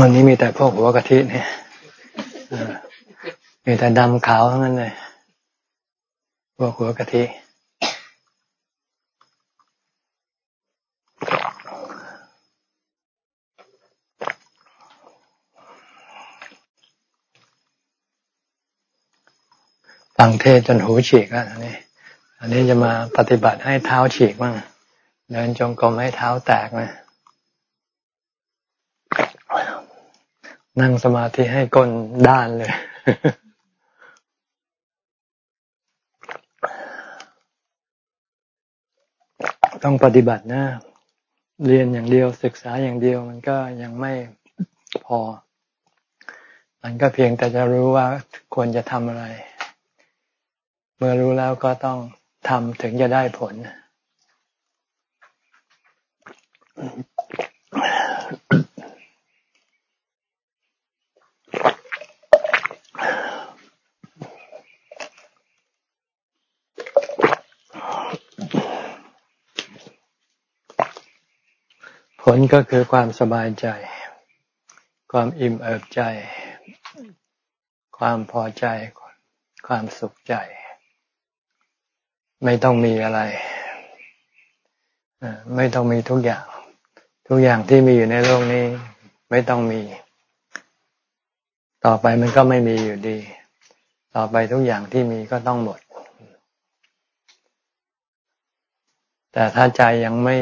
วันนี้มีแต่พวกหัวกะทิเนี่ยมีแต่ดำขาวทั้งนั้นเลยพวกหัวกะทิฟังเทศจนหูฉีกแล้วนี่อันนี้จะมาปฏิบัติให้เท้าฉีกบ้างเดินจงกรมให้เท้าแตกนะ นั่งสมาธิให้ก้นด้านเลย ต้องปฏิบัตินะ เรียนอย่างเดียวศึกษาอย่างเดียวมันก็ยังไม่พอ มันก็เพียงแต่จะรู้ว่าควรจะทำอะไร เมื่อรู้แล้วก็ต้องทำถึงจะได้ผล ลก็คือความสบายใจ ความอิ่มเอิบใจ ความพอใจ ความสุขใจ ไม่ต้องมีอะไร ไม่ต้องมีทุกอย่าง ทุกอย่างที่มีอยู่ในโลกนี้ ไม่ต้องมี ต่อไปมันก็ไม่มีอยู่ดี ต่อไปทุกอย่างที่มีก็ต้องหมด แต่ถ้าใจยังไม่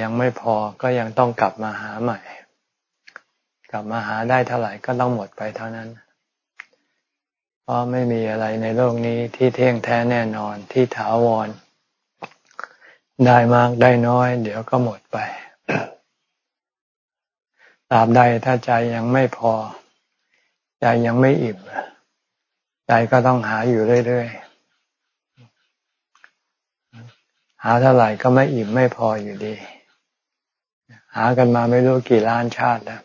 ยังไม่พอก็ยังต้องกลับมาหาใหม่ กลับมาหาได้เท่าไหร่ก็ต้องหมดไปเท่านั้น เพราะไม่มีอะไรในโลกนี้ที่เที่ยงแท้แน่นอนที่ถาวร ได้มากได้น้อย เดี๋ยวก็หมดไปตราบใดถ้าใจยังไม่พอ ใจยังไม่อิ่มใจก็ต้องหาอยู่เรื่อยๆ หาเท่าไหร่ก็ไม่อิ่มไม่พออยู่ดี หากันมาไม่รู้กี่ล้านชาติแล้ว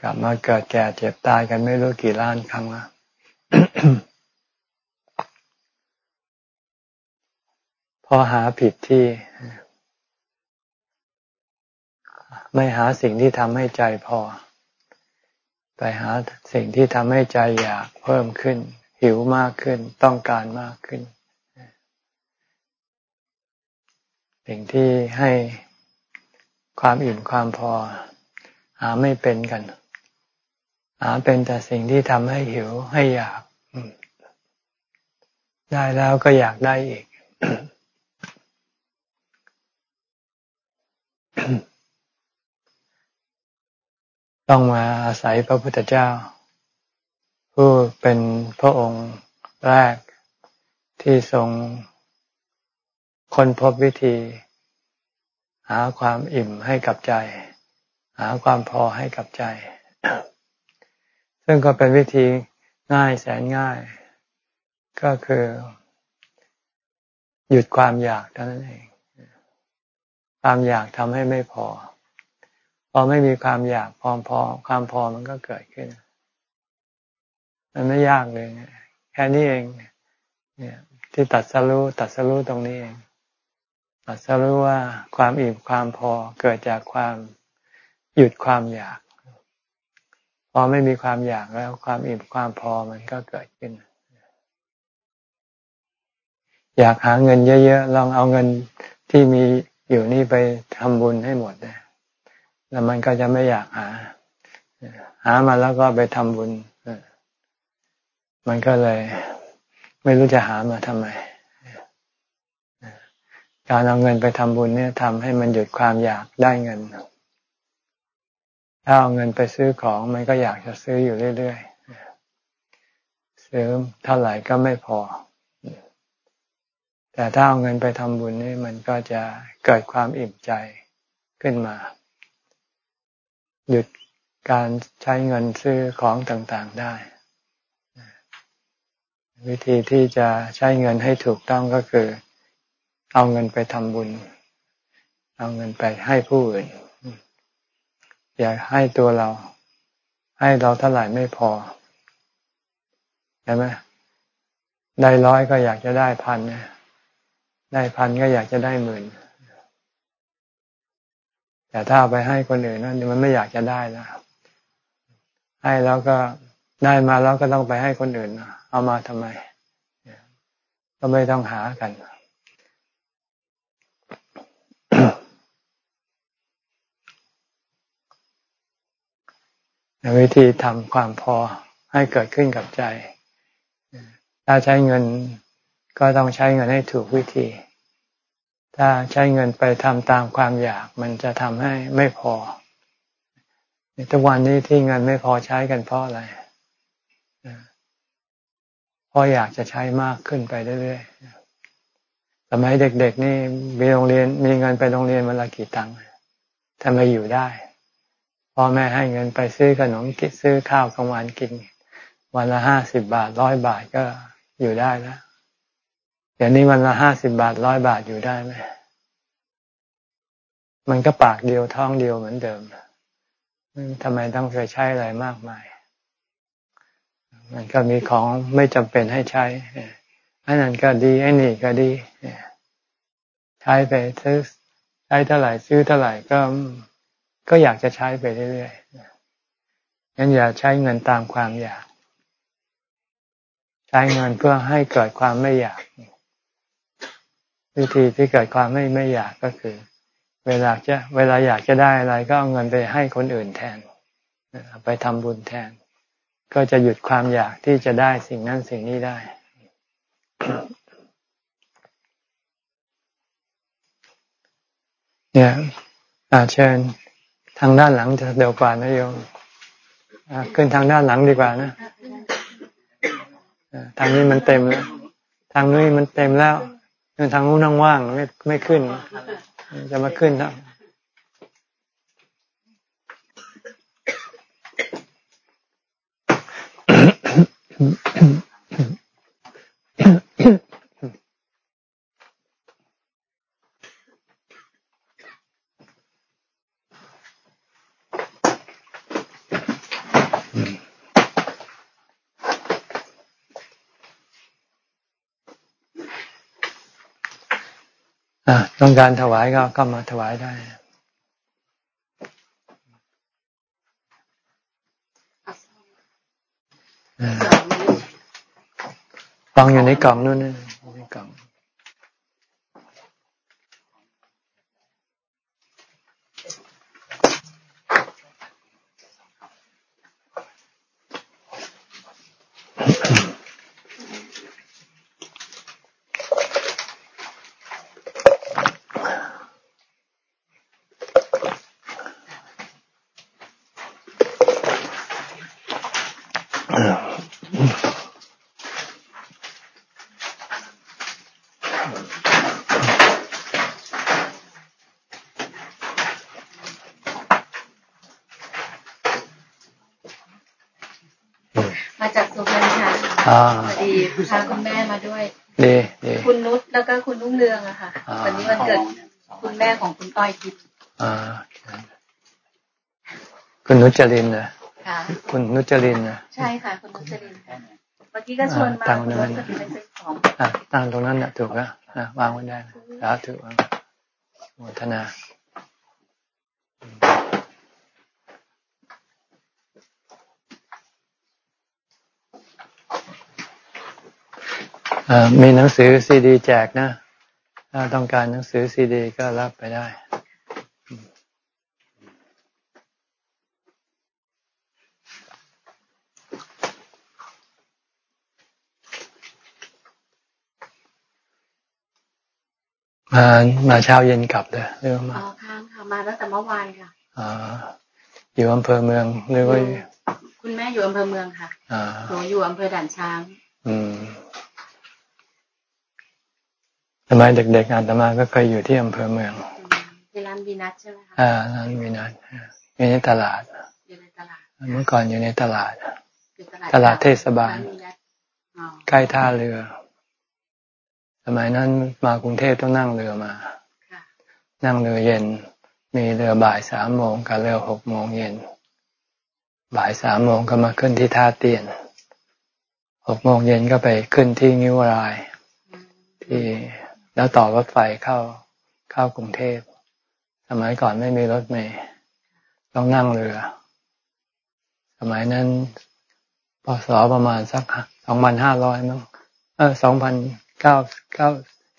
กลับมาเกิดแก่เจ็บตายกันไม่รู้กี่ล้านครั้งแล้วพอหาผิดที่ ไม่หาสิ่งที่ทำให้ใจพอ ไปหาสิ่งที่ทำให้ใจอยากเพิ่มขึ้น หิวมากขึ้นต้องการมากขึ้น สิ่งที่ให้ ความอิ่มความพอ หาไม่เป็นกัน หาเป็นแต่สิ่งที่ทำให้หิวให้อยาก ได้แล้วก็อยากได้อีก ต้องมาอาศัยพระพุทธเจ้า ผู้เป็นพระองค์แรกที่ทรงค้นพบวิธี หาความอิ่มให้กับใจ หาความพอให้กับใจ ซึ่งก็เป็นวิธีง่ายแสนง่าย ก็คือ หยุดความอยากเท่านั้นเอง ความอยากทำให้ไม่พอ พอไม่มีความอยากพอพอ ความพอมันก็เกิดขึ้น มันไม่ยากเลย แค่นี้เอง เนี่ย ที่ตัดสรู้ตัดสรู้ตรงนี้เอง ตัดสรู้ว่าความอิ่มความพอเกิดจากความหยุดความอยาก พอไม่มีความอยากแล้วความอิ่มความพอมันก็เกิดขึ้น อยากหาเงินเยอะๆลองเอาเงินที่มีอยู่นี่ไปทำบุญให้หมดเลยแล้วมันก็จะไม่อยากหา หามาแล้วก็ไปทำบุญมันก็เลย ไม่รู้จะหามาทำไม การเอาเงินไปทำบุญเนี่ยทำให้มันหยุดความอยากได้เงิน ถ้าเอาเงินไปซื้อของมันก็อยากจะซื้ออยู่เรื่อยๆซื้อเท่าไหร่ก็ไม่พอ แต่ถ้าเอาเงินไปทำบุญนี่มันก็จะเกิดความอิ่มใจขึ้นมา หยุดการใช้เงินซื้อของต่างๆได้วิธีที่จะใช้เงินให้ถูกต้องก็คือ เอาเงินไปทำบุญ เอาเงินไปให้ผู้อื่น อย่าให้ตัวเรา ให้เราเท่าไหร่ไม่พอใช่ไหมได้ร้อยก็อยากจะได้พันได้พันก็อยากจะได้หมื่นแต่ถ้าเอาไปให้คนอื่นนั่นมันไม่อยากจะได้แล้วให้แล้วก็ได้มาแล้วก็ต้องไปให้คนอื่น เอามาทำไม ก็ไม่ต้องหากัน วิธีทำความพอให้เกิดขึ้นกับใจ ถ้าใช้เงินก็ต้องใช้เงินให้ถูกวิธี ถ้าใช้เงินไปทำตามความอยาก มันจะทำให้ไม่พอทุกวันนี้ที่เงินไม่พอใช้กันเพราะอะไรเพราะอยากจะใช้มากขึ้นไปเรื่อยๆสมัยเด็กๆนี่มีโรงเรียนมีเงินไปโรงเรียนวันละกี่ตังค์ทำไมอยู่ได้ พ่อแม่ให้เงินไปซื้อขนมกินซื้อข้าวกลางวันกิน วันละห้าสิบบาทร้อยบาทก็อยู่ได้แล้วเดี๋ยวนี้วันละห้าสิบบาทร้อยบาทอยู่ได้ไหมมันก็ปากเดียวท้องเดียวเหมือนเดิมทำไมต้องไปใช้อะไรมากมาย มันก็มีของไม่จำเป็นให้ใช้อันนั้นก็ดีอ้นี่ก็ดีใช้ไปซื้อใช้เท่าไหร่ซื้อเท่าไหร่ก็ ก็อยากจะใช้ไปเรื่อยๆงั้นอย่าใช้เงินตามความอยาก ใช้เงินเพื่อให้เกิดความไม่อยาก วิธีที่เกิดความไม่ไม่อยากก็คือ เวลาจะเวลาอยากจะได้อะไร ก็เอาเงินไปให้คนอื่นแทนไปทำบุญแทน ก็จะหยุดความอยากที่จะได้สิ่งนั้นสิ่งนี้ได้เนี่ยเชิญ ทางด้านหลังจะเดียวกว่านะโยมขึ้นทางด้านหลังดีกว่านะทางนี้มันเต็มแล้ว ทางนี้มันเต็มแล้วทางนู้นนั่งว่างไม่ไม่ขึ้น จะมาขึ้น ต้องการถวายก็เข้ามาถวายได้ฟังอยู่ในกล่องนู่นในกล่องพอดีพาคุณแม่มาด้วยดีดีคุณนุชแล้วก็คุณนุ่งเรืองอะค่ะ วันนี้วันเกิดคุณแม่ของคุณต้อยทิพย์คุณนุจรินนะคุณนุจรินนะใช่ค่ะ คุณนุจรินค่ะเมื่อกี้ก็ชวนมาตั้งตรงนั้นตั้งตรงนั้นนะถูกแล้ววางไว้ได้สาธุโมทนา มีหนังสือซีดี แจกนะ ถ้าต้องการหนังสือซีดี ก็รับไปได้ มามาเช้าเย็นกลับเลยเรื่องมาอ๋อค้างค่ะ มาตั้งแต่เมื่อวานค่ะอ๋ออยู่อำเภอเมืองหรือว่าคุณแม่อยู่อำเภอเมืองค่ะหนูอยู่อำเภอด่านช้าง อืม สมัยเด็กๆอาตมาก็เคยอยู่ที่อำเภอเมืองที่ร้านวีนัทใช่ไหมคะอ่าร้านวีนัทอยู่ในตลาดอยู่ในตลาด เมื่อก่อนอยู่ในตลาด ตลาดเทศบาลใกล้ท่าเรือ สมัยนั้นมากรุงเทพต้องนั่งเรือมา นั่งเรือเย็น มีเรือบ่ายสามโมงกับเรือหกโมงเย็น บ่ายสามโมงก็มาขึ้นที่ท่าเตียน หกโมงเย็นก็ไปขึ้นที่งิ้วรายที่ แล้วต่อรถไฟเข้าเข้ากรุงเทพ สมัยก่อนไม่มีรถเมล์ต้องนั่งเรือ สมัยนั้นพศประมาณสักสองพันห้าร้อยมั้งเออสองพันเก้าเก้า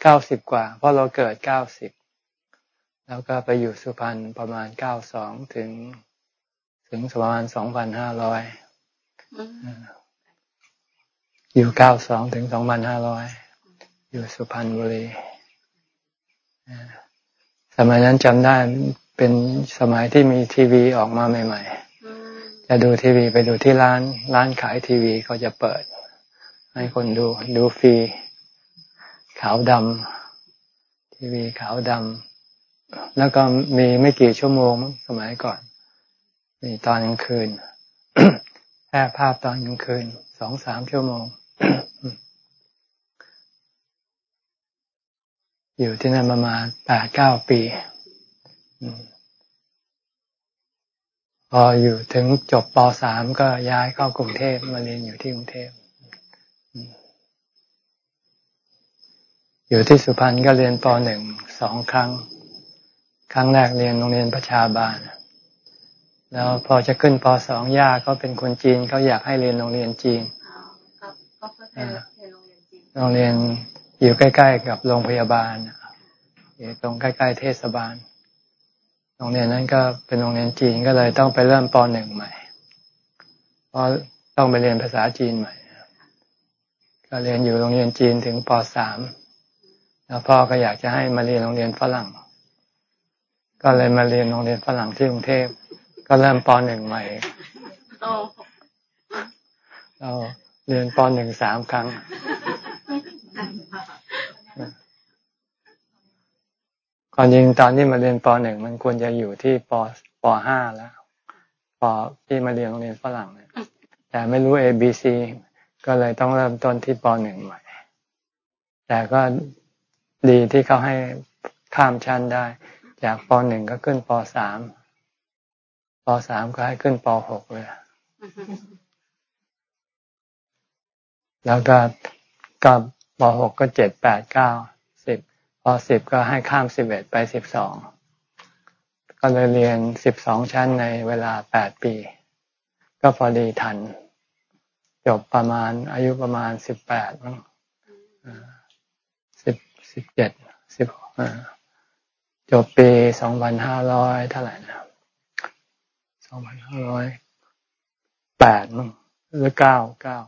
เก้าสิบกว่า เพราะเราเกิดเก้าสิบแล้วก็ไปอยู่สุพรรณประมาณเก้าสองถึง ถึงประมาณสองพันห้าร้อยอยู่เก้าสองถึงสองพันห้าร้อย อยู่สุพรรณบุรีสมัยนั้นจำได้เป็นสมัยที่มีทีวีออกมาใหม่ๆ จะดูทีวีไปดูที่ร้าน ร้านขายทีวีเขาจะเปิด ให้คนดูดูฟรี ขาวดำทีวีขาวดำแล้วก็มีไม่กี่ชั่วโมงสมัยก่อน มีตอนกลางคืนแค่ภาพตอนกลางคืนสองสามชั่วโมง อยู่ที่นั่นประมาณแปดเก้าปีพออยู่ถึงจบปสามก็ย้ายเข้ากรุงเทพมาเรียนอยู่ที่กรุงเทพอยู่ที่สุพรรณก็เรียนปหนึ่งสองครั้ง ครั้งแรกเรียนโรงเรียนประชาบาล แล้วพอจะขึ้นปสองย่าก็เป็นคนจีนเขาอยากให้เรียนโรงเรียนจีนโรงเรียน อยู่ใกล้ ๆ กับโรงพยาบาลอยู่ตรงใกล้ ๆ เทศบาล โรงเรียนนั้นก็เป็นโรงเรียนจีนก็เลยต้องไปเริ่มปหนึ่งใหม่ เพราะต้องไปเรียนภาษาจีนใหม่ ก็เรียนอยู่โรงเรียนจีนถึงปสาม แล้วพ่อก็อยากจะให้มาเรียนโรงเรียนฝรั่ง ก็เลยมาเรียนโรงเรียนฝรั่งที่กรุงเทพ ก็เริ่มปหนึ่งใหม่เราเรียนปหนึ่งสามครั้ง ก่อนยิงตอนที่มาเรียนปหนึ่งมันควรจะอยู่ที่ปปห้าแล้วปที่มาเรียนโรงเรียนฝรั่งเนี่ยแต่ไม่รู้ A B C ก็เลยต้องเริ่มต้นที่ปหนึ่งใหม่ แต่ก็ดีที่เขาให้ข้ามชั้นได้ จากปหนึ่งก็ขึ้นปสามปสามก็ให้ขึ้นปหกเลย แล้วก็กับปหกก็เจ็ดแปดเก้าสิบพ อสิบก็ให้ข้ามสิบเอ็ดไปสิบสองก็เลยเรียนสิบสองชั้นในเวลาแปดปี ก็พอดีทัน จบประมาณอายุประมาณสิบแปดมั้งสิบเจ็ดสิบจบปีสองพันห้าร้อยเท่าไหร่นะสองพันห้าร้อยแปดมั้งหรือเก้าเก้า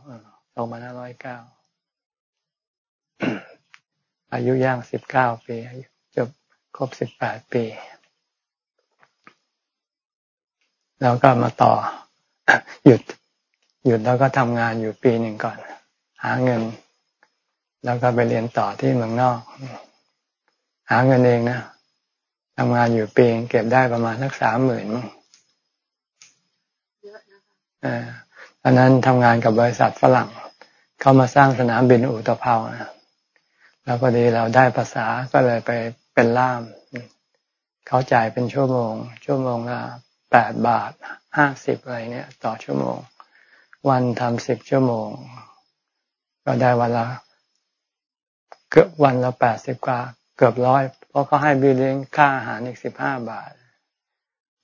สองพันห้าร้อยเก้า อายุย่างสิบเก้าปีจบครบสิบแปดปี แล้วก็มาต่อหยุดหยุดแล้วก็ทำงานอยู่ปีหนึ่งก่อน หาเงิน แล้วก็ไปเรียนต่อที่เมืองนอก หาเงินเองนะทำงานอยู่ปีเก็บได้ประมาณสักสามหมื่นมั้งตอนนั้นทำงานกับบริษัทฝรั่ง เขามาสร้างสนามบินอุตภาวนะ แล้วพอดีเราได้ภาษาก็เลยไปเป็นล่าม เขาจ่ายเป็นชั่วโมง ชั่วโมงละแปดบาทห้าสิบอะไรเนี่ย ต่อชั่วโมง วันทำสิบชั่วโมง ก็ได้วันละเกือบวันละแปดสิบกว่า เกือบร้อยเพราะเขาให้บิลเลี้ยงค่าอาหารอีกสิบห้าบาท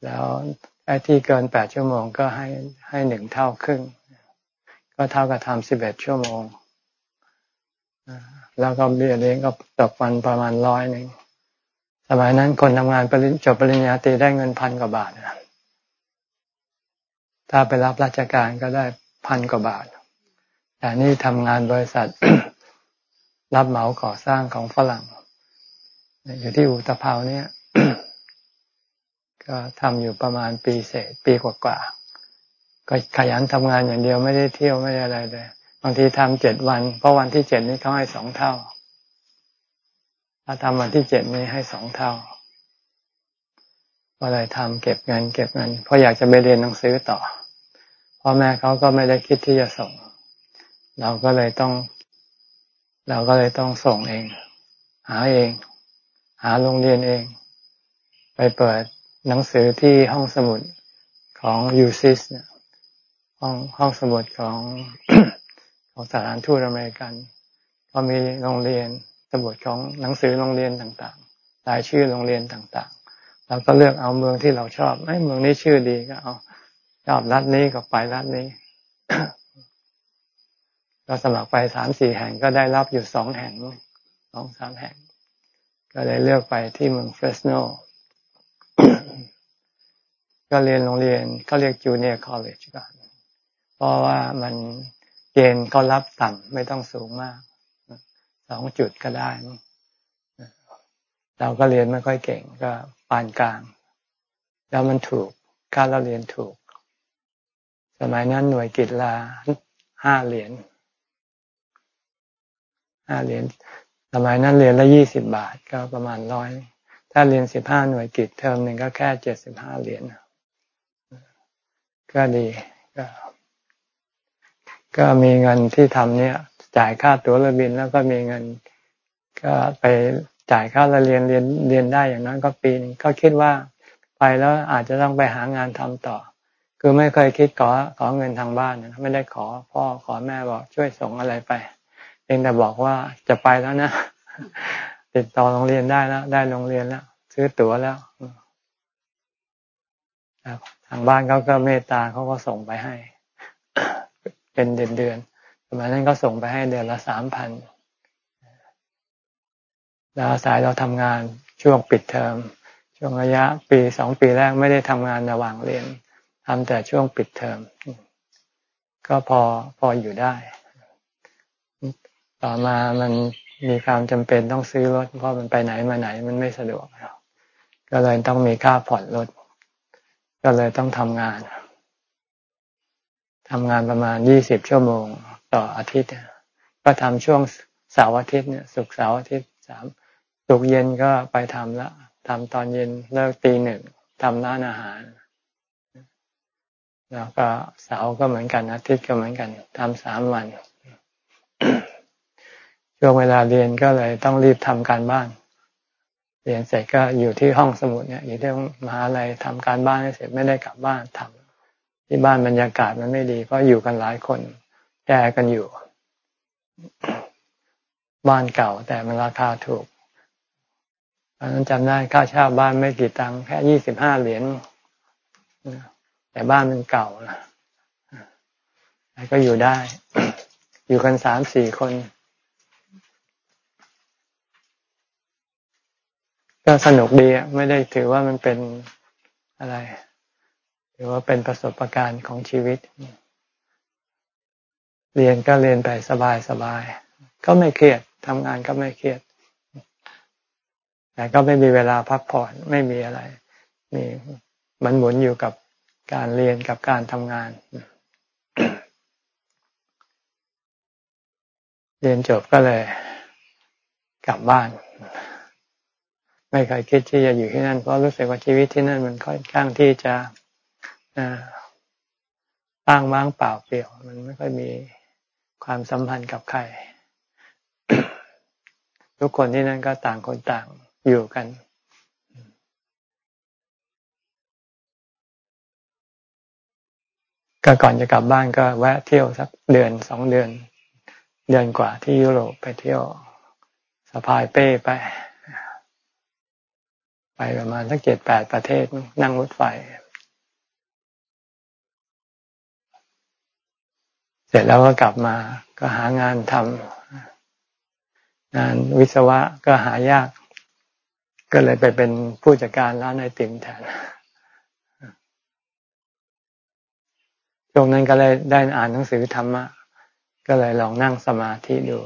แล้วไอ้ที่เกินแปดชั่วโมงก็ให้ให้หนึ่งเท่าครึ่ง ก็เท่ากับทำสิบเอ็ดชั่วโมง แล้วก็เบี้ยเลี้ยงก็ตกวันประมาณร้อยหนึ่งสมัยนั้นคนทำงานปริจบปริญญาตรีได้เงินพันกว่าบาทนะถ้าไปรับราชการก็ได้พันกว่าบาท แต่นี่ทำงานบริษัทรับเหมาก่อสร้างของฝรั่ง อยู่ที่อุตภาวเนี่ย ก็ทำอยู่ประมาณปีเศษปีกว่าๆก็ขยันทำงานอย่างเดียวไม่ได้เที่ยวไม่ได้อะไรเลยางทีทำเจ็ดวัน เพราะวันที่เจ็ดนี้เขาให้สองเท่า ถ้าทำวันที่เจ็ดนี้ให้สองเท่า ก็เลยทำเก็บเงินเก็บเงินเพราะอยากจะไปเรียนหนังสือต่อพ่อแม่เขาก็ไม่ได้คิดที่จะส่ง เราก็เลยต้อง เราก็เลยต้องส่งเอง หาเอง หาโรงเรียนเอง ไปเปิดหนังสือที่ห้องสมุดของยูซิสห้องห้องสมุดของ ของสถานทูตอเมริกันก็มีโรงเรียนสมุดของหนังสือโรงเรียนต่างๆรายชื่อโรงเรียนต่างๆ เราก็เลือกเอาเมืองที่เราชอบไอ้เมืองนี้ชื่อดีก็เอาชอบรัฐนี้ก็ไปรัฐนี้ก็สมัครไปสามสี่แห่งก็ได้รับอยู่สองแห่งสองสามแห่ง ก็เลยเลือกไปที่เมืองเฟรสโนก็เรียนโรงเรียนเขาเรียก junior college ก่อนเพราะว่ามัน เกณฑ์ก็รับต่ำไม่ต้องสูงมากสองจุดก็ได้ เราก็เรียนไม่ค่อยเก่งก็ปานกลาง แล้วมันถูกค่าเราเรียนถูก สมัยนั้นหน่วยกิจลาห้าเหรียญห้าเหรียญสมัยนั้นเรียนละยี่สิบบาทก็ประมาณร้อยถ้าเรียนสิบห้าหน่วยกิจเทอมหนึ่งก็แค่เจ็ดสิบห้าเหรียญก็ดีก็ ก็มีเงินที่ทำเนี่ย จ่ายค่าตั๋วเรือบินแล้วก็มีเงิน ก็ไปจ่ายค่าเรียนเรียนเรียนได้อย่างนั้นก็ปีนึงก็คิดว่าไปแล้วอาจจะต้องไปหางานทำต่อ คือไม่เคยคิดขอขอเงินทางบ้านไม่ได้ขอพ่อขอแม่บอกช่วยส่งอะไรไปเองแต่บอกว่าจะไปแล้วนะติดต่อโรงเรียนได้แล้ว ได้โรงเรียนแล้ว ซื้อตั๋วแล้วทางบ้านเขาก็เมตตาเขาก็ส่งไปให้ เป็นเดือนเดือนสมัยนั้นก็ส่งไปให้เดือนละสามพันแล้วสายเราทำงานช่วงปิดเทอมช่วงระยะปีสองปีแรกไม่ได้ทำงานระหว่างเรียนทำแต่ช่วงปิดเทอมก็พอพออยู่ได้ ต่อมามันมีความจำเป็นต้องซื้อรถเพราะมันไปไหนมาไหนมันไม่สะดวกก็เลยต้องมีค่าผ่อนรถก็เลยต้องทำงาน ทำงานประมาณยี่สิบชั่วโมงต่ออาทิตย์ ก็ทำช่วงเสาร์อาทิตย์เนี่ยศุกร์เสาร์อาทิตย์สามศุกร์เย็นก็ไปทำละทำตอนเย็นเลิกตีหนึ่งทำร้านอาหาร แล้วก็เสาร์ก็เหมือนกันอาทิตย์ก็เหมือนกันทำสามวันช่วงเวลาเรียนก็เลยต้องรีบทำการบ้านเรียนเสร็จก็อยู่ที่ห้องสมุดเนี่ยอยู่ที่มหาลัยทำการบ้านให้เสร็จไม่ได้กลับบ้านทำ ที่บ้านบรรยากาศมันไม่ดี เพราะอยู่กันหลายคนแยกกันอยู่ บ้านเก่าแต่มันราคาถูกตอนนั้นจำได้ค่าเช่าบ้านไม่กี่ตังค์แค่ยี่สิบห้าเหรียญแต่บ้านมันเก่านะก็อยู่ได้ อยู่กันสามสี่คน ก็สนุกดีอะไม่ได้ถือว่ามันเป็นอะไร ถือว่าเป็นประสบการณ์ของชีวิต เรียนก็เรียนไปสบายสบายก็ไม่เครียดทำงานก็ไม่เครียด แต่ก็ไม่มีเวลาพักผ่อนไม่มีอะไร มีมันหมุนอยู่กับการเรียนกับการทำงาน เรียนจบก็เลย กลับบ้าน ไม่เคยคิดที่จะอยู่ที่นั่น เพราะรู้สึกว่าชีวิตที่นั่นมันค่อนข้างที่จะ อ้างว้างเปล่าเปลี่ยว มันไม่ค่อยมีความสัมพันธ์กับใคร ทุกคนที่นั่นก็ต่างคนต่างอยู่กันก็ก่อนจะกลับบ้านก็แวะเที่ยวสักเดือนสองเดือน เดือนกว่าที่ยุโรปไปเที่ยวสะพายเป้ไป ไปประมาณสักเจ็ดแปดประเทศนั่งรถไฟ เส ร็จแล้วก็กลับมาก็หางานทำงานวิศวะก็หายาก ก็เลยไปเป็นผู้จัดการร้านไอติมแทนช่วงนั้นก็เลยได้อ่านหนังสือธรรมะ ก็เลยลองนั่งสมาธิดู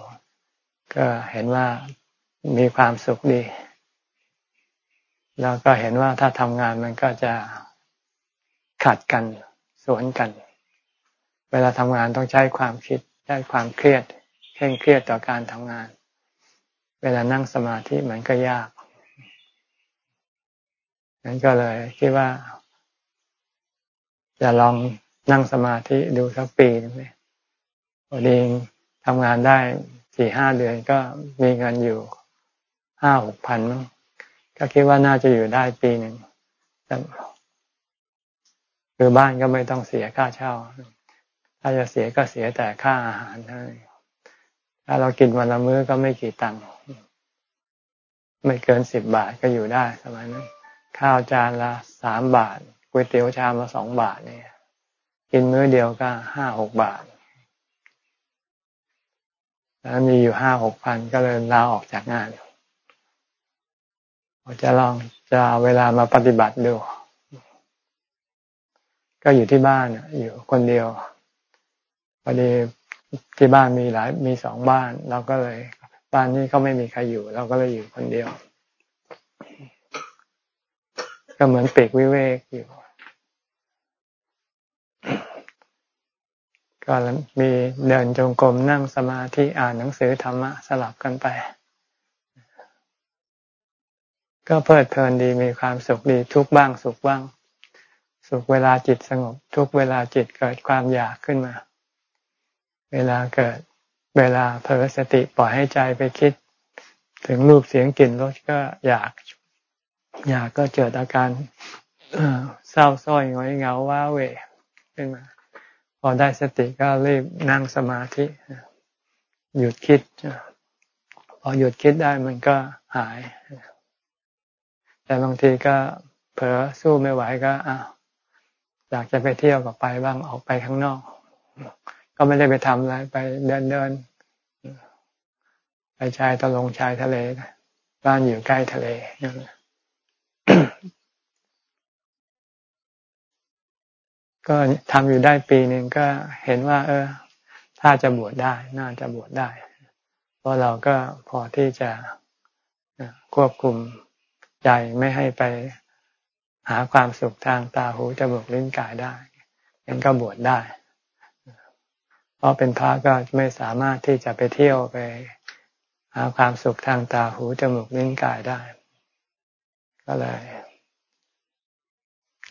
ก็เห็นว่ามีความสุขดี แล้วก็เห็นว่าถ้าทำงานมันก็จะขัดกันสวนกัน เวลาทำงานต้องใช้ความคิดใช้ความเครียดเคร่งเครียดต่อการทำงาน เวลานั่งสมาธิมันก็ยากนั้นก็เลยคิดว่าจะลองนั่งสมาธิดูสักปีนึงเลยพอดีทำงานได้สี่ห้าเดือนก็มีเงินอยู่ห้าหกพันมั้งก็คิดว่าน่าจะอยู่ได้ปีหนึ่งคือบ้านก็ไม่ต้องเสียค่าเช่า ถ้าจะเสียก็เสียแต่ค่าอาหารเท่านั้นถ้าเรากินวันละมื้อก็ไม่กี่ตังค์ไม่เกินสิบบาทก็อยู่ได้สมัยนั้นข้าวจานละสามบาทก๋วยเตี๋ยวชามละสองบาทเนี่ยกินมื้อเดียวก็ห้าหกบาทแล้วมีอยู่ห้าหกพันก็เลยลาออกจากงานจะลองจะเอาเวลามาปฏิบัติดู ก็อยู่ที่บ้านอยู่คนเดียว อดีที่บ้านมีหลายมีสองบ้านเราก็เลย บ้านนี้ก็ไม่มีใครอยู่ เราก็เลยอยู่คนเดียว ก็เหมือนเปกวิเวกอยู่ก็มีเดินจงกรมนั่งสมาธิอ่านหนังสือธรรมะสลับกันไป ก็เพลิดเพลินดีมีความสุขดีทุกบ้างสุขบ้าง สุขเวลาจิตสงบ ทุกเวลาจิตเกิดความอยากขึ้นมา เวลาเกิดเวลาเผลอสติปล่อยให้ใจไปคิด ถึงรูปเสียงกลิ่นรสก็อยาก อยากก็เกิดอาการเศร้าส้อยงอยเงาว้าเวขึ้นมา พอได้สติก็รีบนั่งสมาธิ หยุดคิด พอหยุดคิดได้มันก็หาย แต่บางทีก็เผลอสู้ไม่ไหวก็อ้าวอยากจะไปเที่ยวก็ไปบ้างออกไปข้างนอก ไม่ได้ไปทำอะไร ไปเดินเดินไปชายตะลงชายทะเลบ้านอยู่ใกล้ทะเลก็ทำอยู่ได้ปีหนึ่งก็เห็นว่า เออ ถ้าจะบวชได้ น่าจะบวชได้ เพราะเราก็พอที่จะควบคุมใจไม่ให้ไปหาความสุขทางตาหูจมูกลิ้นกายได้ยังก็บวชได้ เพราะเป็นพระก็ไม่สามารถที่จะไปเที่ยวไป หาความสุขทางตาหูจมูกลิ้นกายได้ ก็เลย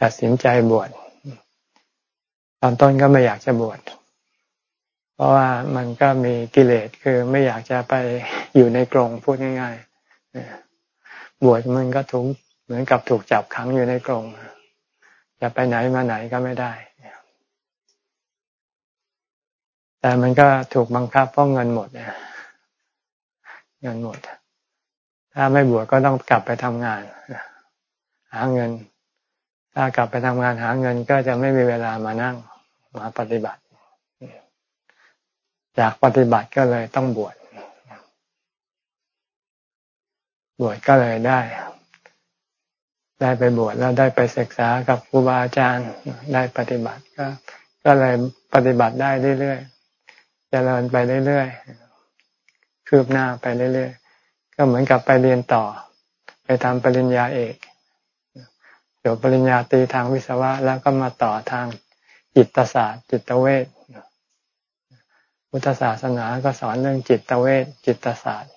ตัดสินใจบวชตอนต้นก็ไม่อยากจะบวชเพราะว่ามันก็มีกิเลสคือไม่อยากจะไปอยู่ในกรงพูดง่ายๆบวชมันก็ถูกเหมือนกับถูกจับขังอยู่ในกรงจะไปไหนมาไหนก็ไม่ได้ แต่มันก็ถูกบังคับเพราะเงินหมดเงินหมด ถ้าไม่บวชก็ต้องกลับไปทำงาน หาเงิน ถ้ากลับไปทำงานหาเงินก็จะไม่มีเวลามานั่งมาปฏิบัติจากปฏิบัติก็เลยต้องบวชบวชก็เลยได้ ได้ไปบวชแล้วได้ไปศึกษากับครูบาอาจารย์ได้ปฏิบัติก็ ก็เลยปฏิบัติได้เรื่อยๆ เจริญไปเรื่อยๆคืบหน้าไปเรื่อยๆก็เหมือนกับไปเรียนต่อ ไปทำปริญญาเอกจบปริญญาตรีทางวิศวะ แล้วก็มาต่อทางจิตศาสตร์ จิตเวชพุทธศาสนาก็สอนเรื่องจิตเวชจิตศาสตร์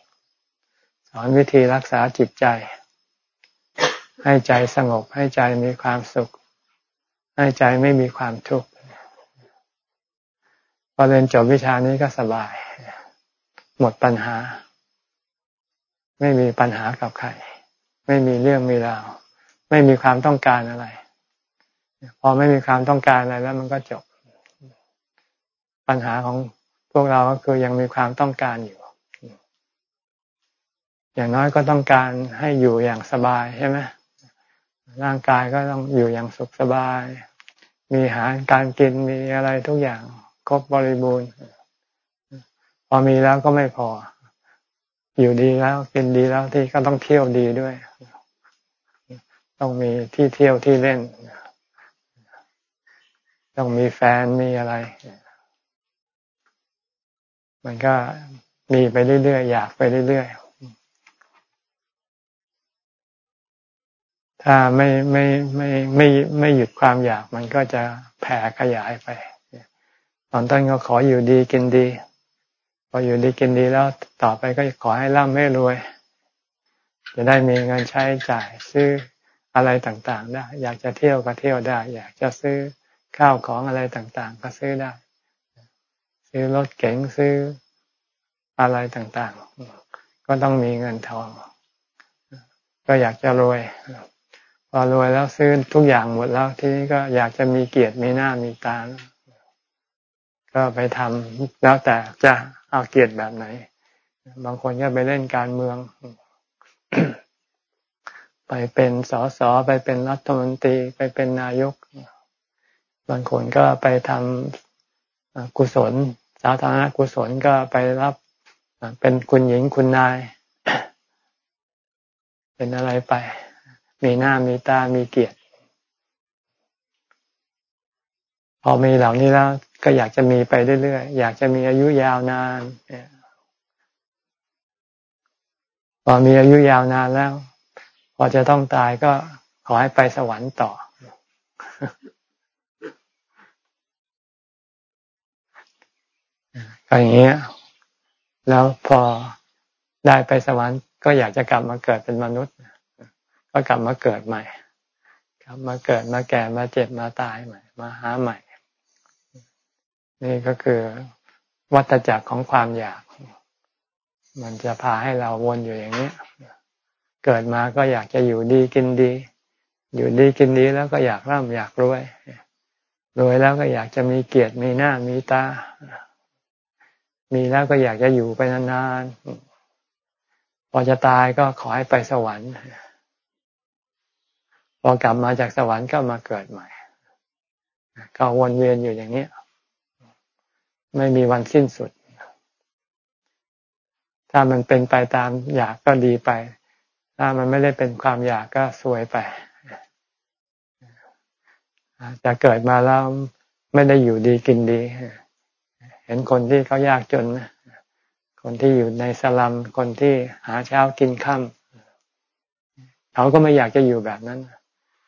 สอนวิธีรักษาจิตใจ ให้ใจสงบให้ใจมีความสุข ให้ใจไม่มีความทุกข์ อเรียนจบวิชานี้ก็สบาย หมดปัญหา ไม่มีปัญหากับใคร ไม่มีเรื่องมีราว ไม่มีความต้องการอะไร พอไม่มีความต้องการอะไรแล้วมันก็จบ ปัญหาของพวกเราก็คือยังมีความต้องการอยู่ อย่างน้อยก็ต้องการให้อยู่อย่างสบายใช่ไหมร่างกายก็ต้องอยู่อย่างสุขสบาย มีอาหารการกินมีอะไรทุกอย่าง ครบบริบูรณ์พอมีแล้วก็ไม่พอ อยู่ดีแล้วกินดีแล้วที่ก็ต้องเที่ยวดีด้วย ต้องมีที่เที่ยวที่เล่น ต้องมีแฟนมีอะไร มันก็มีไปเรื่อยๆอยากไปเรื่อยๆถ้าไม่ไม่ไม่ไม่ไม่หยุดความอยากมันก็จะแผ่ขยายไป ตอนต้นก็ขออยู่ดีกินดี พออยู่ดีกินดีแล้วต่อไปก็ขอให้ร่ำให้รวย จะได้มีเงินใช้จ่ายซื้ออะไรต่างๆได้อยากจะเที่ยวก็เที่ยวได้ อยากจะซื้อข้าวของอะไรต่างๆ ก็ซื้อได้ ซื้อรถเก๋งซื้ออะไรต่างๆ ก็ต้องมีเงินทอง ก็อยากจะรวย พอรวยแล้วซื้อทุกอย่างหมดแล้ว ทีนี้ก็อยากจะมีเกียรติมีหน้ามีตา ก็ไปทำแล้วแต่จะเอาเกียรติแบบไหน บางคนก็ไปเล่นการเมือง ไปเป็นสสไปเป็นรัฐมนตรีไปเป็นนายก บางคนก็ไปทำกุศล สาธารณกุศลก็ไปรับเป็นคุณหญิงคุณนาย เป็นอะไรไป มีหน้ามีตามีเกียรติ พอมีเหล่านี้แล้ว ก็อยากจะมีไปเรื่อยๆ อยากจะมีอายุยาวนานพอมีอายุยาวนานแล้ว พอจะต้องตายก็ขอให้ไปสวรรค์ต่อ ก็อย่างเงี้ย แล้วพอได้ไปสวรรค์ก็อยากจะกลับมาเกิดเป็นมนุษย์ ก็กลับมาเกิดใหม่ กลับมาเกิดมาแก่มาเจ็บมาตายใหม่ มาหาใหม่ นี่ก็คือวัฏจักรของความอยาก มันจะพาให้เราวนอยู่อย่างนี้ เกิดมาก็อยากจะอยู่ดีกินดี อยู่ดีกินดีแล้วก็อยากร่ำอยากรวย รวยแล้วก็อยากจะมีเกียรติมีหน้ามีตา มีแล้วก็อยากจะอยู่ไปนานๆ พอจะตายก็ขอให้ไปสวรรค์ พอกลับมาจากสวรรค์ก็มาเกิดใหม่ ก็วนเวียนอยู่อย่างนี้ ไม่มีวันสิ้นสุด ถ้ามันเป็นไปตามอยากก็ดีไป ถ้ามันไม่ได้เป็นความอยากก็สวยไปจะเกิดมาแล้วไม่ได้อยู่ดีกินดี เห็นคนที่เขายากจน คนที่อยู่ในสลัม คนที่หาเช้ากินค่ำเขาก็ไม่อยากจะอยู่แบบนั้น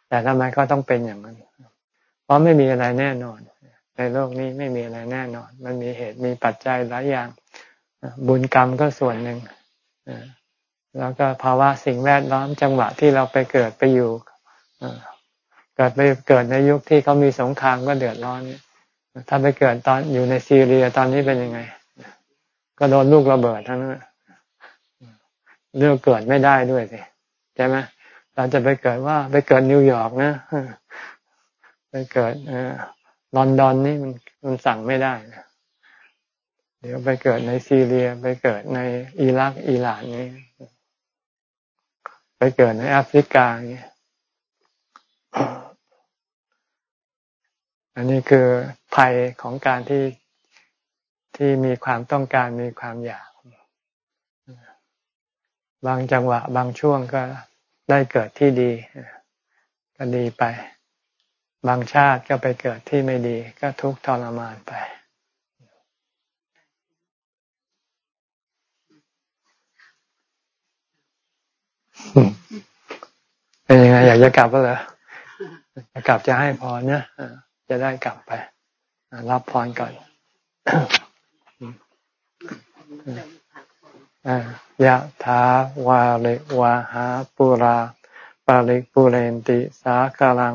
แต่ทำไมเขาต้องเป็นอย่างนั้น เพราะไม่มีอะไรแน่นอน ในโลกนี้ไม่มีอะไรแน่นอน มันมีเหตุมีปัจจัยหลายอย่าง บุญกรรมก็ส่วนหนึ่ง แล้วก็ภาวะสิ่งแวดล้อมจังหวะที่เราไปเกิดไปอยู่ เกิดไปเกิดในยุคที่เขามีสงครามก็เดือดร้อน ถ้าไปเกิดตอนอยู่ในซีเรียตอนนี้เป็นยังไง ก็โดนลูกระเบิดทั้งนั้นเลือกเกิดไม่ได้ด้วยสิใช่ไหมเราจะไปเกิดว่าไปเกิดนิวยอร์กนะ ไปเกิด ลอนดอนนี่มันมันสั่งไม่ได้เดี๋ยวไปเกิดในซีเรีย ไปเกิดในอิรักอิหร่านนี่ไปเกิดในแอฟริกาเนี่ยอันนี้คือภัยของการที่ที่มีความต้องการมีความอยาก บางจังหวะ บางช่วงก็ได้เกิดที่ดี ก็ดีไป บางชาติก็ไปเกิดที่ไม่ดีก็ทุกข์ทรมานไป เป็นยังไงอยากจะกลับก็เหรอกลับจะให้พอเนี่ยจะได้กลับไป รับพรก่อนยะถาวาเลวะหาปุราปาริกปุเรนติ สาคารัง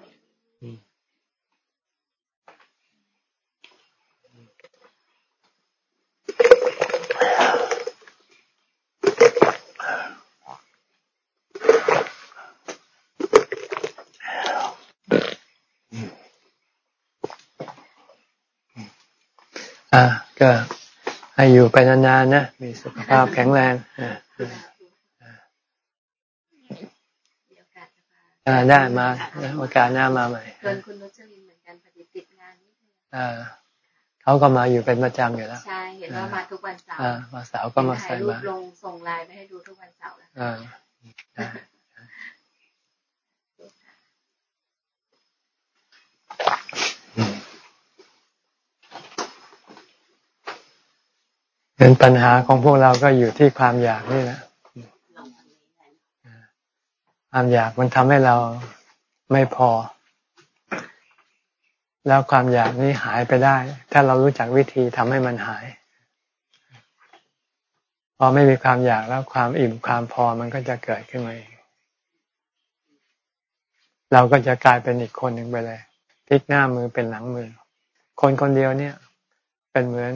อ่าก็ให้อยู่ไปนานๆนะ มีสุขภาพแข็งแรงอ่าได้มาโอกาสหน้ามาใหม่เกินคุณนุชลินเหมือนกันปฏิติดงานนี่อ่าเขาก็มาอยู่เป็นประจำอยู่แล้ว ใช่ เห็นว่ามาทุกวันเสาร์อ่ามาเสาร์ก็มาใส่มาลงส่งไลน์ไปให้ดูทุกวันเสาร์แล้วอ่า เป็นปัญหาของพวกเราก็อยู่ที่ความอยากนี่แหละความอยากมันทำให้เราไม่พอ แล้วความอยากนี้หายไปได้ ถ้าเรารู้จักวิธีทำให้มันหาย พอไม่มีความอยากแล้วความอิ่มความพอมันก็จะเกิดขึ้นมาเองเราก็จะกลายเป็นอีกคนหนึ่งไปเลยพลิกหน้ามือเป็นหลังมือ คนคนเดียวเนี่ย เป็นเหมือน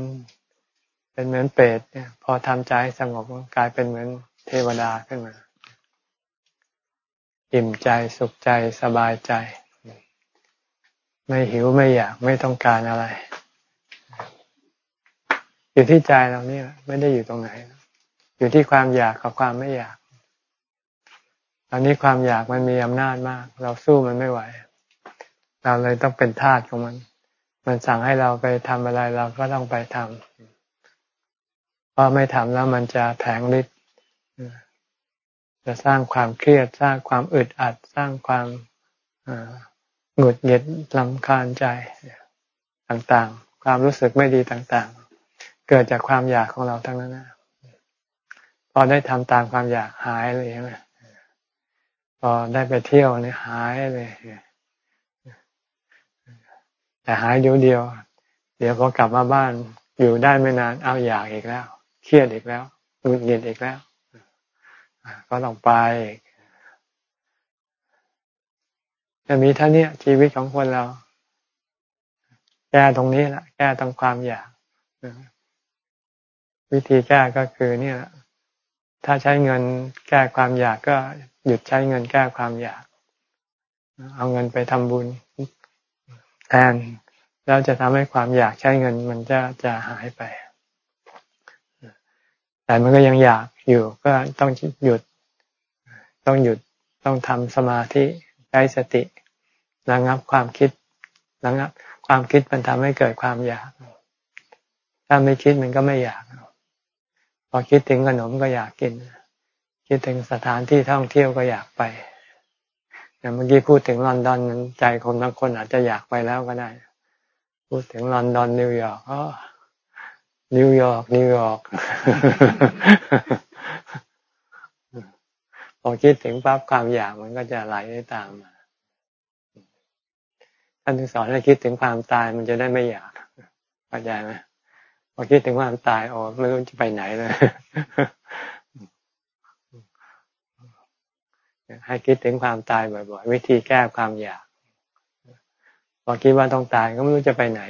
เป็นเหมือนเปรตเนี่ย พอทำใจสงบกลายเป็นเหมือนเทวดาขึ้นมา อิ่มใจสุขใจสบายใจ ไม่หิวไม่อยากไม่ต้องการอะไร อยู่ที่ใจเราเนี่ย ไม่ได้อยู่ตรงไหน อยู่ที่ความอยากกับความไม่อยากตอนนี้ความอยากมันมีอำนาจมาก เราสู้มันไม่ไหว เราเลยต้องเป็นทาสของมัน มันสั่งให้เราไปทำอะไรเราก็ต้องไปทำ เพราะไม่ทำแล้วมันจะแผงฤทธิ์จะสร้างความเครียดสร้างความอึดอัด สร้างความหงุดหงิดลำคาญใจต่างๆ ความรู้สึกไม่ดีต่างๆ เกิดจากความอยากของเราทั้งนั้นนะพอได้ทำตามความอยากหายเลยใช่ไหมพอได้ไปเที่ยวเนี่ยหายเลยแต่หายเดียวเดียว เดี๋ยวพอกลับมาบ้านอยู่ได้ไม่นานเอาอยากอีกแล้ว เครียดอีกแล้วหงุดหงิดอีกแล้วก็ต้องไปจะมีท่านี้ชีวิตของคนเรา แก้ตรงนี้แหละแก้ตรงความอยากวิธีแก้ก็คือเนี่ยถ้าใช้เงินแก้ความอยากก็หยุดใช้เงินแก้ความอยาก เอาเงินไปทำบุญแทนแล้วจะทำให้ความอยากใช้เงินมันจะจะหายไป แต่มันก็ยังอยากอยู่ก็ต้องหยุด ต้องหยุดต้องทำสมาธิใช้สติระงับความคิดระงับ ความคิดมันทำให้เกิดความอยาก ถ้าไม่คิดมันก็ไม่อยาก พอคิดถึงขนมก็อยากกิน คิดถึงสถานที่ท่องเที่ยวก็อยากไปอย่างเมื่อกี้พูดถึงลอนดอนใจคนบางคนอาจจะอยากไปแล้วก็ได้ พูดถึงลอนดอนนิวยอร์กอ๋อ นิวยอร์กนิวยอร์กพอคิดถึงปั๊บความอยากมันก็จะไหลตามมาท่านถึงสอนให้คิดถึงความตายมันจะได้ไม่อยากเข้าใจไหมพอคิดถึงความตายโอ้ไม่รู้จะไปไหนเลยให้คิดถึงความตายบ่อยๆวิธีแก้ความอยากพอคิดว่าต้องตายก็ไม่รู้จะไปไหน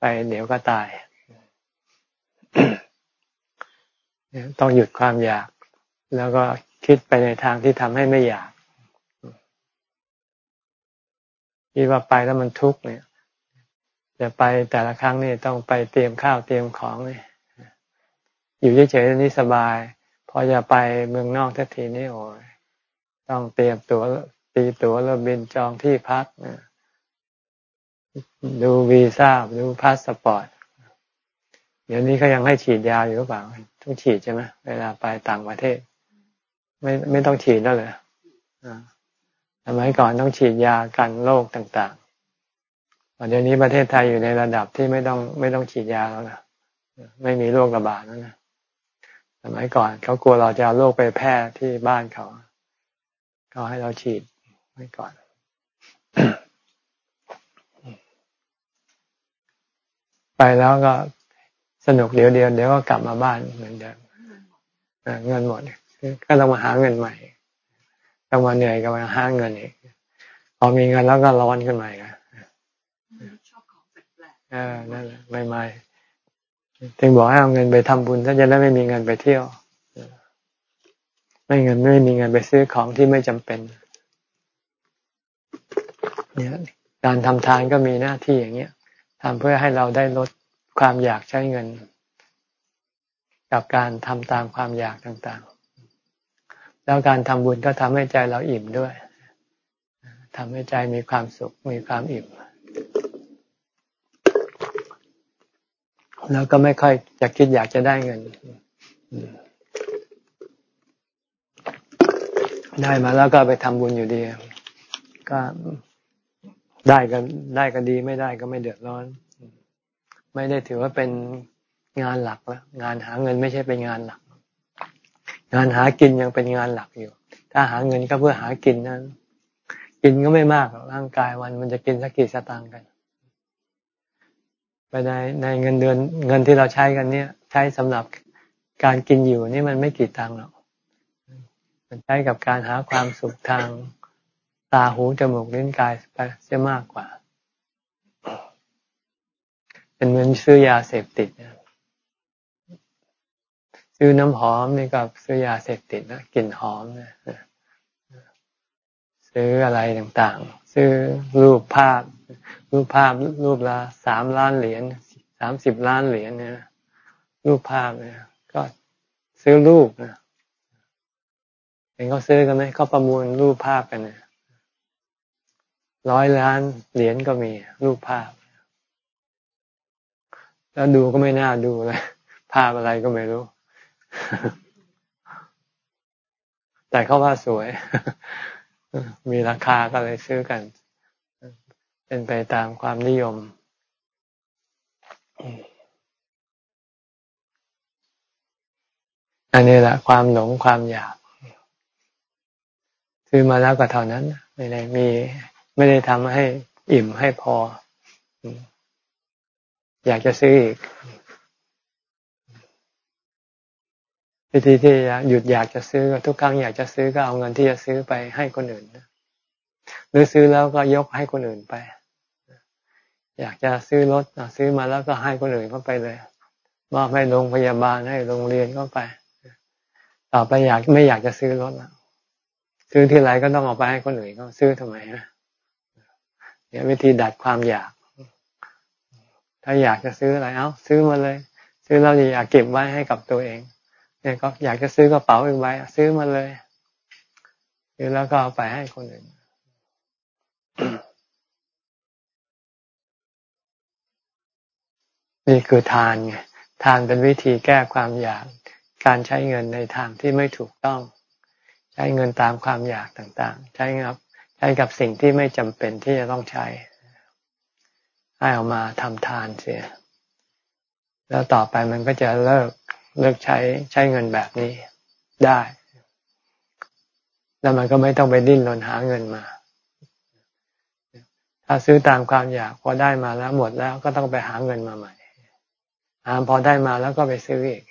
ไปเดี๋ยวก็ตาย ต้องหยุดความอยาก แล้วก็คิดไปในทางที่ทำให้ไม่อยากคิดว่าไปแล้วมันทุกข์เนี่ยจะไปแต่ละครั้งนี่ต้องไปเตรียมข้าวเตรียมของเนี่ยอยู่เฉยๆนี่สบาย พอจะไปเมืองนอกทันทีนี่โอ้ยต้องเตรียมตัวตีตั๋วแล้วบินจองที่พักดูวีซ่าดูพาสปอร์ต เดี๋ยวนี้เขายังให้ฉีดยาอยู่หรือเปล่าต้องฉีดใช่ไหมเวลาไปต่างประเทศ ไม่ไม่ต้องฉีดแล้วเลยสมัยก่อนต้องฉีดยากันโรคต่างๆเดี๋ยวนี้ประเทศไทยอยู่ในระดับที่ไม่ต้องไม่ต้องฉีดยาแล้วนะไม่มีโรคระบาดแล้วนะสมัยก่อนเขากลัวเราจะเอาโรคไปแพร่ที่บ้านเขาก็ให้เราฉีดไว้ก่อนไปแล้วก็ สนุกเดี๋ยวเดียวเดี๋ยวก็กลับมาบ้านเหมือนเดิมเงินหมดก็ต้องมาหาเงินใหม่ต้องมาเหนื่อยกับมาหาเงินอีกพอมีเงินแล้วก็ร้อนขึ้นมาอีกชอบของแปลกๆเออนั่นแหละไม่ไม่ถึงบอกให้เอาเงินไปทำบุญถ้าจะได้ไม่มีเงินไปเที่ยว ไม่เงินไม่มีเงินไปซื้อของที่ไม่จำเป็น เนี่ย การทำทานก็มีหน้าที่อย่างเงี้ยทำเพื่อให้เราได้ลด ความอยากใช้เงิน กับการทำตามความอยากต่างๆ แล้วการทำบุญก็ทำให้ใจเราอิ่มด้วยทำให้ใจมีความสุขมีความอิ่ม แล้วก็ไม่ค่อยจะคิดอยากจะได้เงิน ได้มาแล้วก็ไปทำบุญอยู่ดี ก็ได้ก็ได้ก็ดีไม่ได้ก็ไม่เดือดร้อน ไม่ได้ถือว่าเป็นงานหลักแล้วงานหาเงินไม่ใช่เป็นงานหลัก งานหากินยังเป็นงานหลักอยู่ ถ้าหาเงินก็เพื่อหากินนั้น กินก็ไม่มากร่างกายวันมันจะกินสักกี่สตางค์กันไปในในเงินเดือนเงินที่เราใช้กันเนี่ย ใช้สำหรับการกินอยู่นี่มันไม่กี่ตังค์หรอกมันใช้กับการหาความสุขทางตาหูจมูกลิ้นกายไปเสียมากกว่า เป็นเหมือนซื้อยาเสพติดนะซื้อน้ำหอมนี่กับซื้อยาเสพติดนะกลิ่นหอมนะซื้ออะไรต่างๆ ซื้อรูปภาพ รูปภาพรูปละสามล้านเหรียญสามสิบล้านเหรียญเนี่ยรูปภาพเนี่ยก็ซื้อรูปนะเห็นเขาซื้อกันไหมเขาประมูลรูปภาพกันเนี่ยร้อยล้านเหรียญก็มีรูปภาพ แล้วดูก็ไม่น่าดูเลยภาพอะไรก็ไม่รู้ แต่เขาว่าสวย มีราคาก็เลยซื้อกัน เป็นไปตามความนิยม อันนี้แหละ ความหลงความอยาก ซื้อมาแล้วก็เท่านั้น ไม่ได้มี ไม่ได้ทำให้อิ่มให้พอ อยากจะซื้ออีก วิธีที่หยุดอยากจะซื้อทุกครั้งอยากจะซื้อก็เอาเงินที่จะซื้อไปให้คนอื่นหรือซื้อแล้วก็ยกให้คนอื่นไป อยากจะซื้อรถซื้อมาแล้วก็ให้คนอื่นเข้าไปเลยมอบให้โรงพยาบาลให้โรงเรียนเข้าไป ต่อไปอยากไม่อยากจะซื้อรถแล้วซื้อที่ไรก็ต้องเอาไปให้คนอื่นเขาซื้อทำไมนะเนี่ยวิธีดัดความอยาก ถ้าอยากจะซื้ออะไรเอาซื้อมาเลย ซื้อแล้วอยากเก็บไว้ให้กับตัวเอง เนี่ยก็อยากจะซื้อกระเป๋าอีกใบซื้อมาเลยซื้อแล้วก็เอาไปให้คนอื่นนี่คือทานไงทานเป็นวิธีแก้ความอยาก การใช้เงินในทางที่ไม่ถูกต้อง ใช้เงินตามความอยากต่างๆ ใช้กับ ใช้กับสิ่งที่ไม่จำเป็นที่จะต้องใช้ ให้ออกมาทำทานเสีย แล้วต่อไปมันก็จะเลิกเลิกใช้ใช้เงินแบบนี้ได้ แล้วมันก็ไม่ต้องไปดิ้นรนหาเงินมา ถ้าซื้อตามความอยากพอได้มาแล้วหมดแล้วก็ต้องไปหาเงินมาใหม่หาพอได้มาแล้วก็ไปซื้ออีก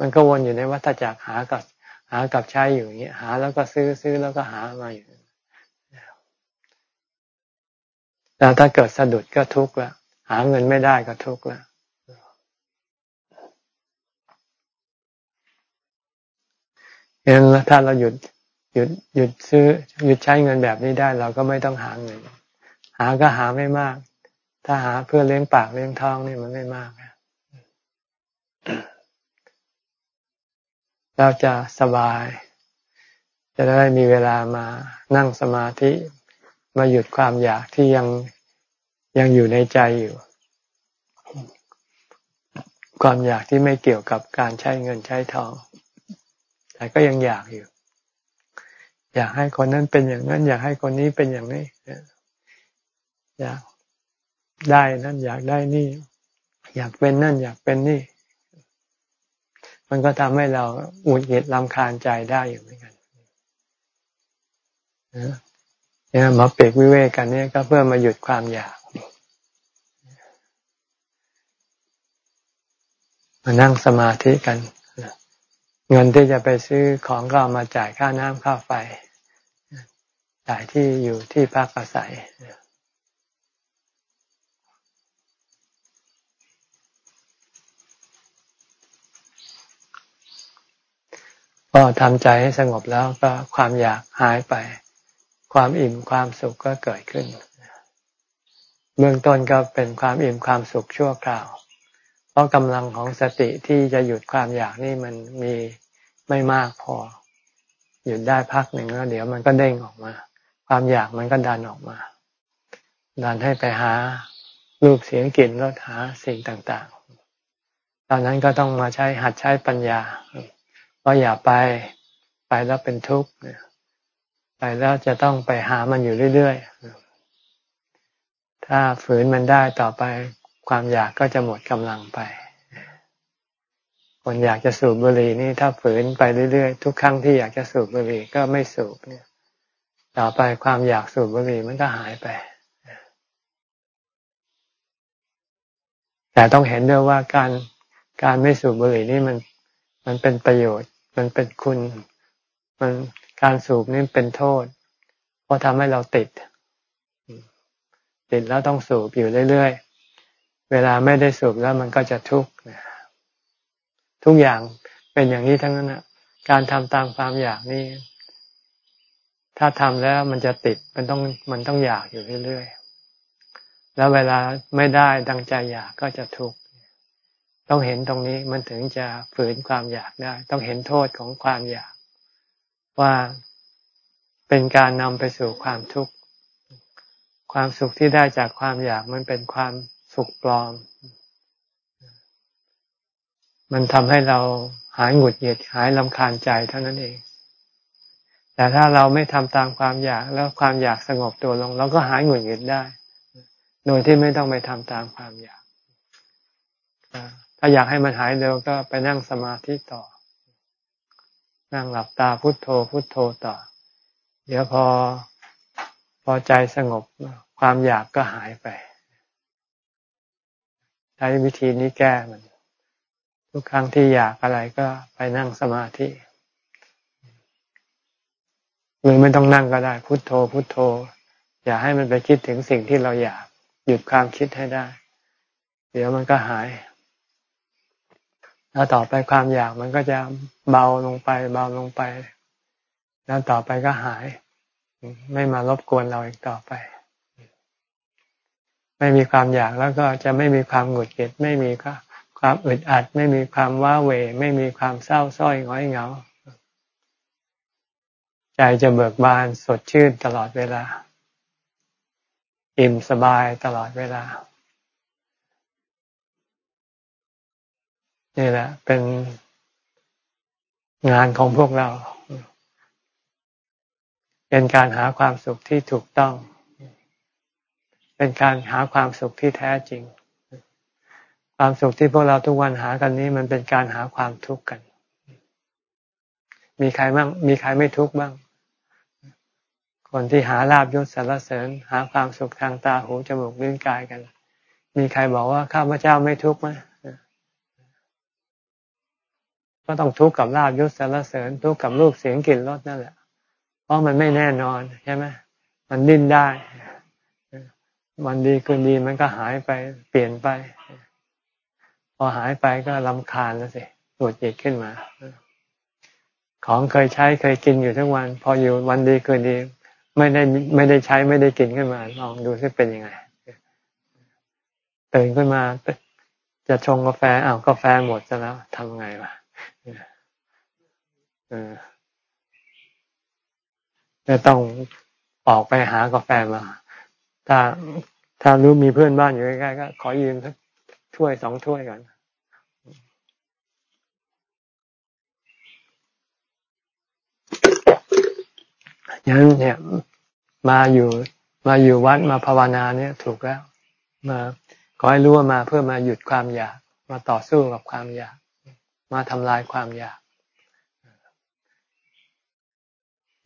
มันก็วนอยู่ในวัฏจักรหากับหากับใช้อยู่อย่างเงี้ยหาแล้วก็ซื้อซื้อแล้วก็หามาอยู่ แล้วถ้าเกิดสะดุดก็ทุกข์ละหาเงินไม่ได้ก็ทุกข์ละงั้นถ้าเราหยุดหยุดหยุดซื้อหยุดใช้เงินแบบนี้ได้ เราก็ไม่ต้องหาเงิน หาก็หาไม่มาก ถ้าหาเพื่อเลี้ยงปากเลี้ยงท้องนี่มันไม่มากเราจะสบาย จะได้มีเวลามานั่งสมาธิ มาหยุดความอยากที่ยังยังอยู่ในใจอยู่ ความอยากที่ไม่เกี่ยวกับการใช้เงินใช้ทอง แต่ก็ยังอยากอยู่ อยากให้คนนั้นเป็นอย่างนั้น อยากให้คนนี้เป็นอย่างนี้อยากได้นั่นอยากได้นี่ อยากเป็นนั่นอยากเป็นนี่ มันก็ทำให้เราอุดหงิดลำคาญใจได้อยู่เหมือนกัน เนี่ยมาเปกวิเวกกันเนี่ยก็เพื่อมาหยุดความอยากมานั่งสมาธิกัน เงินที่จะไปซื้อของก็ามาจ่ายค่าน้ำค่าไฟ จ่ายที่อยู่ที่พักอาศัยพอทำใจให้สงบแล้วก็ความอยากหายไป ความอิ่มความสุขก็เกิดขึ้น เบื้องต้นก็เป็นความอิ่มความสุขชั่วคราว เพราะกำลังของสติที่จะหยุดความอยากนี่มันมีไม่มากพอ หยุดได้พักหนึ่งแล้วเดี๋ยวมันก็เด้งออกมา ความอยากมันก็ดันออกมา ดันให้ไปหารูปเสียงกลิ่นรสหาสิ่งต่างๆ ตอนนั้นก็ต้องมาใช้หัดใช้ปัญญาว่าอย่าไปไปแล้วเป็นทุกข์ ไปแล้วจะต้องไปหามันอยู่เรื่อยๆ ถ้าฝืนมันได้ต่อไปความอยากก็จะหมดกำลังไป คนอยากจะสูบบุหรี่นี่ถ้าฝืนไปเรื่อยๆ ทุกครั้งที่อยากจะสูบบุหรี่ก็ไม่สูบเนี่ย ต่อไปความอยากสูบบุหรี่มันก็หายไป แต่ต้องเห็นด้วยว่าการการไม่สูบบุหรี่นี่มัน มันเป็นประโยชน์ มันเป็นคุณ มัน การสูบนี่เป็นโทษ เพราะทำให้เราติด ติดแล้วต้องสูบอยู่เรื่อยๆ เวลาไม่ได้สูบแล้วมันก็จะทุกข์ทุกอย่างเป็นอย่างนี้ทั้งนั้นนะการทำตามความอยากนี่ ถ้าทำแล้วมันจะติดมันต้องมันต้องอยากอยู่เรื่อยๆ แล้วเวลาไม่ได้ดังใจอยากก็จะทุกข์ต้องเห็นตรงนี้มันถึงจะฝืนความอยากได้ ต้องเห็นโทษของความอยาก ว่าเป็นการนำไปสู่ความทุกข์ ความสุขที่ได้จากความอยากมันเป็นความสุขปลอม มันทำให้เราหายหงุดหงิดหายลำคาญใจเท่านั้นเอง แต่ถ้าเราไม่ทำตามความอยากแล้วความอยากสงบตัวลง เราก็หายหงุดหงิดได้ โดยที่ไม่ต้องไปทำตามความอยาก ถ้าอยากให้มันหายเร็วก็ไปนั่งสมาธิต่อ นั่งหลับตาพุโทโธพุโทโธต่อ เดี๋ยวพอพอใจสงบความอยากก็หายไปใช้วิธีนี้แก้มัน ทุกครั้งที่อยากอะไรก็ไปนั่งสมาธิหรือไม่ต้องนั่งก็ได้ พุโทโธ พุโทโธ อย่าให้มันไปคิดถึงสิ่งที่เราอยาก หยุดความคิดให้ได้ เดี๋ยวมันก็หาย แล้วต่อไปความอยากมันก็จะเบาลงไป เบาลงไป แล้วต่อไปก็หาย ไม่มารบกวนเราอีกต่อไป ไม่มีความอยากแล้วก็จะไม่มีความหงุดหงิดไม่มีความอึดอัด ไม่มีความว้าเหวไม่มีความเศร้าส้อยง้อยเหงาใจจะเบิกบานสดชื่นตลอดเวลา อิ่มสบายตลอดเวลา นี่แหละ เป็นงานของพวกเรา เป็นการหาความสุขที่ถูกต้อง เป็นการหาความสุขที่แท้จริง ความสุขที่พวกเราทุกวันหากันนี้ มันเป็นการหาความทุกข์กัน มีใครบ้าง มีใครไม่ทุกข์บ้าง คนที่หาลาบยศสรรเสริญ หาความสุขทางตาหูจมูกลิ้นกายกัน มีใครบอกว่าข้าพเจ้าไม่ทุกข์ไหม ก็ต้องทุกข์กับลาบยศสารเสริญ ทุกข์กับรูปเสียงกลิ่นรสนั่นแหละ เพราะมันไม่แน่นอนใช่ไหมมันดิ้นได้วันดีคืนดีมันก็หายไปเปลี่ยนไป พอหายไปก็ลำคาญแล้วสิปวดเจิตขึ้นมา ของเคยใช้เคยกินอยู่ทั้งวัน พออยู่วันดีคืนดี ไม่ได้ไม่ได้ใช้ไม่ได้กินขึ้นมา ลองดูซิเป็นยังไงตื่นขึ้นมาจะชงกาแฟอ้าวกาแฟหมดซะแล้วทำไงวะ จะต้องออกไปหากาแฟมา ถ้าถ้ารู้มีเพื่อนบ้านอยู่ใกล้ๆก็ขอยืมสักถ้วยสองถ้วยก่อนยังเนี่ยมาอยู่มาอยู่วัดมาภาวนาเนี่ย ถูกแล้ว มาขอให้รู้ว่ามาเพื่อมาหยุดความอยาก มาต่อสู้กับความอยาก มาทำลายความอยาก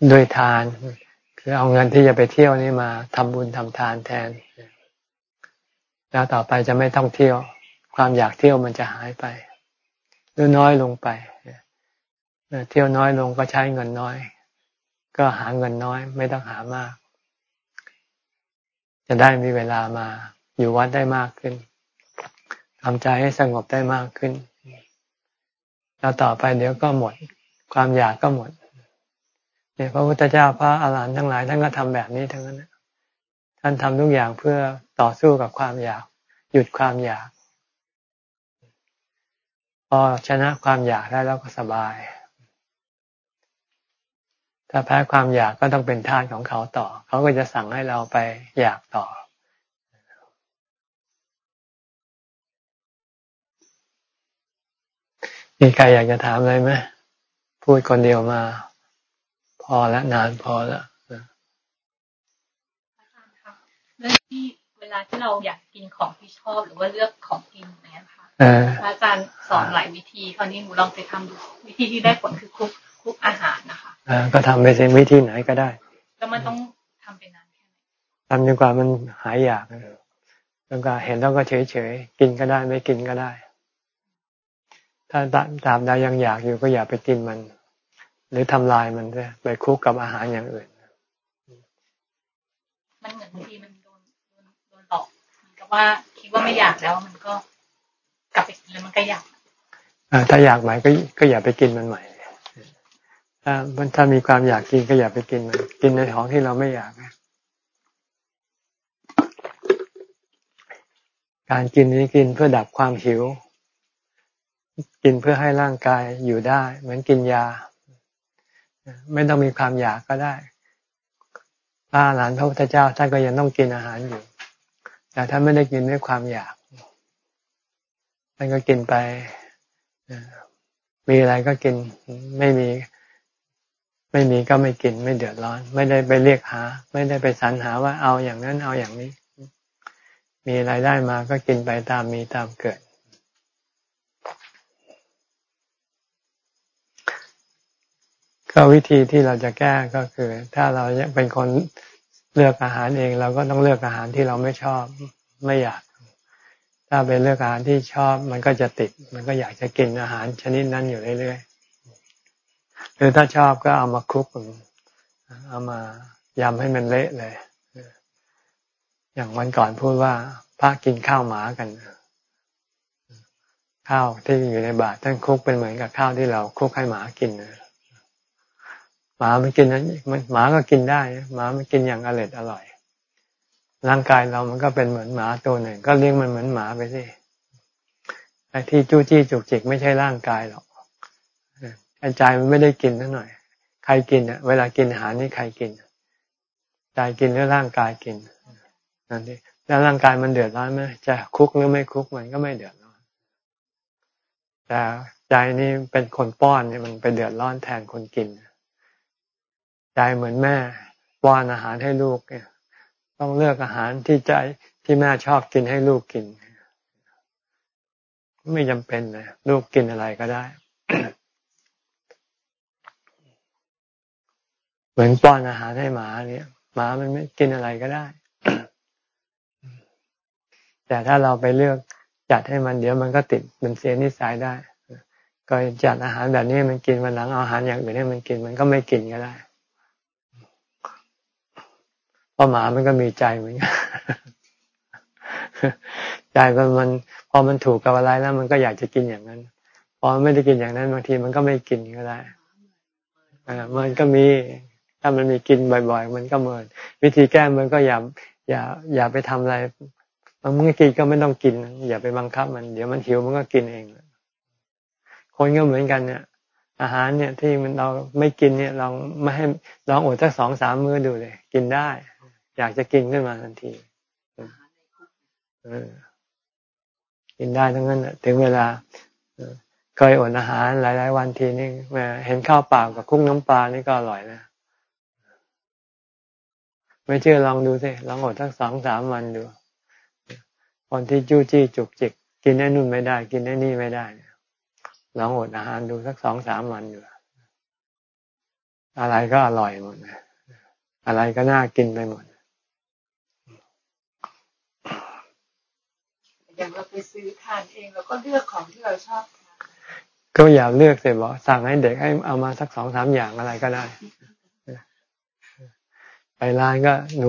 โดยทาน คือเอาเงินที่จะไปเที่ยวนี่มาทำบุญทำทานแทน แล้วต่อไปจะไม่ต้องเที่ยว ความอยากเที่ยวมันจะหายไปหรือน้อยลงไปเที่ยวน้อยลงก็ใช้เงินน้อย ก็หาเงินน้อย ไม่ต้องหามาก จะได้มีเวลามา อยู่วัดได้มากขึ้นทำใจให้สงบได้มากขึ้น แล้วต่อไปเดี๋ยวก็หมด ความอยากก็หมด พระพุทธเจ้าพระอาหารหันต์ทั้งหลายท่านก็ทำแบบนี้ทั้งนั้นท่านทำทุกอย่างเพื่อต่อสู้กับความอยาก หยุดความอยาก พอชนะความอยากได้แล้วก็สบาย ถ้าแพ้ความอยากก็ต้องเป็นทาสของเขาต่อ เขาก็จะสั่งให้เราไปอยากต่อมีใครอยากจะถามอะไรไหมพูดคนเดียวมา อแล้วนานพอแล้วเรื่องที่เวลาที่เราอยากกินของที่ชอบหรือว่าเลือกของกินอย่างเงี้ยค่ะพระอาจารย์สอนหลายวิธีคราวนี้หนูลองไปทำดูวิธีที่ได้ผลคือคุกคุกอาหารนะคะอ่าก็ทำไปสิวิธีไหนก็ได้ แล้วมันต้องทำไปนานแค่ไหนทำจนกว่ามันหายอยากจนกว่าเห็นแล้วก็เฉยเฉยกินก็ได้ไม่กินก็ได้ ถ้าตามใดยังอยากอยู่ก็อย่าไปกินมัน หรือทำลายมันไปคุกกับอาหารอย่างอื่น มันเหมือนบางทีมันโดนโดนโดนหลอกมันก็ว่าคิดว่าไม่อยากแล้วมันก็กลับไปกินแล้วมันก็อยากถ้าอยากใหม่ก็ก็อย่าไปกินมันใหม่ถ้ามันถ้ามีความอยากกินก็อย่าไปกินมัน กินในของที่เราไม่อยากการกินนี้กินเพื่อดับความหิว กินเพื่อให้ร่างกายอยู่ได้ เหมือนกินยา ไม่ต้องมีความอยากก็ได้พระหลานพระพุทธเจ้าท่านก็ยังต้องกินอาหารอยู่ แต่ท่านไม่ได้กินด้วยความอยากท่านก็กินไปมีอะไรก็กินไม่มี ไม่มีก็ไม่กิน ไม่เดือดร้อน ไม่ได้ไปเรียกหา ไม่ได้ไปสรรหาว่าเอาอย่างนั้นเอาอย่างนี้ มีอะไรได้มาก็กินไปตามมีตามเกิด ก็วิธีที่เราจะแก้ก็คือ ถ้าเราเป็นคนเลือกอาหารเอง เราก็ต้องเลือกอาหารที่เราไม่ชอบไม่อยาก ถ้าเป็นเลือกอาหารที่ชอบมันก็จะติด มันก็อยากจะกินอาหารชนิดนั้นอยู่เรื่อยๆหรือถ้าชอบก็เอามาคลุกเอามายำให้มันเละเลย อย่างวันก่อนพูดว่าพระกินข้าวหมากันข้าวที่อยู่ในบาตรท่านคลุกเป็นเหมือนกับข้าวที่เราคลุกให้หมากิน หมามันกินนั้นหมาก็กินได้หมามันกินอย่างอร่อยอร่อย ร่างกายเรามันก็เป็นเหมือนหมาตัวหนึ่ง ก็เลี้ยงมันเหมือนหมาไปสิไอ้ที่จู้จี้จุกจิกไม่ใช่ร่างกายหรอกไอใจมันไม่ได้กินทั้งหน่อย ใครกินอะ เวลากินอาหารนี่ใครกินใจกินหรือร่างกายกินนั่นเองแล้วร่างกายมันเดือดร้อนไหมจะคุกหรือไม่คุกมันก็ไม่เดือดร้อนแต่ใจนี่เป็นคนป้อนเนี่ยมันไปเดือดร้อนแทนคนกิน ใจเหมือนแม่ป้อนอาหารให้ลูกเนี่ยต้องเลือกอาหารที่ใจที่แม่ชอบกินให้ลูกกิน ไม่จำเป็นเลยลูกกินอะไรก็ได้ เหมือนป้อนอาหารให้หมาเนี่ยหมามันไม่กินอะไรก็ได้ แต่ถ้าเราไปเลือกจัดให้มันเดี๋ยวมันก็ติดมันเสียนิสัยได้ ก็จัดอาหารแบบนี้มันกินวันหลังอาหารอย่างอื่นให้มันกินมันก็ไม่กินก็ได้ เพราะหมามันก็มีใจเหมือนกันใจมันมัน พอมันถูกกับอะไรแล้ว มันก็อยากจะกินอย่างนั้น พอไม่ได้กินอย่างนั้นบางทีมันก็ไม่กินก็ได้อ่ามันก็มี ถ้ามันมีกินบ่อยๆ มันก็เมิน วิธีแก้มันก็อย่า อย่า อย่าไปทำอะไรมันไม่กินก็ไม่ต้องกิน อย่าไปบังคับ มันเดี๋ยวมันหิวมันก็กินเอง คนก็เหมือนกันเนี่ย อาหารเนี่ยที่มันเราไม่กินเนี่ยลองไม่ให้ลองอดสักสองสามมื้อดูเลย กินได้ อยากจะกินขึ้นมาทันทีกินได้ทั้งนั้นถึงเวลาเคยอดอาหารหลาย ๆ วันทีนี่เห็นข้าวเปล่ากับคุ้งน้ำปลานี่ก็อร่อยนะไม่เชื่อลองดูสิลองอดทั้งสองสามวันดูคนที่จู้จี้จุกจิก กินไอ้นู่นไม่ได้ กินไอ้นี่ไม่ได้ลองอดอาหารดูสักสองสามวันดูอะไรก็อร่อยหมดอะไรก็น่ากินไปหมด อย่างเราไปซื้อทานเองเราก็เลือกของที่เราชอบก็อย่าเลือกเสยบอกสั่งให้เด็กให้เอามาสักสองสามอย่างอะไรก็ได้ ไปร้านก็หนู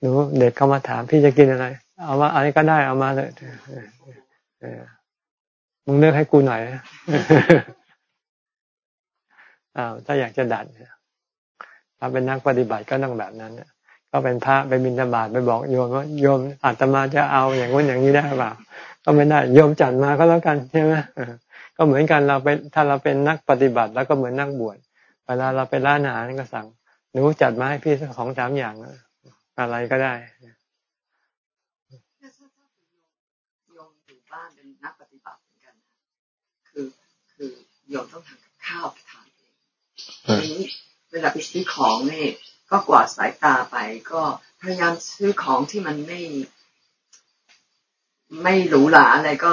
หนูเด็กเข้ามาถามพี่จะกินอะไร เอามาอะไรก็ได้เอามาเลยมึงเลือกให้กูหน่อยอ้าวถ้าอยากจะดัดถ้าเป็นนักปฏิบัติก็ต้องแบบนั้น ก็เป็นพระไปบิณฑบาตไปบอกโยมว่าโยมอาตมาจะเอาอย่างนู้นอย่างนี้ได้เปล่าก็ไม่ได้โยมจัดมาก็แล้วกันใช่ไหมก็เหมือนกันเราเป็นถ้าเราเป็นนักปฏิบัติแล้วก็เหมือนนักบวชเวลาเราไปร้านอาหารก็สั่งหนูจัดมาให้พี่สักสองสามอย่างอะไรก็ได้โยมอยู่บ้านเป็นนักปฏิบัติเหมือนกัน คือคือโยมต้องทำข้าวทานเองเวลาไปซื้อของเนี่ย ก็กวาดสายตาไป ก็พยายามซื้อของที่มันไม่ ไม่หรูหราอะไรก็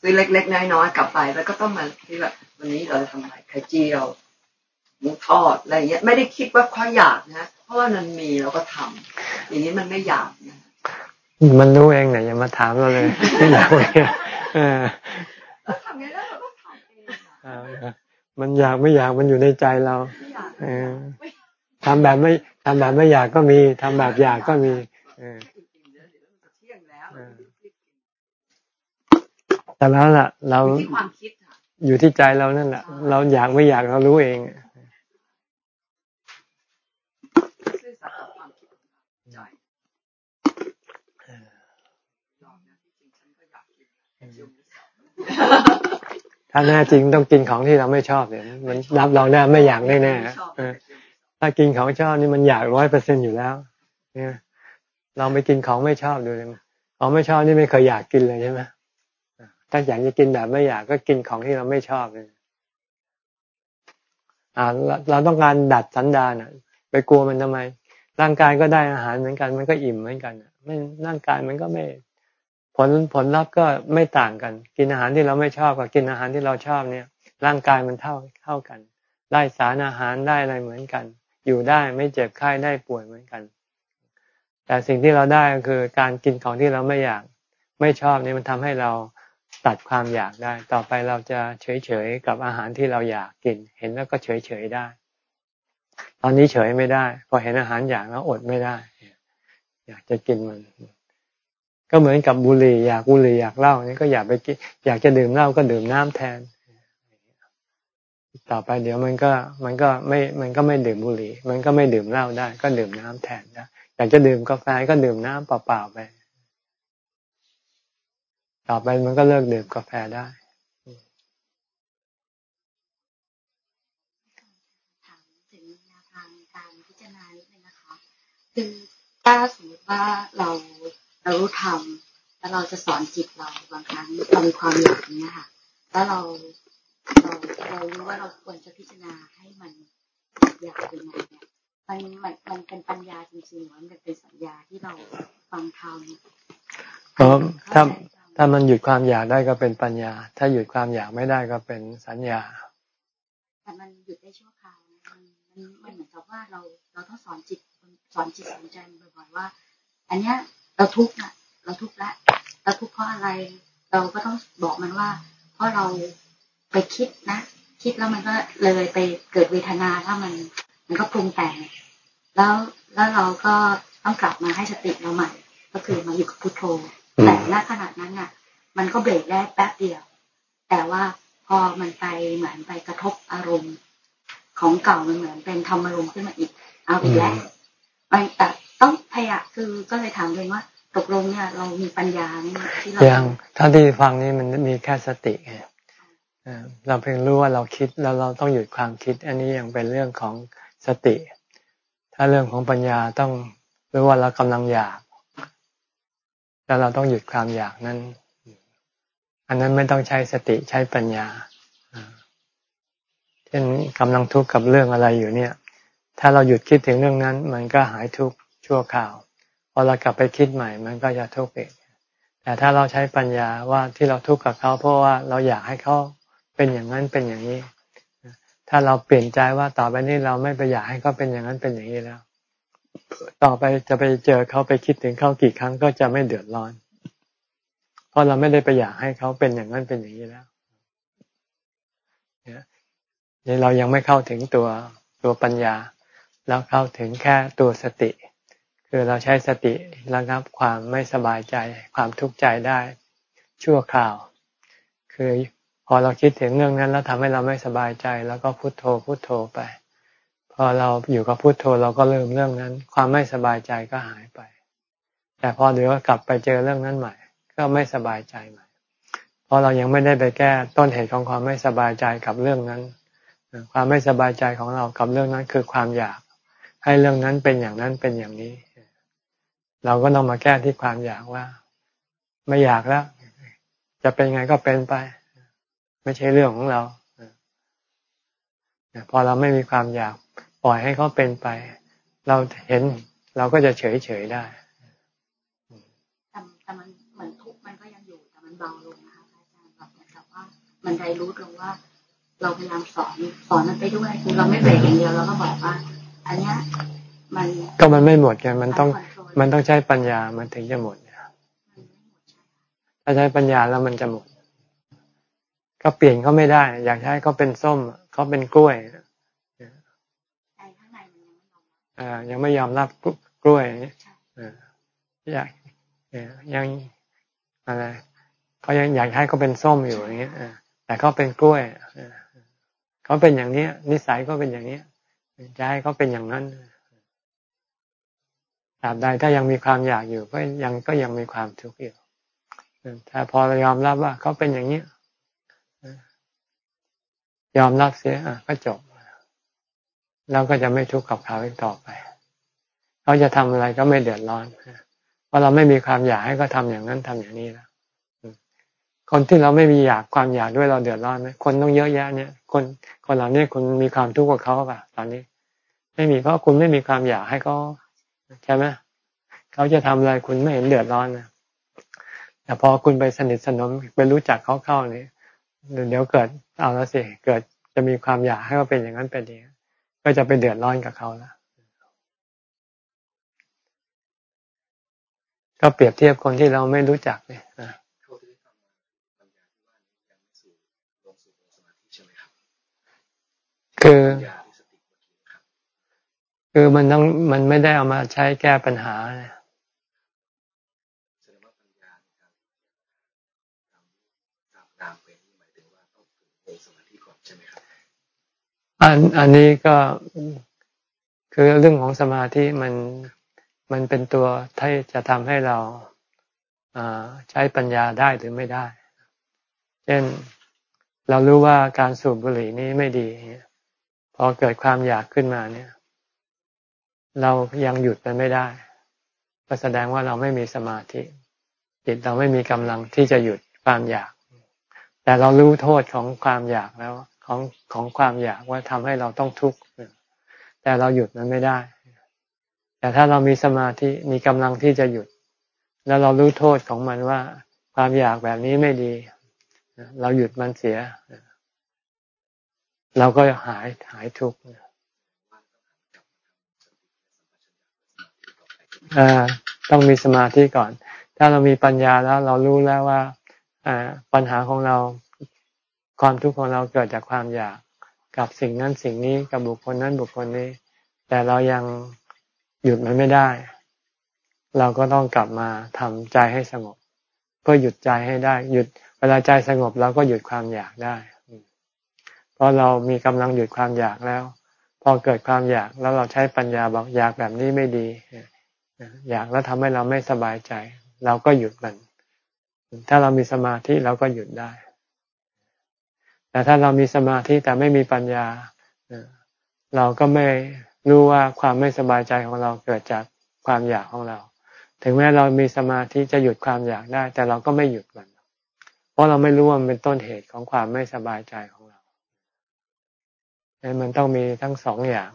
ซซื้อเล็ก ๆ น้อยๆกลับไป แล้วก็ต้องมาคิดว่าวันนี้เราจะทำอะไรไข่เจียวหมูทอดอะไรเงี้ย ไม่ได้คิดว่าเขาอยากนะเพราะว่ามันมีเราก็ทำอย่างนี้มันไม่อยากนะมันรู้เองเนี่ยอย่ามาถามเราเลยไม่อยากเลยเออแล้วทำไงแล้วเราก็ทำเองอะเอามันอยากไม่อยากมันอยู่ในใจเราไม่อยากเออ ทำแบบไม่ทำแบบไม่อยากก็มีทำแบบอยากก็มีเออจริงๆเดี๋ยวเดี๋ยวมันจะเที่ยงแล้วเออแต่แล้วล่ะ เราอยู่ที่ความคิดค่ะอยู่ที่ใจเรานั่นแหละเราอยากไม่อยากเรารู้เองซื่อสัตย์กับความคิดของเราใจยอมนะที่จริงฉันก็อยากกินไข่เจียวหมูสับถ้าแน่จริงต้องกินของที่เราไม่ชอบเนี่ยมันรับเราแน่ไม่อยากแน่แน่ชอบๆเออ ถ้ากินของชอบนี่มันอยากร้อยเปอร์เซ็นอยู่แล้วเนี่ยเราไปกินของไม่ชอบดูเลยของไม่ชอบนี่ไม่เคยอยากกินเลยใช่ไหมถ้าอยากจะกินแบบไม่อยากก็กินของที่เราไม่ชอบเลยอ่าเราเราต้องการดัดสันดานอะ ไปกลัวมันทำไม ร่างกายก็ได้อาหารเหมือนกัน มันก็อิ่มเหมือนกันไม่ร่างกายมันก็ไม่ ผลผลลัพธ์ก็ไม่ต่างกัน กินอาหารที่เราไม่ชอบกับกินอาหารที่เราชอบเนี่ย ร่างกายมันเท่าเท่ากัน ได้สารอาหารได้อะไรเหมือนกัน อยู่ได้ไม่เจ็บไข้ได้ป่วยเหมือนกัน แต่สิ่งที่เราได้ก็คือการกินของที่เราไม่อยากไม่ชอบนี่มันทำให้เราตัดความอยากได้ ต่อไปเราจะเฉยๆกับอาหารที่เราอยากกิน เห็นแล้วก็เฉยเฉยๆได้ ตอนนี้เฉยไม่ได้ พอเห็นอาหารอยากแล้วอดไม่ได้ อยากจะกินมัน ก็เหมือนกับบุหรี่อยากบุหรี่อยากเหล้านี่ก็อยากไปกินอยากจะดื่มเหล้าก็ดื่มน้ำแทน ต่อไปเดี๋ยวมันก็มันก็ไม่มันก็ไม่ดื่มบุหรี่ มันก็ไม่ดื่มเหล้าได้ ก็ดื่มน้ำแทนได้อยากจะดื่มกาแฟก็ดื่มน้ำเปล่าๆไปต่อไปมันก็เลิกดื่มกาแฟได้ถามถึงแนวทางการพิจารณานิดนึงนะคะคือถ้าสมมติว่าเราเรารู้ทำแล้วเราจะสอนจิตเราบางครั้งเรามีความอยากอย่างเนี้ยค่ะแล้วเรา เราเรารู้ว่าเราควรจะพิจารณาให้มันอยากยังไงเนี่ยมันมันมันเป็นปัญญาจริงๆหรือมันเป็นสัญญาที่เราฟังทำเพราะถ้าถ้ามันหยุดความอยากได้ก็เป็นปัญญา ถ้าหยุดความอยากไม่ได้ก็เป็นสัญญาแต่มันหยุดได้ชั่วคราวนะมันมันมันเหมือนกับว่าเราเราต้องสอนจิตสอนจิตสอนใจมันบ่อยๆว่า อันเนี้ยเราทุกข์นะเราทุกข์ละเราทุกข์เพราะอะไร เราก็ต้องบอกมันว่า เพราะเรา ไปคิดนะ คิดแล้วมันก็เลยไปเกิดเวทนาถ้ามัน มันก็ปรุงแต่งแล้วแล้วเราก็ต้องกลับมาให้สติเราใหม่ ก็คือมาอยู่กับพุทโธอืมแต่ณขนาดนั้นน่ะ มันก็เบรกได้แป๊บเดียว แต่ว่าพอมันไปเหมือนไปกระทบอารมณ์ของเก่ามันเหมือนเป็นธรรมารมณ์ขึ้นมาอีก เอาอีกแล้วมันแต่ต้องพยายามคือก็เลยถามเลยว่า ตกลงเนี่ย เรามีปัญญาไหมที่เรายังเท่าที่ฟังนี่มันมีแค่สติไง เราเพียงรู้ว่าเราคิดแล้วเราต้องหยุดความคิด อันนี้ยังเป็นเรื่องของสติ ถ้าเรื่องของปัญญาต้องรู้ว่าเรากำลังอยากแล้วเราต้องหยุดความอยากนั้น อันนั้นไม่ต้องใช้สติใช้ปัญญาเช่นกำลังทุกข์กับเรื่องอะไรอยู่เนี่ย ถ้าเราหยุดคิดถึงเรื่องนั้น มันก็หายทุกข์ชั่วคราวพอเรากลับไปคิดใหม่ มันก็จะทุกข์อีกแต่ถ้าเราใช้ปัญญาว่าที่เราทุกข์กับเขาเพราะว่าเราอยากให้เขา เป็นอย่างนั้นเป็นอย่างนี้ ถ้าเราเปลี่ยนใจว่าต่อไปนี้เราไม่ไปอยากให้เขาเป็นอย่างนั้นเป็นอย่างนี้แล้ว ต่อไปจะไปเจอเขาไปคิดถึงเขากี่ครั้งก็จะไม่เดือดร้อน เพราะเราไม่ได้ไปอยากให้เขาเป็นอย่างนั้นเป็นอย่างนี้แล้วเนี่ยนี่เรายังไม่เข้าถึงตัวตัวปัญญา แล้วเข้าถึงแค่ตัวสติ คือเราใช้สติระงับความไม่สบายใจความทุกข์ใจได้ชั่วคราว คือ พอเราคิดถึงเรื่องนั้นแล้วทำให้เราไม่สบายใจ แล้วก็พุโทโธพุโทโธไป พอเราอยู่กับพุโทโธเราก็ลืมเรื่องนั้น ความไม่สบายใจก็หายไป แต่พอเดี๋ยวกลับไปเจอเรื่องนั้นใหม่ ก็ไม่สบายใจใหม่ เพราะเรายังไม่ได้ไปแก้ต้นเหตุของความไม่สบายใจกับเรื่องนั้น ความไม่สบายใจของเรากับเรื่องนั้นคือความอยาก ให้เรื่องนั้นเป็นอย่างนั้นเป็นอย่างนี้ เราก็ต้องมาแก้ที่ความอยากว่า ไม่อยากแล้ว จะเป็นไงก็เป็นไป ไม่ใช่เรื่องของเราพอเราไม่มีความอยากปล่อยให้เขาเป็นไป เราเห็นเราก็จะเฉยเฉยๆได้แต่แต่มันเหมือนทุกข์มันก็ยังอยู่แต่มันเบาลงนะคะอาจารย์แบบมันได้รู้ตรงว่า เราพยายามสอนสอนมันไปด้วยคือเราไม่เบรกอย่างเดียวเราก็บอกว่า อันเนี้ยมันก็มันไม่หมดไงมันต้องมันต้องใช้ปัญญามันถึงจะหมดถ้าใช้ปัญญาแล้วมันจะหมด ก็เปลี่ยนเขาไม่ได้ อยากให้เขาเป็นส้มเขาเป็นกล้วยอ่ายังไม่ยอมรับกล้วยอยากยังอะไรเขายังอยากให้เขาเป็นส้มอยู่อย่างเงี้ยแต่เขาเป็นกล้วยเขาเป็นอย่างนี้นิสัยก็เป็นอย่างนี้จะให้เขาเป็นอย่างนั้นตราบใดถ้ายังมีความอยากอยู่ ก็ยังก็ยังมีความทุกข์อยู่ถ้าพอเรายอมรับว่าเขาเป็นอย่างนี้ย ยอมรับเสียก็จบเราก็จะไม่ทุกข์กับเขาอีกต่อไป เขาจะทำอะไรก็ไม่เดือดร้อน เพราะเราไม่มีความอยากให้เขาทาอย่างนั้นทำอย่างนี้แล้วคนที่เราไม่มีอยากความอยากด้วยเราเดือดร้อนไหมคนต้องเยอะแยะเนี่ย คนคนเหล่านี้คุณมีความทุกข์กับเขาป่ะตอนนี้ ไม่มีเพราะคุณไม่มีความอยากให้เขาใช่ไหมเขาจะทำอะไรคุณไม่เห็นเดือดร้อนนะแต่พอคุณไปสนิทสนมไปรู้จักเขาเข้านี่ เดี๋ยวเกิดเอาแล้วสิเกิดจะมีความอยากให้เขาเป็นอย่างนั้นเป็นอย่างนี้ก็จะไปเดือดร้อนกับเขาแล้วก็เปรียบเทียบคนที่เราไม่รู้จักเนี่ยคือ คือมันต้องมันไม่ได้เอามาใช้แก้ปัญหาเนี่ย อันอันนี้ก็คือเรื่องของสมาธิมันมันเป็นตัวที่จะทำให้เราใช้ปัญญาได้หรือไม่ได้ เช่นเรารู้ว่าการสูบบุหรี่นี้ไม่ดี พอเกิดความอยากขึ้นมาเนี่ย เรายังหยุดมันไม่ได้ ก็แสดงว่าเราไม่มีสมาธิ จิตเราไม่มีกำลังที่จะหยุดความอยาก แต่เรารู้โทษของความอยากแล้ว ของของความอยากว่าทำให้เราต้องทุกข์แต่เราหยุดมันไม่ได้ แต่ถ้าเรามีสมาธิมีกำลังที่จะหยุด แล้วเรารู้โทษของมันว่า ความอยากแบบนี้ไม่ดี เราหยุดมันเสีย เราก็หายหายทุกข์ต้องมีสมาธิก่อน ถ้าเรามีปัญญาแล้ว เรารู้แล้วว่าปัญหาของเรา ความทุกข์ของเราเกิดจากความอยากกับสิ่งนั้นสิ่งนี้กับบุคคลนั้นบุคคลนี้ แต่เรายังหยุดมันไม่ได้ เราก็ต้องกลับมาทำใจให้สงบ เพื่อหยุดใจให้ได้ หยุดเวลาใจสงบเราก็หยุดความอยากได้ เพราะเรามีกำลังหยุดความอยากแล้ว พอเกิดความอยากแล้วเราใช้ปัญญาบอกอยากแบบนี้ไม่ดี อยากแล้วทำให้เราไม่สบายใจ เราก็หยุดมัน ถ้าเรามีสมาธิเราก็หยุดได้ แต่ถ้าเรามีสมาธิแต่ไม่มีปัญญา เราก็ไม่รู้ว่าความไม่สบายใจของเราเกิดจากความอยากของเรา ถึงแม้เรามีสมาธิจะหยุดความอยากได้ แต่เราก็ไม่หยุดมัน เพราะเราไม่รู้ว่ามันเป็นต้นเหตุของความไม่สบายใจของเรามันต้องมีทั้งสองอย่าง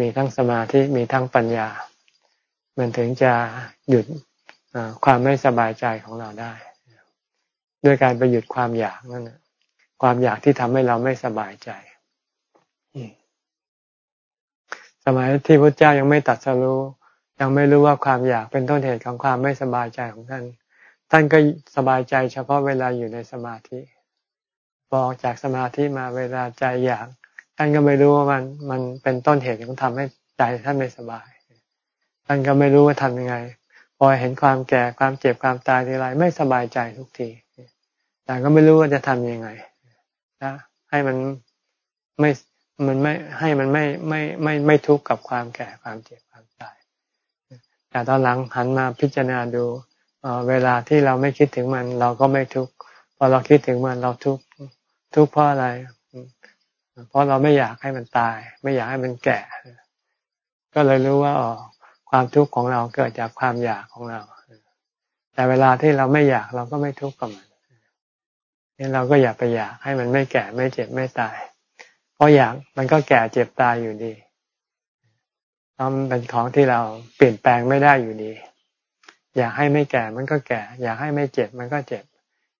มีทั้งสมาธิมีทั้งปัญญา มันถึงจะหยุดความไม่สบายใจของเราได้ ด้วยการไปหยุดความอยากนั่น ความอยากที่ทำให้เราไม่สบายใจ สมัยที่พระเจ้ายังไม่ตัดสรู้ยังไม่รู้ว่าความอยากเป็นต้นเหตุของความไม่สบายใจของท่าน ท่านก็สบายใจเฉพาะเวลาอยู่ในสมาธิพอออกจากสมาธิมาเวลาใจอยากท่านก็ไม่รู้ว่ามันมันเป็นต้นเหตุของทำให้ใจท่านไม่สบาย ท่านก็ไม่รู้ว่าทำยังไง พอเห็นความแก่ความเจ็บความตายทีไรไม่สบายใจทุกที แต่ก็ไม่รู้ว่าจะทำยังไง นะให้มันไม่มันไม่ให้มันไม่ไม่ไม่ไม่ทุกข์กับความแก่ความเจ็บความตายแต่ตอนหลังหันมาพิจารณาดูเวลาที่เราไม่คิดถึงมัน เราก็ไม่ทุกข์พอเราคิดถึงมันเราทุกข์ทุกข์เพราะอะไร เพราะเราไม่อยากให้มันตาย ไม่อยากให้มันแก่ ก็เลยรู้ว่าอ๋อความทุกข์ของเราเกิดจากความอยากของเรา แต่เวลาที่เราไม่อยากเราก็ไม่ทุกข์กับมัน เราก็อย่าไปอยากให้มันไม่แก่ไม่เจ็บไม่ตาย เพราะอยากมันก็แก่เจ็บตายอยู่ดีมันเป็นของที่เราเปลี่ยนแปลงไม่ได้อยู่ดี อยากให้ไม่แก่มันก็แก่ อยากให้ไม่เจ็บมันก็เจ็บ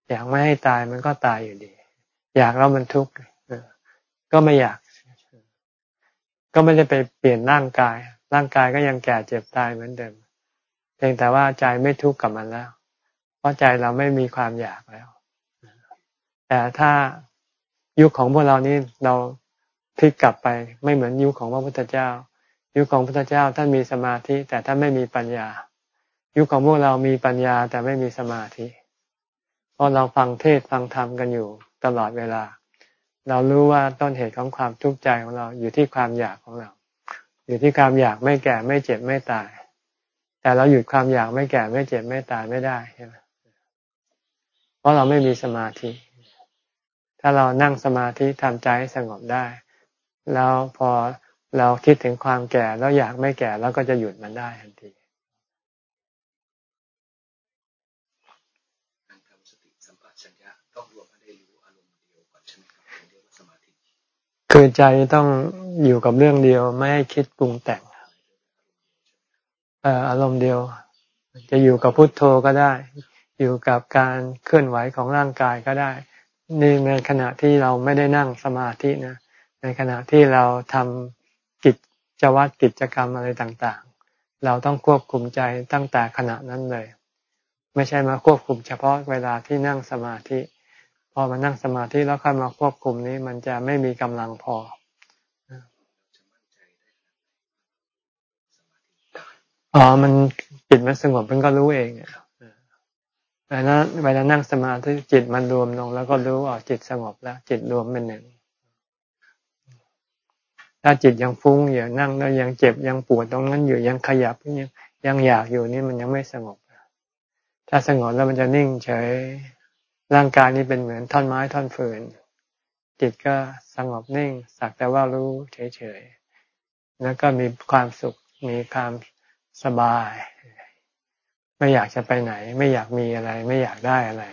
อยากไม่ให้ตายมันก็ตายอยู่ดี อยากแล้วมันทุกข์ก็ไม่อยาก ก็ไม่ได้ไปเปลี่ยนร่างกาย ร่างกายก็ยังแก่เจ็บตายเหมือนเดิม เพียงแต่ว่าใจไม่ทุกข์กับมันแล้ว เพราะใจเราไม่มีความอยากแล้ว แต่ถ้ายุคของพวกเรานี่เราพลิกกลับไปไม่เหมือนยุคของพระพุทธเจ้า ยุคของพระพุทธเจ้าท่านมีสมาธิ แต่ท่านไม่มีปัญญา ยุคของพวกเรามีปัญญาแต่ไม่มีสมาธิ เพราะเราฟังเทศฟังธรรมกันอยู่ตลอดเวลา เรารู้ว่าต้นเหตุของความทุกข์ใจของเราอยู่ที่ความอยากของเรา อยู่ที่ความอยากไม่แก่ไม่เจ็บไม่ตาย แต่เราหยุดความอยากไม่แก่ไม่เจ็บไม่ตายไม่ได้ใช่ไหมเพราะเราไม่มีสมาธิ ถ้าเรานั่งสมาธิทำใจให้สงบได้ แล้วพอเราคิดถึงความแก่แล้วอยากไม่แก่แล้วก็จะหยุดมันได้ทันทีคือใจต้องอยู่กับเรื่องเดียวไม่ให้คิดปรุงแต่งอารมณ์เดียว จะอยู่กับพุทโธก็ได้ อยู่กับการเคลื่อนไหวของร่างกายก็ได้ นี่ในขณะที่เราไม่ได้นั่งสมาธินะ ในขณะที่เราทำกิจวัตรกิจกรรมอะไรต่างๆ เราต้องควบคุมใจตั้งแต่ขณะนั้นเลย ไม่ใช่มาควบคุมเฉพาะเวลาที่นั่งสมาธิ พอมานั่งสมาธิแล้วค่อยมาควบคุมนี้มันจะไม่มีกำลังพออ๋อ มันจิตมันสงบมันก็รู้เองเเวลาเวลานั่งสมาธิจิตมันรวมลง แล้วก็รู้อ๋อจิตสงบแล้ว จิตรวมเป็นหนึ่ง ถ้าจิตยังฟุ้งอยู่นั่งแล้วยังเจ็บยังปวดตรงนั้นอยู่ยังขยับยังยังอยากอยู่นี่มันยังไม่สงบ ถ้าสงบแล้วมันจะนิ่งเฉยร่างกายนี้เป็นเหมือนท่อนไม้ท่อนฟืน จิตก็สงบนิ่ง สักแต่ว่ารู้เฉยๆแล้วก็มีความสุขมีความสบาย ไม่อยากจะไปไหน ไม่อยากมีอะไร ไม่อยากได้อะไร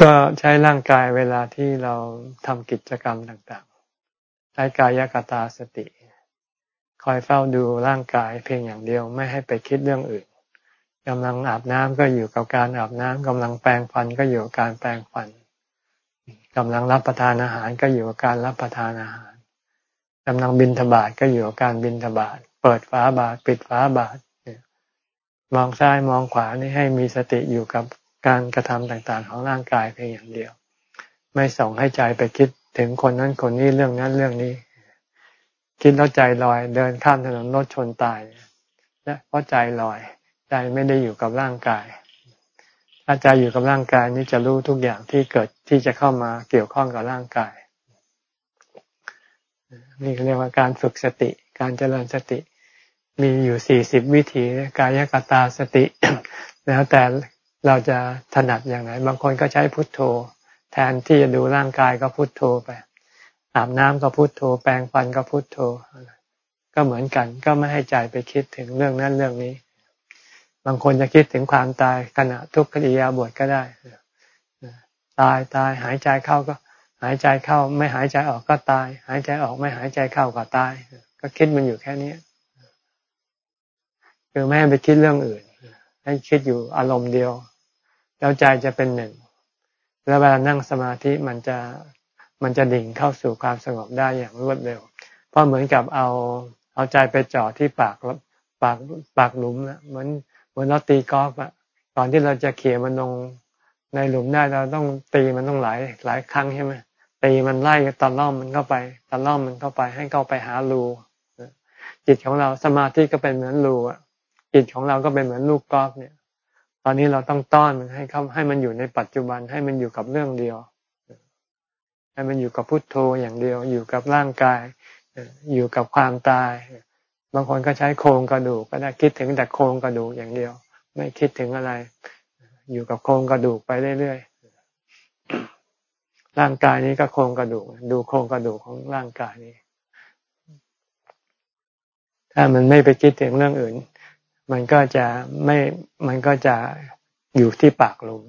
ก็ใช้ร่างกายเวลาที่เราทำกิจกรรมต่างๆ ใช้กายกตาสติ คอยเฝ้าดูร่างกายเพียงอย่างเดียวไม่ให้ไปคิดเรื่องอื่นกำลังอาบน้ำก็อยู่กับการอาบน้ำกำลังแปรงฟันก็อยู่กับการแปรงฟันกำลังรับประทานอาหารก็อยู่กับการรับประทานอาหาร กำลังบินทบาทก็อยู่กับการบินทบาทเปิดฝาบาทปิดฝาบาทมองซ้ายมองขวานี่ให้มีสติอยู่กับการกระทำต่างๆ ของร่างกายเพียงอย่างเดียว ไม่ส่งให้ใจไปคิดถึงคนนั้นคนนี้เรื่องนั้นเรื่องนี้ คิดแล้วใจลอยเดินข้ามถนนรถชนตายนะเพราะใจลอย ใจไม่ได้อยู่กับร่างกาย ถ้าใจอยู่กับร่างกายนี้จะรู้ทุกอย่างที่เกิดที่จะเข้ามาเกี่ยวข้องกับร่างกาย นี่เรียกว่าการฝึกสติ การเจริญสติ มีอยู่สี่สิบวิธีกายกตาสติ แล้วแต่เราจะถนัดอย่างไหน บางคนก็ใช้พุทโธ แทนที่จะดูร่างกายก็พุทโธไปอาบน้ำก็พุทโธ แปรงฟันก็พุทโธ ก็เหมือนกัน ก็ไม่ให้ใจไปคิดถึงเรื่องนั้นเรื่องนี้ บางคนจะคิดถึงความตายขณะทุกขกิยาบวชก็ได้ ตายตายหายใจเข้าก็ หายใจเข้าไม่หายใจออกก็ตาย หายใจออกไม่หายใจเข้าก็ตาย ก็คิดมันอยู่แค่นี้คือไม่ให้ไปคิดเรื่องอื่น ให้คิดอยู่อารมณ์เดียว แล้วใจจะเป็นหนึ่ง แล้วเวลานั่งสมาธิมันจะมันจะดิ่งเข้าสู่ความสงบได้อย่างรวดเร็ว เพราะเหมือนกับเอาเอาใจไปจ่อที่ปากปากปากหลุมนะเหมือนเหมือนเราตีกอล์ฟอะก่อนที่เราจะเขี่ยมันลงในหลุมได้เราต้องตีมันต้องหลายหลายครั้งใช่ไหม ตีมันไล่ตอนล่อมมันเข้าไปตอนล่อมมันเข้าไป ให้เข้าไปหารูจิตของเราสมาธิก็เป็นเหมือนรูอะจิตของเราก็เป็นเหมือนลูกกอล์ฟเนี่ย ตอนนี้เราต้องต้อนมันให้เขาให้มันอยู่ในปัจจุบันให้มันอยู่กับเรื่องเดียว ให้มันอยู่กับพุทโธอย่างเดียว อยู่กับร่างกายอยู่กับความตาย บางคนก็ใช้โครงกระดูกก็ได้คิดถึงแต่โครงกระดูกอย่างเดียว ไม่คิดถึงอะไร อยู่กับโครงกระดูกไปเรื่อย ร่างกายนี้ก็โครงกระดูก ดูโครงกระดูกของร่างกายนี้ ถ้ามันไม่ไปคิดถึงเรื่องอื่น มันก็จะไม่มันก็จะอยู่ที่ปากหลุม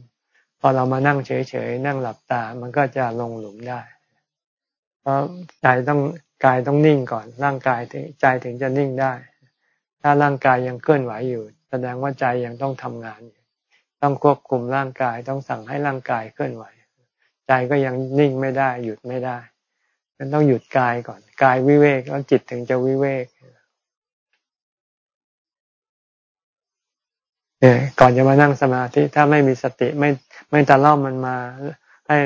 พอเรามานั่งเฉยๆนั่งหลับตา มันก็จะลงหลุมได้ เพราะใจต้องกายต้องนิ่งก่อน ร่างกายถึงใจถึงจะนิ่งได้ ถ้าร่างกายยังเคลื่อนไหวอยู่ แสดงว่าใจยังต้องทำงานอยู่ต้องควบคุมร่างกายต้องสั่งให้ร่างกายเคลื่อนไหว ใจก็ยังนิ่งไม่ได้ หยุดไม่ได้มันต้องหยุดกายก่อนกายวิเวกแล้วจิตถึงจะวิเวกเนี่ยก่อนจะมานั่งสมาธิถ้าไม่มีสติไม่ไม่ตะล่อมมันมา ให้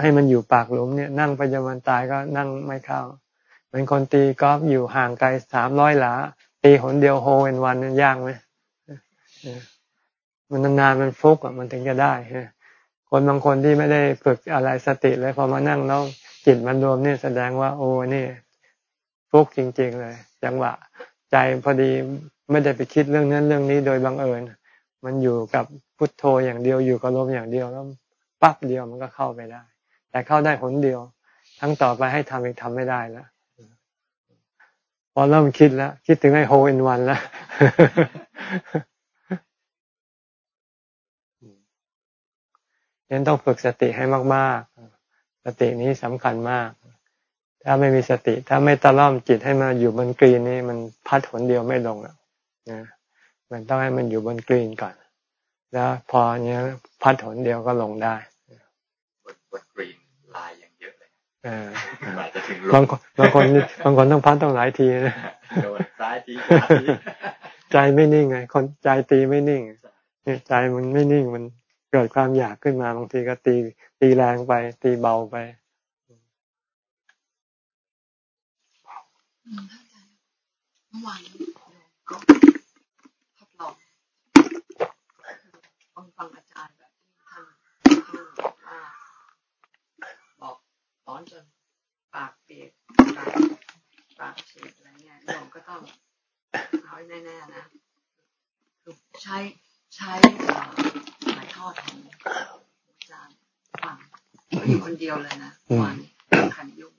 ให้มันอยู่ปากหลุมเนี่ย นั่งไปจนมันตายก็นั่งไม่เข้าเหมือนคนตีกอล์ฟอยู่ห่างไกลสามร้อยหลา ตีหนเดียวโฮเอนวันนั้นยากไหมมันนานๆมันฟุกอะมันถึงจะได้ คนบางคนที่ไม่ได้ฝึกอะไรสติเลยพอมานั่งแล้วจิตมันรวมนี่แสดงว่า โอ้นี่ฟุกจริง ๆ เลยจังหวะใจพอดีไม่ได้ไปคิดเรื่องนั้นเรื่องนี้โดยบังเอิญ มันอยู่กับพุทโธอย่างเดียวอยู่กับลมอย่างเดียวแล้วปั๊บเดียวมันก็เข้าไปได้ แต่เข้าได้ผลเดียว ทั้งต่อไปให้ทำอีกทำไม่ได้แล้วพอเริ่มคิดแล้ว คิดถึงไอ้โฮอินวันแล้ว ยังต้องฝึกสติให้มาก ๆ สตินี้สำคัญมาก ถ้าไม่มีสติ ถ้าไม่ตะล่อมจิตให้มาอยู่บนกรีนนี่มันพัดหนเดียวไม่ลงอะนะมันต้องให้มันอยู่บนกรีนก่อน แล้วพอเนี้ยพัดหนเดียวก็ลงได้บนบนกรีนลายอย่างเยอะเลยอจะถึงบางคนบางคนบางคนต้องพัดต้องหลายทีนะโดนซ้ายทีใจไม่นิ่งไง คนใจตีไม่นิ่งใจมันไม่นิ่งมัน เกิดความอยากขึ้นมาบางทีก็ตีตีแรงไป ตีเบาไปเมื่อวานก็ทดลองฟังฟังอาจารย์แบบที่ท่านท่านบอกว่าบอกสอนจนปากเปียกปากปากเฉียดอะไรเงี้ยโยมก็ต้องเอาแน่ๆนะคือใช้ ใช้ถ่ายทอดของอาจารย์ฟังอยู่คนเดียวเลยนะวันขันยุ่ง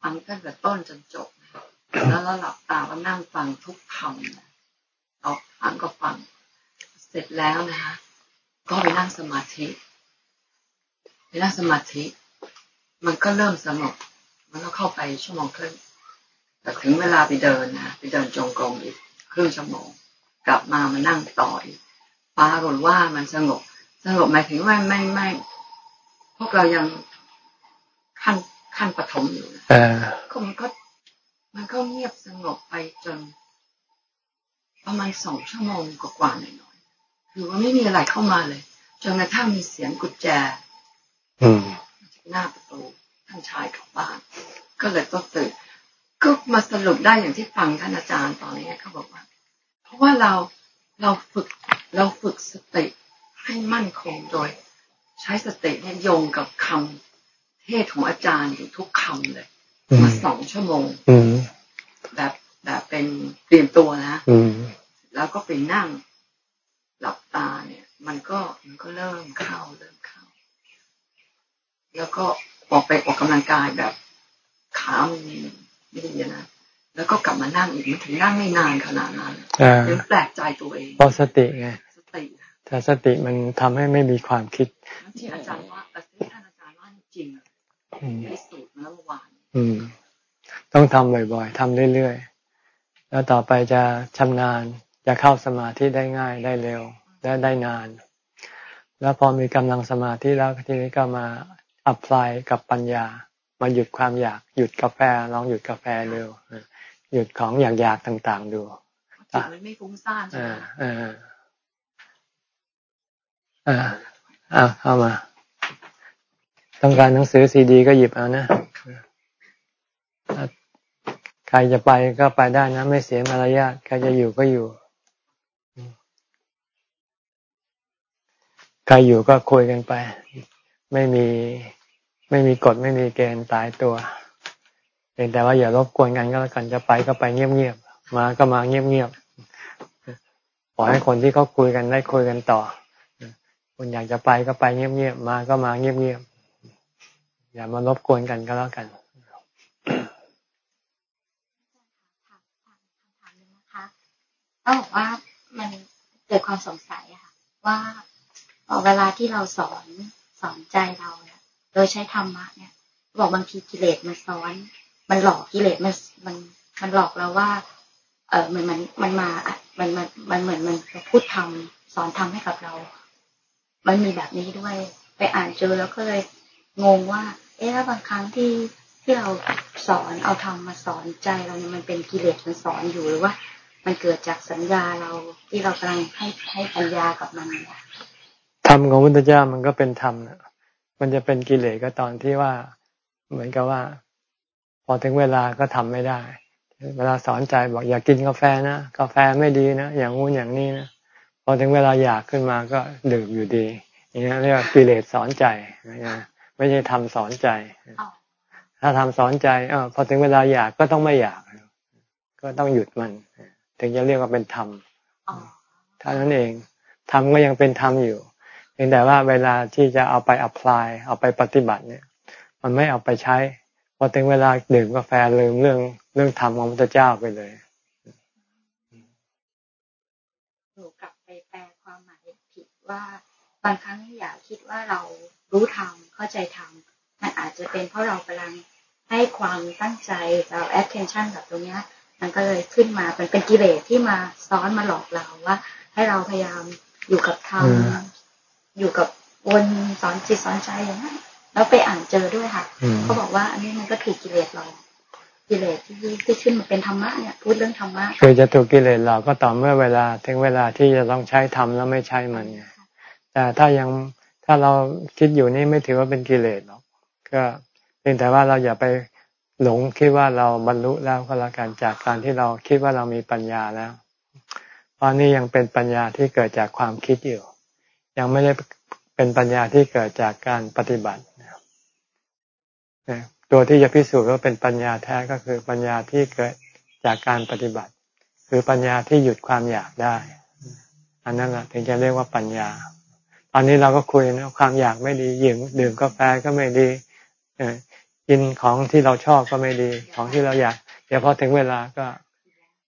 ฟังตั้งแต่ต้นจนจบแล้วเราหลับตาก็นั่งฟังทุกคำนะออกฟังก็ฟัง เสร็จแล้วนะคะก็ไปนั่งสมาธิไปนั่งสมาธิ มันก็เริ่มสงบมันก็เข้าไปชั่วโมงครึ่งแต่ถึงเวลาไปเดินนะไปเดินจงกรมอีกครึ่งชั่วโมง กลับมามานั่งต่ออีกปรากฏว่ามันสงบ สงบหมายถึงว่าไม่ไม่พวกเรายังขั้นขั้นปฐมอยู่นะก็มันก็ มันก็เงียบสงบไปจน ประมาณสองชั่วโมงกว่าๆหน่อยๆคือว่าไม่มีอะไรเข้ามาเลยจนกระทั่งมีเสียงกุญแจหน้าประตูท่านชายกลับบ้าน ก็เลยต้องตื่นก็มาสรุปได้อย่างที่ฟังท่านอาจารย์ตอนนี้เขาบอกว่า ราะว่าเราเราฝึกเราฝึกสติให้มั่นคงโดย ใช้สติเนี่ยโยงกับคำเทศของอาจารย์อยู่ทุกคำเลยมาสองชั่วโมงแบบแบบเป็นเตรียมตัวนะแล้วก็ไปนั่งหลับตาเนี่ย มันก็มันก็เริ่มเข้าเริ่มเข้า แล้วก็ออกไปออกกำลังกายแบบขามันไม่ดีนะ แล้วก็กลับมานั่งอีกมันถึงนั่งไม่นานขนาดนั้นยังแปลกใจตัวเองเพราะสติไงสติแต่สติมันทำให้ไม่มีความคิดที่อาจารย์ว่าที่ท่านอาจารย์ว่าจริงพิสูจน์เมื่อวานอืมต้องทำบ่อยๆทำเรื่อยๆแล้วต่อไปจะชำนาญจะเข้าสมาธิได้ง่ายได้เร็วและได้นาน แล้วพอมีกำลังสมาธิแล้วทีนี้ก็มา apply กับปัญญา มาหยุดความอยากหยุดกาแฟลองหยุดกาแฟเร็ว หยุดของอยากๆต่าง ๆ ดูจิตมันไม่ฟุ้งซ่านใช่ไหมอ่าอ่าอ่าเข้ามา ต้องการหนังสือซีดี ก็หยิบเอานะใครจะไปก็ไปได้นะ ไม่เสียมารยาทใครจะอยู่ก็อยู่ ใครอยู่ก็คุยกันไป ไม่มีไม่มีกฎไม่มีเกณฑ์ตายตัวเพียงแต่ว่าอย่ารบกวนกันก็แล้วกันจะไปก็ไปเงียบๆมาก็มาเงียบๆปล่อยให้คนที่เขาคุยกันได้คุยกันต่อคนอยากจะไปก็ไปเงียบๆมาก็มาเงียบๆอย่ามารบกวนกันก็แล้วกันต้องบอกว่ามันเกิดความสงสัยค่ะ ว่าเวลาที่เราสอนสอนใจเราเนี่ยโดยใช้ธรรมะเนี่ยบอกบางทีกิเลสมันซ้อน มันหลอกกิเลสมันมันมันหลอกเราว่า เออมันมันมันมามันมันมันเหมือนมันพูดทำสอนทำให้กับเรา มันมีแบบนี้ด้วย ไปอ่านเจอแล้วก็เลยงงว่า เอ๊ะแล้วบางครั้งที่ที่เราสอนเอาทำมาสอนใจเราเนี่ยมันเป็นกิเลสมันสอนอยู่หรือว่า มันเกิดจากสัญญาเราที่เรากำลังให้ให้ปัญญากับมันธรรมของพุทธเจ้ามันก็เป็นธรรมนะมันจะเป็นกิเลสก็ตอนที่ว่า เหมือนกับว่า พอถึงเวลาก็ทำไม่ได้ เวลาสอนใจบอกอย่ากกินกาแฟนะกาแฟไม่ดีนะอย่างงู้นอย่างนี้นะพอถึงเวลาอยากขึ้นมาก็ดื่มอยู่ดีอย่างนี้เรียกว่ากิเลสสอนใจนะไม่ใช่ธรรมสอนใจ ถ้าธรรมสอนใจอพอถึงเวลาอยากก็ต้องไม่อยาก ก็ต้องหยุดมัน ถึงจะเรียกว่าเป็นธรรมเท่านั้นเองธรรมก็ยังเป็นธรรมอยู่เพียงแต่ว่าเวลาที่จะเอาไป apply เอาไปปฏิบัติเนี่ย มันไม่เอาไปใช้พ อถึงเวลาดื่มกาแฟลืมเรื่องเรื่องธรรมของพระเจ้าไปเลยหนูกลับไปแปลความหมายผิดว่าบางครั้งอยากคิดว่าเรารู้ธรรมเข้าใจธรรมมันอาจจะเป็นเพราะเรากำลังให้ความตั้งใจเรา attention แบบตรงนี้มันก็เลยขึ้นมาเป็นเป็นกิเลสที่มาซ้อนมาหลอกเราว่า ให้เราพยายามอยู่กับธรรมอยู่กับวนสอนจิตสอนใจอย่างนั้น แล้วไปอ่านเจอด้วยค่ะเขาบอกว่าอันนี้มันก็ถูกกิเลสเรากิเลสที่ที่ขึ้นมาเป็นธรรมะเนี่ยพูดเรื่องธรรมะคือจะถูกกิเลสเราก็ต่อเมื่อเวลา ถึงเวลาที่จะต้องใช้ธรรมแล้วไม่ใช้มันไงแต่ถ้ายังถ้าเราคิดอยู่นี่ไม่ถือว่าเป็นกิเลสหรอกก็เพียงแต่ว่าเราอย่าไปหลงคิดว่าเราบรรลุแล้วก็แล้วกันจากการที่เราคิดว่าเรามีปัญญาแล้วเพราะนี่ยังเป็นปัญญาที่เกิดจากความคิดอยู่ ยังไม่ได้เป็นปัญญาที่เกิดจากการปฏิบัติ ตัวที่จะพิสูจน์ว่าเป็นปัญญาแท้ก็คือปัญญาที่เกิดจากการปฏิบัติ คือปัญญาที่หยุดความอยากได้ อันนั้นแหละถึงจะเรียกว่าปัญญา ตอนนี้เราก็คุยนะความอยากไม่ดียิ่งดื่มกาแฟก็ไม่ดีกินของที่เราชอบก็ไม่ดี ของที่เราอยาก เดี๋ยวพอถึงเวลาก็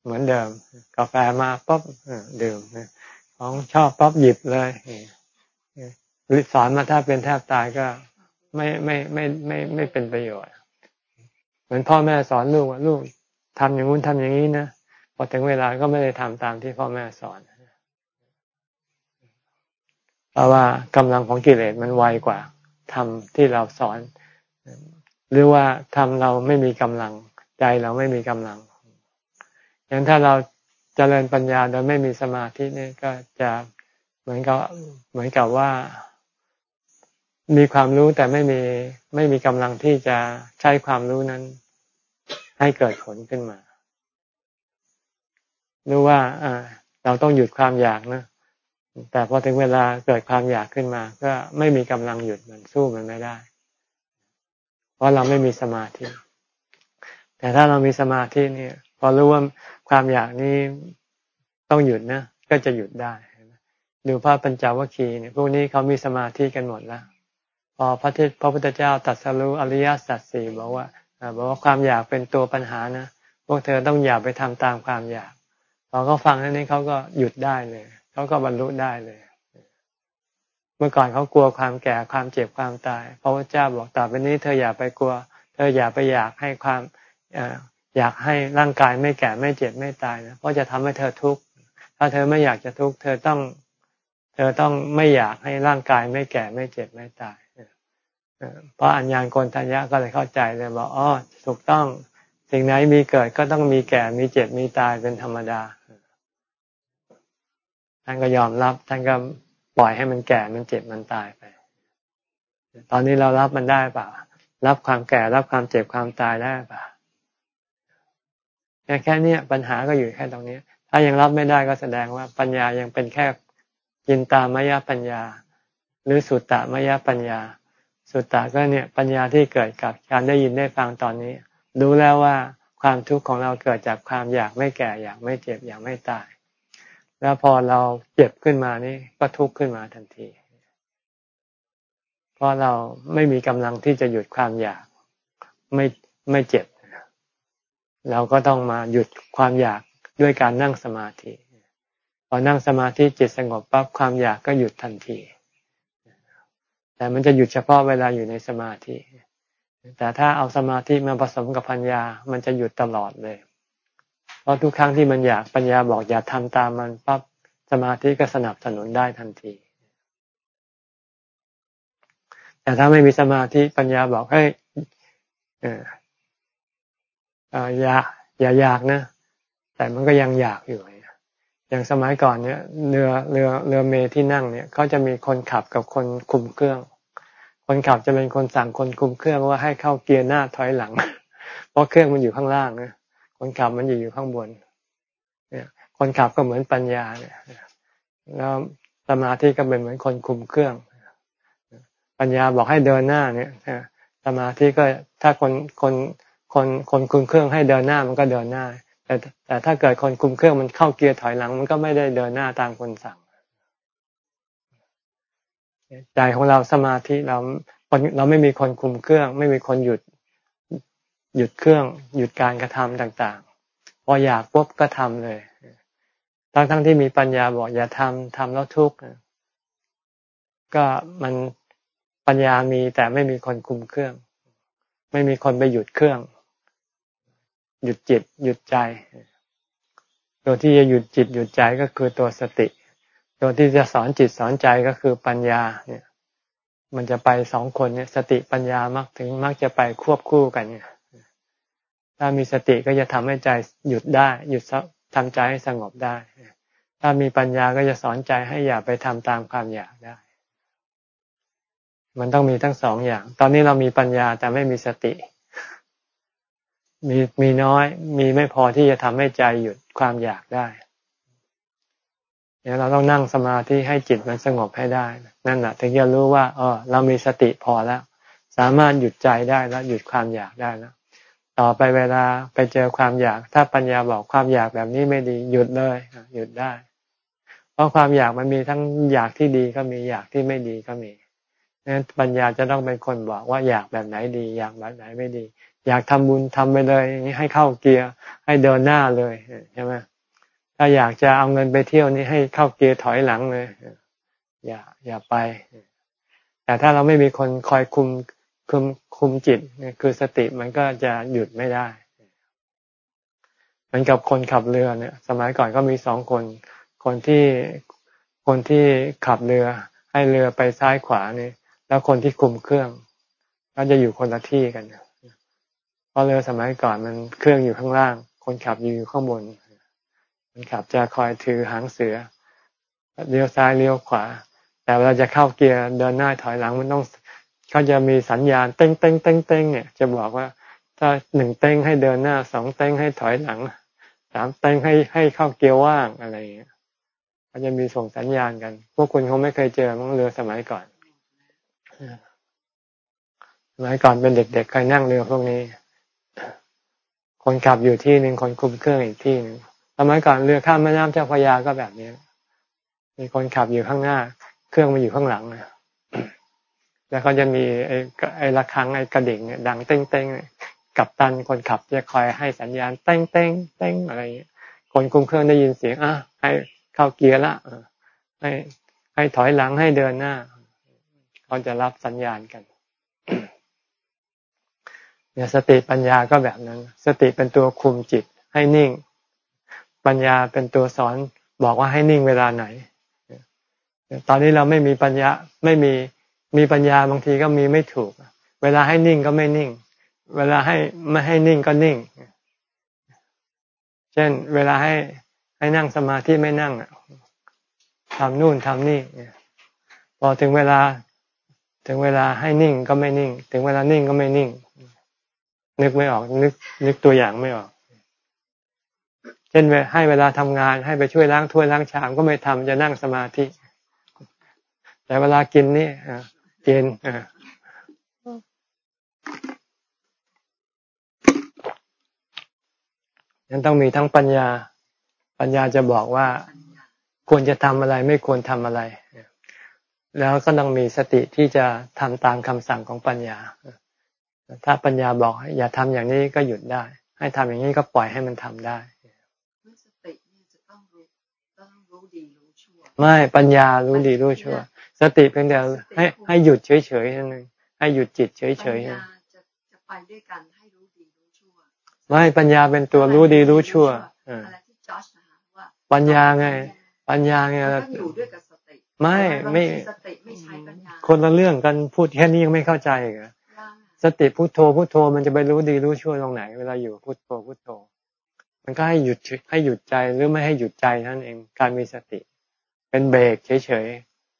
เหมือนเดิม กาแฟมาปุ๊บดื่มของชอบปุ๊บหยิบเลยหรือสอนมาถ้าเป็นแทบตายก็ ไม่ไม่ไม่ไม่ไม่เป็นประโยชน์ เหมือนพ่อแม่สอนลูกว่าลูกทำอย่างงู้นทำอย่างนี้นะพอถึงเวลาก็ไม่ได้ทำตามที่พ่อแม่สอนเพราะว่ากำลังของกิเลสมันไวกว่าทำที่เราสอน หรือว่าทำเราไม่มีกำลังใจเราไม่มีกำลังอย่างถ้าเราจเจริญปัญญาโดยไม่มีสมาธินี่ก็จะเหมือนกับเหมือนกับว่า มีความรู้แต่ไม่มีไม่มีกำลังที่จะใช้ความรู้นั้น ให้เกิดผลขึ้นมารู้ว่าเราต้องหยุดความอยากนะ แต่พอถึงเวลาเกิดความอยากขึ้นมา ก็ไม่มีกำลังหยุดมันสู้มันไม่ได้ เพราะเราไม่มีสมาธิ แต่ถ้าเรามีสมาธิเนี่ย พอรู้ว่าความอยากนี้ต้องหยุดนะ ก็จะหยุดได้ดูพระปัญจวัคคีย์เนี่ยพวกนี้เขามีสมาธิกันหมดแล้ว พอพระเทพระพุทธเจ้าตัดสรู้อริยสัจสี่บอกว่าบอกว่าความอยากเป็นตัวปัญหานะพวกเธอต้องอย่าไปทำตามความอยากพอเขาฟังนั้นนี้เขาก็หยุดได้เลยเขาก็บรรลุได้เลย เมื่อก่อนเขากลัวความแก่ความเจ็บความตายพระพุทธเจ้าบอกต่อไปนี้เธออย่าไปกลัว เธออย่าไปอยากให้ความอยากให้ร่างกายไม่แก่ไม่เจ็บไม่ตายนะเพราะจะทำให้เธอทุกข์ถ้าเธอไม่อยากจะทุกข์เธอต้อง เธอต้องไม่อยากให้ร่างกายไม่แก่ไม่เจ็บไม่ตาย เพราะอัญญาณโกนทัญญะก็เลยเข้าใจเลยบอกอ๋อถูกต้องสิ่งไหนมีเกิดก็ต้องมีแก่มีเจ็บมีตายเป็นธรรมดา ท่านก็ยอมรับท่านก็ปล่อยให้มันแก่มันเจ็บมันตายไป ตอนนี้เรารับมันได้เปล่ารับความแก่รับความเจ็บความตายได้เปล่าแค่นี้ปัญหาก็อยู่แค่ตรงนี้ ถ้ายังรับไม่ได้ก็แสดงว่าปัญญายังเป็นแค่ยินตามยปัญญา หรือสุตตามยปัญญา สุตตะก็เนี่ยปัญญาที่เกิดกับการได้ยินได้ฟังตอนนี้ รู้แล้วว่าความทุกข์ของเราเกิดจากความอยากไม่แก่อยากไม่เจ็บอยากไม่ตาย แล้วพอเราเจ็บขึ้นมานี่ก็ทุกข์ขึ้นมาทันที เพราะเราไม่มีกำลังที่จะหยุดความอยากไม่ไม่เจ็บ เราก็ต้องมาหยุดความอยากด้วยการนั่งสมาธิ พอนั่งสมาธิจิตสงบปั๊บความอยากก็หยุดทันที แต่มันจะหยุดเฉพาะเวลาอยู่ในสมาธิ แต่ถ้าเอาสมาธิมาผสมกับปัญญา มันจะหยุดตลอดเลย เพราะทุกครั้งที่มันอยากปัญญาบอกอย่าทำตามมันปั๊บสมาธิก็สนับสนุนได้ทันที แต่ถ้าไม่มีสมาธิปัญญาบอกให้อออย่าอย่าอยากนะ แต่มันก็ยังอยากอยู่ อย่างสมัยก่อนเนี่ยเรือเรือเรือเมที่นั่งเนี่ยเขาจะมีคนขับกับคนคุมเครื่อง คนขับจะเป็นคนสั่งคนคุมเครื่องว่าให้เข้าเกียร์หน้าถอยหลัง เพราะเครื่องมันอยู่ข้างล่างนะคนขับมันอยู่อยู่ข้างบน เนี่ย คนขับก็เหมือนปัญญาเนี่ย แล้วสมาธิก็เป็นเหมือนคนคุมเครื่อง ปัญญาบอกให้เดินหน้าเนี่ยสมาธิก็ถ้าคนคนคนคนคุมเครื่องให้เดินหน้ามันก็เดินหน้า แต่แต่ถ้าเกิดคนคุมเครื่องมันเข้าเกียร์ถอยหลัง มันก็ไม่ได้เดินหน้าตามคนสั่งใจของเราสมาธิเราเราไม่มีคนคุมเครื่อง ไม่มีคนหยุดหยุดเครื่อง หยุดการกระทำต่างๆ พออยากปุ๊บก็ทำเลยทั้งทั้งที่มีปัญญาบอกอย่าทำทำแล้วทุกข์ก็มันปัญญามีแต่ไม่มีคนคุมเครื่อง ไม่มีคนไปหยุดเครื่อง หยุดจิต หยุดใจ ตัวที่จะหยุดจิตหยุดใจก็คือตัวสติ ตัวที่จะสอนจิตสอนใจก็คือปัญญาเนี่ย มันจะไปสองคนเนี่ย สติปัญญามักถึงมักจะไปควบคู่กันเนี่ยถ้ามีสติก็จะทำให้ใจหยุดได้ หยุดทำใจให้สงบได้ ถ้ามีปัญญาก็จะสอนใจให้อย่าไปทำตามความอยากได้ มันต้องมีทั้งสองอย่าง ตอนนี้เรามีปัญญาแต่ไม่มีสติ มีมีน้อย มีไม่พอที่จะทำให้ใจหยุดความอยากได้เนี่ยเราต้องนั่งสมาธิให้จิตมันสงบให้ได้ นั่นแหละถึงจะรู้ว่าเออเรามีสติพอแล้ว สามารถหยุดใจได้แล้วหยุดความอยากได้แล้วต่อไปเวลาไปเจอความอยาก ถ้าปัญญาบอกความอยากแบบนี้ไม่ดีหยุดเลยหยุดได้ เพราะความอยากมันมีทั้งอยากที่ดีก็มีอยากที่ไม่ดีก็มีนั้นปัญญาจะต้องเป็นคนบอกว่าอยากแบบไหนดี อยากแบบไหนไม่ดี อยากทำบุญทำไปเลยอย่างนี้ให้เข้าเกียร์ให้เดินหน้าเลยใช่ไหมถ้าอยากจะเอาเงินไปเที่ยวนี่ให้เข้าเกียร์ถอยหลังเลย อย่าอย่าไป แต่ถ้าเราไม่มีคนคอยคุมคุมคุมจิตคือสติมันก็จะหยุดไม่ได้เหมือนกับคนขับเรือเนี่ย สมัยก่อนก็มีสองคน คนที่คนที่ขับเรือ ให้เรือไปซ้ายขวานี่แล้วคนที่คุมเครื่อง ก็จะอยู่คนละที่กัน เพราะเรือสมัยก่อนมันเครื่องอยู่ข้างล่าง คนขับอยู่ข้างบนคนขับจะคอยถือหางเสือเลี้ยวซ้ายเลี้ยวขวา แต่เวลาจะเข้าเกียร์เดินหน้าถอยหลังมันต้องเขาจะมีสัญญาณเต้งเต้งเต้งเต้งเนี่ยจะบอกว่าถ้าหนึ่งเต้งให้เดินหน้าสองเต้งให้ถอยหลังสามเต้งให้ให้เข้าเกียร์ว่างอะไรอย่างเงี้ยเขาจะมีส่งสัญญาณกัน พวกคุณคงไม่เคยเจอมั้งเรือสมัยก่อนสมัยก่อนเป็นเด็กๆเคยนั่งเรือพวกนี้ คนขับอยู่ที่หนึ่งคนคุมเครื่องอีกที่หนึ่งสมัยก่อนเรือข้ามแม่น้ำเจ้าพระยาก็แบบนี้ มีคนขับอยู่ข้างหน้า เครื่องมาอยู่ข้างหลังนะแล้วก็จะมีไอ้ไอ้ระฆังไอ้กระดิ่งเนี่ยดังเต้งเต้งกับตันคนขับจะคอยให้สัญญาณเต้งเต้งเต้งอะไรอย่างเงี้ยคนคุมเครื่องได้ยินเสียงอะให้เข้าเกียร์ละให้ให้ถอยหลังให้เดินหน้าเขาจะรับสัญญาณกัน เนี่ยสติปัญญาก็แบบนั้น สติเป็นตัวคุมจิตให้นิ่ง ปัญญาเป็นตัวสอนบอกว่าให้นิ่งเวลาไหน ตอนนี้เราไม่มีปัญญาไม่มีมีปัญญาบางทีก็มีไม่ถูก เวลาให้นิ่งก็ไม่นิ่ง เวลาให้ไม่ให้นิ่งก็นิ่ง เช่น เวลาให้ให้นั่งสมาธิไม่นั่งทำนู่นทำนี่พอถึงเวลาถึงเวลาให้นิ่งก็ไม่นิ่ง ถึงเวลานิ่งก็ไม่นิ่ง นึกไม่ออก นึกนึกตัวอย่างไม่ออก เช่นให้เวลาทำงานให้ไปช่วยล้างถ้วยล้างชามก็ไม่ทำจะนั่งสมาธิ แต่เวลากินนี่เกณฑ์ยังต้องมีทั้งปัญญา ปัญญาจะบอกว่าควรจะทำอะไรไม่ควรทำอะไร แล้วก็ต้องมีสติที่จะทำตามคำสั่งของปัญญา ถ้าปัญญาบอกอย่าทำอย่างนี้ก็หยุดได้ ให้ทำอย่างนี้ก็ปล่อยให้มันทำได้สติจะต้องรู้ต้องรู้ดีรู้ชั่วไม่ปัญญารู้ดีรู้ชั่ว สติเพียงแต่ให้ให้หยุดเฉยๆนั่นเองให้หยุดจิตเฉยๆปัญญาจะจะไปด้วยกันให้รู้ดีรู้ชั่ว ไม่ปัญญาเป็นตัวรู้ดีรู้ชั่วเอออะไรที่จอชนะคะว่าปัญญาไง ปัญญาไงมันต้องอยู่ด้วยกับสติไม่แต่ว่าไม่บางทีสติไม่ใช้ปัญญาคนละเรื่องกันพูดแค่นี้ยังไม่เข้าใจอีกเหรอว่างอะ สติพุทโธพุทโธมันจะไปรู้ดีรู้ชั่วตรงไหน เวลาอยู่พุทโธพุทโธ มันก็ให้หยุดให้หยุดใจหรือไม่ให้หยุดใจนั่นเองการมีสติ เป็นเบรกเฉย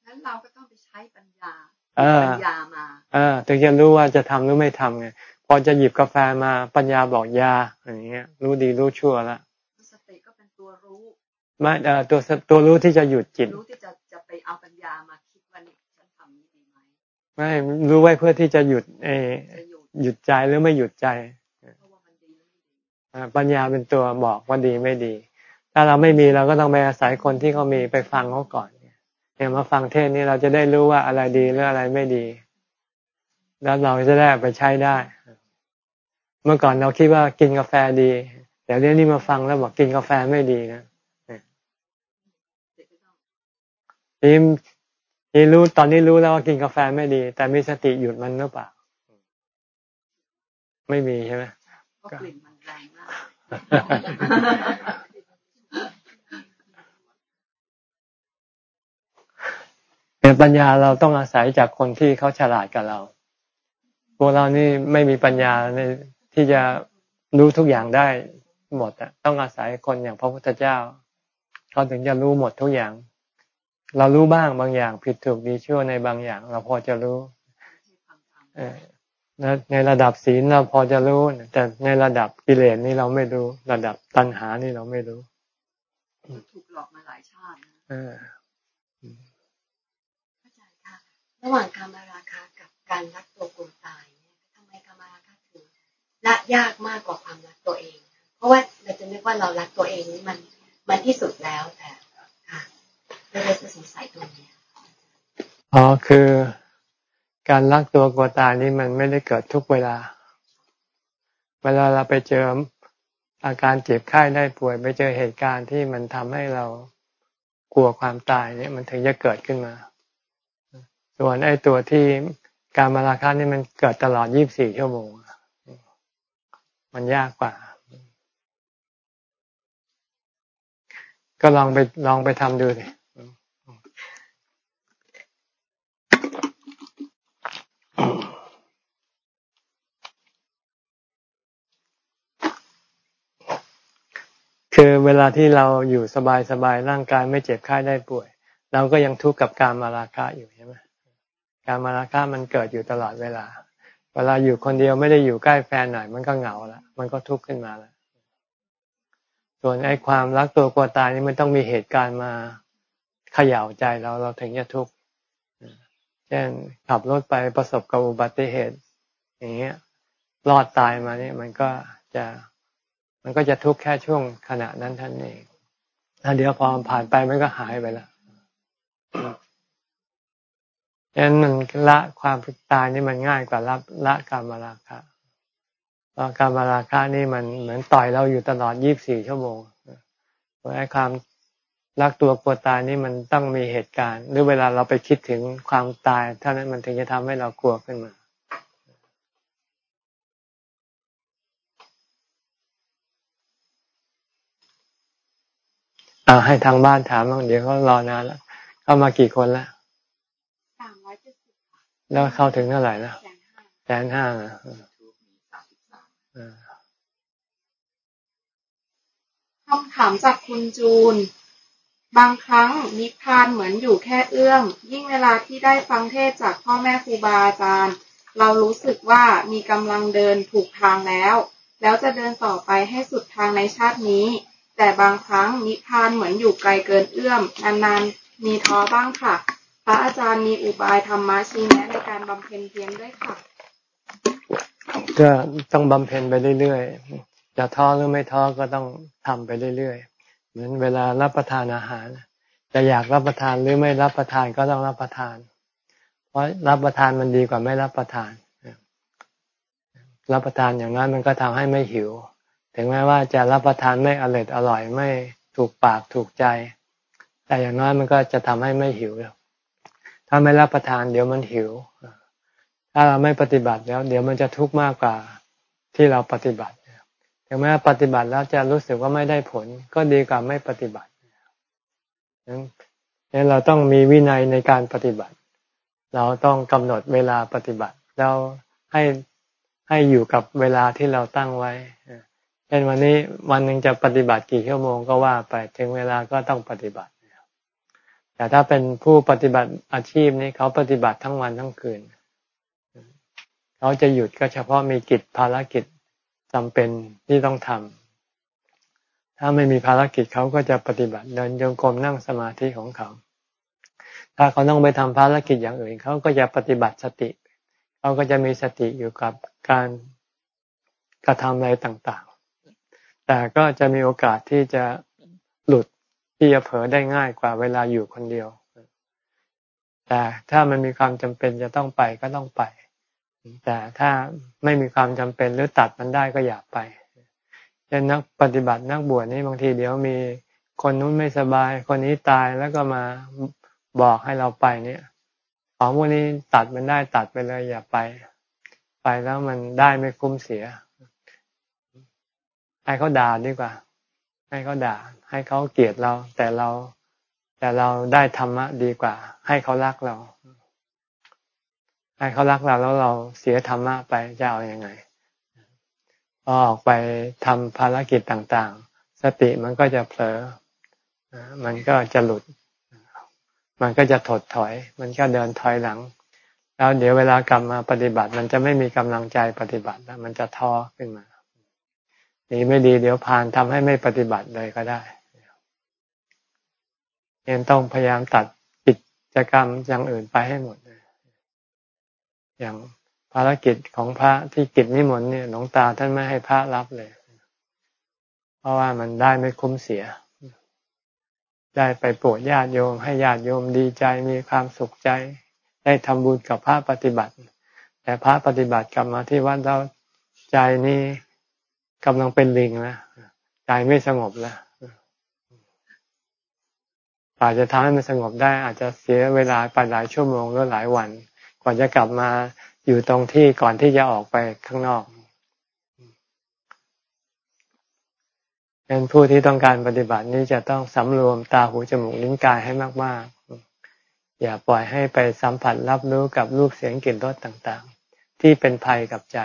งั้นเราก็ต้องไปใช้ปัญญาเออปัญญามาๆเออถึงจะรู้ว่าจะทำหรือไม่ทำไงพอจะหยิบกาแฟมาปัญญาบอกอยาอย่างเงี้ย รู้ดีรู้ชั่วละสติก็เป็นตัวรู้ไม่เอ่อตัวตัวรู้ที่จะหยุดจิตรู้ที่จะจะไปเอาปัญญามาคิดว่านี่ฉันทำนี้ดี ไม่รู้ไว้เพื่อที่จะหยุดเอหยุดใจหรือไม่หยุดใจปัญญาเป็นตัวบอกว่าดีไม่ดี ถ้าเราไม่มีเราก็ต้องไปอาศัยคนที่เขามีไปฟังเขาก่อนเนี่ยมาฟังเทศนี้เราจะได้รู้ว่าอะไรดีหรืออะไรไม่ดี แล้วเราจะได้ไปใช้ได้ เมื่อก่อนเราคิดว่ากินกาแฟดีแต่เรื่องนี้มาฟังแล้วบอกกินกาแฟไม่ดีนะเด็กก็ต้อง นี่นี่รู้ตอนนี้รู้แล้วว่ากินกาแฟไม่ดี แต่มีสติหยุดมันหรือเปล่า ไม่มีใช่ไหมเพราะกลิ่นมันแรงมากเนี่ยปัญญาเราต้องอาศัยจากคนที่เขาฉลาดกับเรา พวกเรานี่ไม่มีปัญญาในที่จะรู้ทุกอย่างได้หมดอะต้องอาศัยคนอย่างพระพุทธเจ้าเขาถึงจะรู้หมดทุกอย่าง เรารู้บ้างบางอย่าง ผิดถูกดีชั่วในบางอย่าง เราพอจะรู้ที่ฟังธรรมเออแล้วในระดับศีลเราพอจะรู้ แต่ในระดับกิเลสนี่เราไม่รู้ ระดับตัณหานี่เราไม่รู้ ถูกหลอกมาหลายชาตินะเออเข้าใจค่ะระหว่างกามราคะกับการรักตัวกลัวตายเนี่ยทำไมกามราคะถึงละยากมากกว่าความรักตัวเอง เพราะว่าเราจะนึกว่าเรารักตัวเองนี่มันมันที่สุดแล้วแต่ค่ะ เราเลยจะสงสัยตรงนี้อ๋อคือการรักตัวกลัวตายนี่มันไม่ได้เกิดทุกเวลา เวลาเราไปเจออาการเจ็บไข้ได้ป่วยไปเจอเหตุการณ์ที่มันทำให้เรากลัวความตายเนี่ยมันถึงจะเกิดขึ้นมา ส่วนไอ้ตัวที่การมาราคานี่มันเกิดตลอด 24 ชั่วโมง มันยากกว่า ก็ลองไปลองไปทำดูสิ คือเวลาที่เราอยู่สบายๆร่างกายไม่เจ็บไข้ได้ป่วย เราก็ยังทุกข์กับการมาราคะอยู่ใช่ไหมการมาราคะมันเกิดอยู่ตลอดเวลา เวลาอยู่คนเดียวไม่ได้อยู่ใกล้แฟนหน่อยมันก็เหงาละมันก็ทุกข์ขึ้นมาละส่วนไอ้ความรักตัวกลัวตายนี่มันต้องมีเหตุการณ์มาเขย่าใจเราเราถึงจะทุกข์เช่นขับรถไปประสบกับอุบัติเหตุ อย่างเงี้ยรอดตายมาเนี่ยมันก็จะ มันก็จะทุกข์แค่ช่วงขณะนั้นท่านเองแล้วเดี๋ยวพอผ่านไปมันก็หายไปแล้วดังนั้นมันละความตายนี่มันง่ายกว่าละละกามราคะเพราะกามราคะนี่มันเหมือนต่อยเราอยู่ตลอด 24 ชั่วโมงเพราะไอ้ความรักตัวกลัวตายนี่มันต้องมีเหตุการณ์ หรือเวลาเราไปคิดถึงความตายเท่านั้นมันถึงจะทำให้เรากลัวขึ้นมา อ่าให้ทางบ้านถามบ้างเดี๋ยวเขารอนานแล้วเข้ามากี่คนแล้วสามร้อยเจ็ดสิบแล้วเข้าถึงเท่าไหร่แล้วแสนห้าแสนห้านะเออทูบมีสามสิบสามเออคำถามจากคุณจูน บางครั้งนิพพานเหมือนอยู่แค่เอื้อม ยิ่งเวลาที่ได้ฟังเทศจากพ่อแม่ครูบาอาจารย์ เรารู้สึกว่ามีกำลังเดินถูกทางแล้ว แล้วจะเดินต่อไปให้สุดทางในชาตินี้ แต่บางครั้งนิพพานเหมือนอยู่ไกลเกินเอื้อม นานๆ มีท้อบ้างค่ะ พระอาจารย์มีอุบายธรรมะชี้แนะในการบำเพ็ญเพียรด้วยค่ะ ก็ต้องบำเพ็ญไปเรื่อยๆ จะท้อหรือไม่ท้อก็ต้องทำไปเรื่อยๆ เหมือนเวลารับประทานอาหาร จะอยากรับประทานหรือไม่รับประทานก็ต้องรับประทาน เพราะรับประทานมันดีกว่าไม่รับประทาน รับประทานอย่างนั้นมันก็ทำให้ไม่หิว ถึงแม้ว่าจะรับประทานไม่อร่อยอร่อยไม่ถูกปากถูกใจ แต่อย่างน้อยมันก็จะทำให้ไม่หิว ถ้าไม่รับประทานเดี๋ยวมันหิว ถ้าเราไม่ปฏิบัติแล้ว เดี๋ยวมันจะทุกข์มากกว่าที่เราปฏิบัติถึงแม้ปฏิบัติแล้วจะรู้สึกว่าไม่ได้ผล ก็ดีกว่าไม่ปฏิบัตินั้นเราต้องมีวินัยในการปฏิบัติ เราต้องกำหนดเวลาปฏิบัติ แล้วให้ให้อยู่กับเวลาที่เราตั้งไว้ เช่นวันนี้วันหนึ่งจะปฏิบัติกี่ชั่วโมงก็ว่าไปถึงเวลาก็ต้องปฏิบัติ แต่ถ้าเป็นผู้ปฏิบัติอาชีพนี้เขาปฏิบัติทั้งวันทั้งคืน เขาจะหยุดก็เฉพาะมีกิจภารกิจจำเป็นที่ต้องทำ ถ้าไม่มีภารกิจเขาก็จะปฏิบัติเดินโยงกรมนั่งสมาธิของเขา ถ้าเขาต้องไปทำภารกิจอย่างอื่น เขาก็จะปฏิบัติสติ เขาก็จะมีสติอยู่กับการกระทำอะไรต่าง แต่ก็จะมีโอกาสที่จะหลุดที่จะเผลอได้ง่ายกว่าเวลาอยู่คนเดียว แต่ถ้ามันมีความจำเป็นจะต้องไปก็ต้องไป แต่ถ้าไม่มีความจำเป็นหรือตัดมันได้ก็อย่าไปเช่นนักปฏิบัตินักบวชนี่บางทีเดี๋ยวมีคนนู้นไม่สบาย คนนี้ตายแล้วก็มาบอกให้เราไปเนี่ยของพวกนี้ตัดมันได้ตัดไปเลยอย่าไป ไปแล้วมันได้ไม่คุ้มเสีย ให้เขาด่าดีกว่า ให้เขาด่า ให้เขาเกลียดเรา แต่เรา แต่เราได้ธรรมะดีกว่า ให้เขารักเรา ให้เขารักเราแล้วเราเสียธรรมะไปจะเอาอยัางไงพอออกไปทำภารกิจต่างๆ สติมันก็จะเผลอ มันก็จะหลุด มันก็จะถดถอย มันก็เดินถอยหลัง แล้วเดี๋ยวเวลากลับมาปฏิบัติ มันจะไม่มีกำลังใจปฏิบัติแล้วมันจะท้อขึ้นมา นี่ไม่ดีเดี๋ยวพานทำให้ไม่ปฏิบัติเลยก็ได้ยังต้องพยายามตัดกิจกรรมอย่างอื่นไปให้หมดอย่างภารกิจของพระที่กิจนิมนต์เนี่ยหลวงตาท่านไม่ให้พระรับเลย เพราะว่ามันได้ไม่คุ้มเสีย ได้ไปโปรดญาติโยม ให้ญาติโยมดีใจมีความสุขใจ ได้ทำบุญกับพระปฏิบัติ แต่พระปฏิบัติกลับมาที่วัดเราใจนี้ กำลังเป็นลิงนะใจไม่สงบแล้วอาจจะทำให้มันสงบได้ อาจจะเสียเวลาไปหลายชั่วโมงหรือหลายวันกว่าจะกลับมาอยู่ตรงที่ก่อนที่จะออกไปข้างนอกเป็นผู้ที่ต้องการปฏิบัตินี้จะต้องสำรวมตาหูจมูกลิ้นกายให้มาก ๆ อย่าปล่อยให้ไปสัมผัสรับรู้กับรูปเสียงกลิ่นรสต่าง ๆ ที่เป็นภัยกับใจ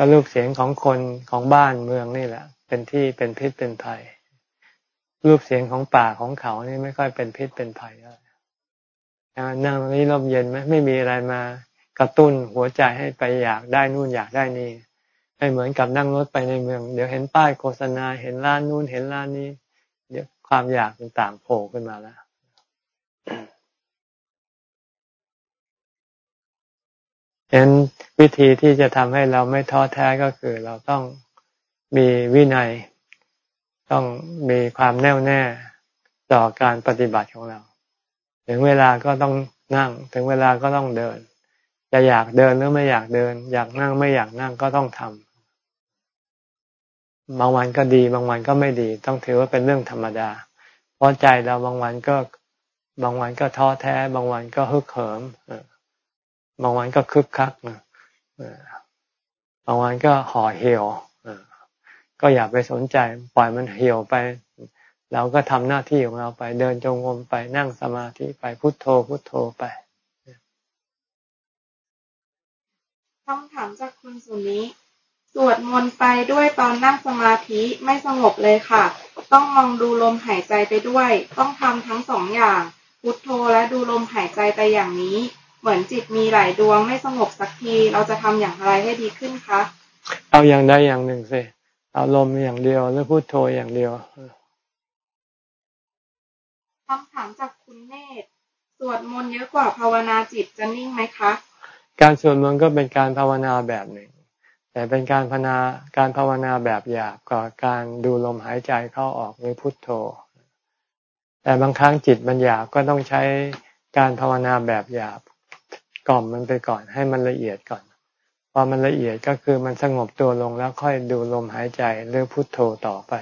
ก็รูปเสียงของคนของบ้านเมืองนี่แหละ เป็นที่เป็นพิษเป็นภัย รูปเสียงของป่าของเขานี่ไม่ค่อยเป็นพิษเป็นภัยเลยนั่งนี้ลมเย็นไหมไม่มีอะไรมากระตุ้นหัวใจให้ไปอยากได้นู่นอยากได้นี่ไม่เหมือนกับนั่งรถไปในเมือง เดี๋ยวเห็นป้ายโฆษณาเห็นร้านนู้นเห็นร้านนี้ เดี๋ยวความอยากต่างๆโผล่ขึ้นมาแล้ว เห็นวิธีที่จะทำให้เราไม่ท้อแท้ก็คือเราต้องมีวินัย ต้องมีความแน่วแน่ต่อการปฏิบัติของเรา ถึงเวลาก็ต้องนั่ง ถึงเวลาก็ต้องเดิน จะอยากเดินหรือไม่อยากเดิน อยากนั่งไม่อยากนั่งก็ต้องทำบางวันก็ดี บางวันก็ไม่ดี ต้องถือว่าเป็นเรื่องธรรมดา เพราะใจเราบางวันก็บางวันก็ท้อแท้ บางวันก็ฮึกเหิม บางวันก็คึกคักบางวันก็ห่อเหี่ยวก็อย่าไปสนใจ ปล่อยมันเหี่ยวไป เราก็ทำหน้าที่ของเราไป เดินจงกรมไปนั่งสมาธิไปพุโทโธพุโทโธไปคำถามจากคุณสุนิสวดมนต์ไปด้วยตอนนั่งสมาธิไม่สงบเลยค่ะ ต้องมองดูลมหายใจไปด้วย ต้องทำทั้งสองอย่าง พุทโธและดูลมหายใจไปอย่างนี้ เหมือนจิตมีหลายดวงไม่สงบสักที เราจะทำอย่างไรให้ดีขึ้นคะ เอาอย่างใดอย่างหนึ่งสิเอาลมอย่างเดียวหรือพุทโธอย่างเดียวคำถามจากคุณเนตรสวดมนต์เยอะกว่าภาวนาจิตจะนิ่งไหมคะ การสวดมนต์ก็เป็นการภาวนาแบบหนึ่ง แต่เป็นการภาวนาการภาวนาแบบหยาบกว่าการดูลมหายใจเข้าออกหรือพุทโธ แต่บางครั้งจิตมันหยาบก็ต้องใช้การภาวนาแบบหยาบ กล่อมมันไปก่อน ให้มันละเอียดก่อน พอมันละเอียดก็คือมันสงบตัวลงแล้วค่อยดูลมหายใจหรือพุทโธต่อไป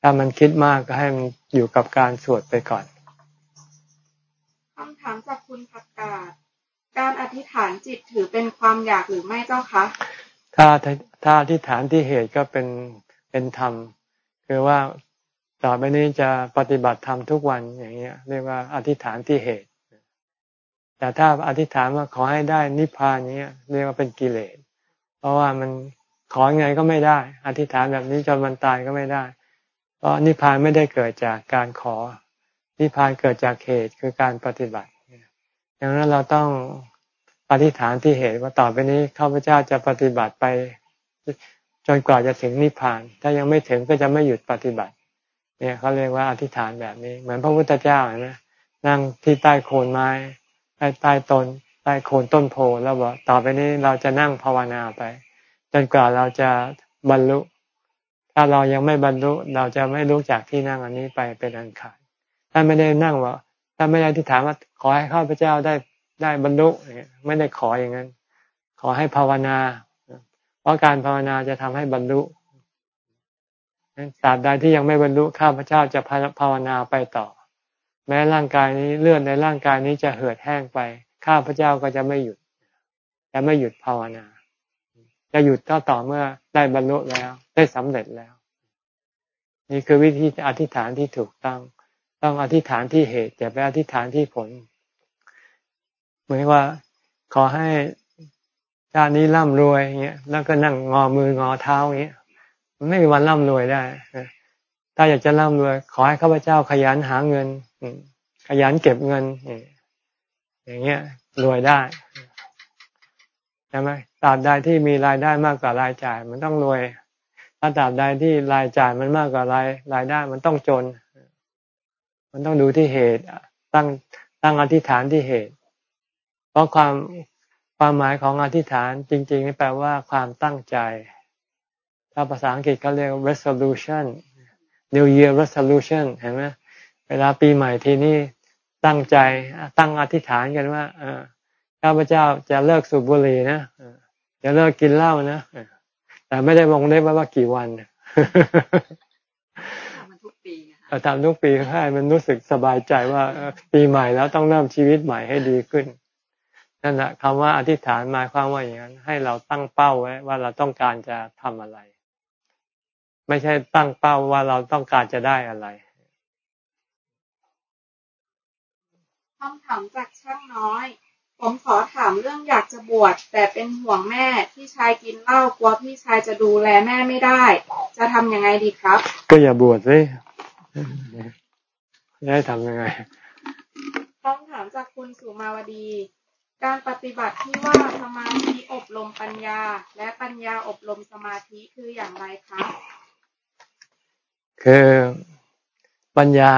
ถ้ามันคิดมากก็ให้มันอยู่กับการสวดไปก่อนคำถามจากคุณผักกาศการอธิษฐานจิตถือเป็นความอยากหรือไม่เจ้าคะถ้าถ้าอธิษฐานที่เหตุก็เป็นเป็นธรรม คือว่าต่อไปนี้จะปฏิบัติธรรมทุกวันอย่างเงี้ย เรียกว่าอธิษฐานที่เหตุ แต่ถ้าอธิษฐานว่าขอให้ได้นิพพานเนี้ยเรียกว่าเป็นกิเลส เพราะว่ามันขอไงก็ไม่ได้ อธิษฐานแบบนี้จนมันตายก็ไม่ได้ เพราะนิพพานไม่ได้เกิดจากการขอ นิพพานเกิดจากเหตุคือการปฏิบัติดังนั้นเราต้องอธิษฐานที่เหตุว่าต่อไปนี้ข้าพเจ้าจะปฏิบัติไป จนกว่าจะถึงนิพพาน ถ้ายังไม่ถึงก็จะไม่หยุดปฏิบัติ เนี่ยเขาเรียกว่าอธิษฐานแบบนี้ เหมือนพระพุทธเจ้าเห็นไหมนั่งที่ใต้โคนไม้ ใต้ต้นใต้โคนต้นโพแล้วบอกต่อไปนี้เราจะนั่งภาวนาไป จนกว่าเราจะบรรลุ ถ้าเรายังไม่บรรลุเราจะไม่ลุกจากที่นั่งอันนี้ไปเป็นอันขาดถ้าไม่ได้นั่งว่าถ้าไม่ได้ที่ถามว่าขอให้ข้าพเจ้าได้ได้บรรลุไม่ได้ขออย่างนั้น ขอให้ภาวนา เพราะการภาวนาจะทำให้บรรลุตราบใดที่ยังไม่บรรลุข้าพเจ้าจะภาวนาไปต่อ แม้ร่างกายนี้เลือดในร่างกายนี้จะเหือดแห้งไป ข้าพเจ้าก็จะไม่หยุดจะไม่หยุดภาวนา จะหยุดก็ต่อเมื่อได้บรรลุแล้ว ได้สำเร็จแล้ว นี่คือวิธีอธิษฐานที่ถูกต้อง ต้องอธิษฐานที่เหตุอย่าไปอธิษฐานที่ผล เหมือนว่าขอให้ชาตินี้ร่ำรวยเงี้ยแล้วก็นั่งงอมืองอเท้าเงี้ยมันไม่มีวันร่ำรวยได้ถ้าอยากจะร่ำรวย ขอให้ข้าพเจ้าขยันหาเงิน ขยันเก็บเงินอย่างเงี้ยรวยได้ใช่ไหมตราบใดที่มีรายได้มากกว่ารายจ่าย มันต้องรวย ถ้าตราบใดที่รายจ่ายมันมากกว่ารายรายได้มันต้องจน มันต้องดูที่เหตุ ตั้งตั้งอธิษฐานที่เหตุ เพราะความความหมายของอธิษฐานจริงๆนี่แปลว่าความตั้งใจ ถ้าภาษาอังกฤษเขาเรียก resolution New Year resolution เห็นไหม ลาปีใหม่ทีนี้ตั้งใจตั้งอธิษฐานกันว่าข้าพเจ้าจะเลิกสูบบุหรี่นะจะเลิกกินเหล้านะแต่ไม่ได้วงได้ว่ากี่วันทำมันทุกปีทำทุกปีให้มันรู้สึกสบายใจว่าปีใหม่แล้วต้องเริ่มชีวิตใหม่ให้ดีขึ้นนั่นแหละคำว่าอธิษฐานหมายความว่าอย่างนั้น ให้เราตั้งเป้าไว้ว่าเราต้องการจะทำอะไร ไม่ใช่ตั้งเป้าว่าเราต้องการจะได้อะไร คำถามจากช่างน้อย ผมขอถามเรื่องอยากจะบวชแต่เป็นห่วงแม่พี่ชายกินเหล้ากลัวพี่ชายจะดูแลแม่ไม่ได้ จะทำยังไงดีครับ ก็อย่าบวชสิจะให้ทำยังไงคำถามจากคุณสุมาวดี การปฏิบัติที่ว่าสมาธิอบรมปัญญา และปัญญาอบรมสมาธิคืออย่างไรคะคือปัญญา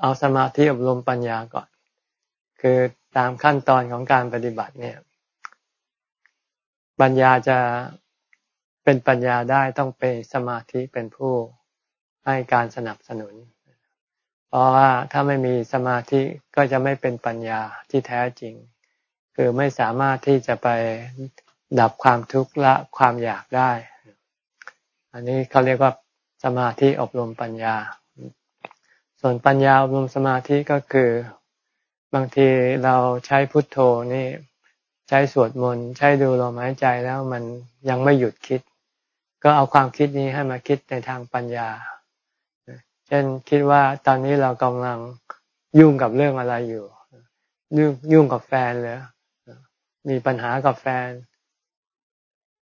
เอาสมาธิอบรมปัญญาก่อน คือตามขั้นตอนของการปฏิบัติเนี่ย ปัญญาจะเป็นปัญญาได้ต้องเป็นสมาธิเป็นผู้ให้การสนับสนุน เพราะว่าถ้าไม่มีสมาธิก็จะไม่เป็นปัญญาที่แท้จริง คือไม่สามารถที่จะไปดับความทุกข์ละความอยากได้ อันนี้เขาเรียกว่าสมาธิอบรมปัญญา ส่วนปัญญาอบรมสมาธิก็คือบางทีเราใช้พุทโธนี่ใช้สวดมนต์ใช้ดูลมหายใจแล้วมันยังไม่หยุดคิด ก็เอาความคิดนี้ให้มาคิดในทางปัญญา เช่นคิดว่าตอนนี้เรากำลังยุ่งกับเรื่องอะไรอยู่ ยุ่งยุ่งกับแฟนเลยมีปัญหากับแฟน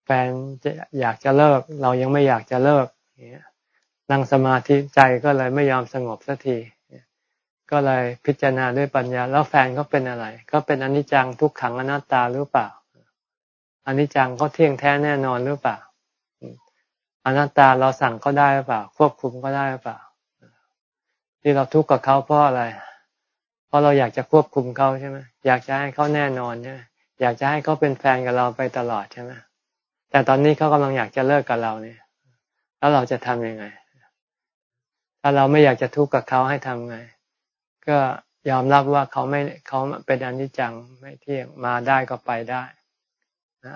แฟนอยากจะเลิก เรายังไม่อยากจะเลิกนั่ งสมาธิใจก็เลยไม่ยอมสงบสักทีก็เลยพิจารณาด้วยปัญญา แล้วแฟนก็เป็นอะไร ก็เป็นอนิจจังทุกขังอนัตตาหรือเปล่าอนิจจังก็เที่ยงแท้แน่นอนหรือเปล่าอนัตตาเราสั่งก็ได้หรือเปล่า ควบคุมก็ได้หรือเปล่า ที่เราทุกข์กับเขาเพราะอะไร เพราะเราอยากจะควบคุมเขาใช่ไหมอยากจะให้เขาแน่นอนใช่ไหมอยากจะให้เขาเป็นแฟนกับเราไปตลอดใช่ไหมแต่ตอนนี้เขากำลังอยากจะเลิกกับเราเนี่ย แล้วเราจะทํำยังไง ถ้าเราไม่อยากจะทุกข์กับเขาให้ทำไง ก็ยอมรับว่าเขาไม่เขาเป็นอนิจจังไม่เที่ยงมาได้ก็ไปได้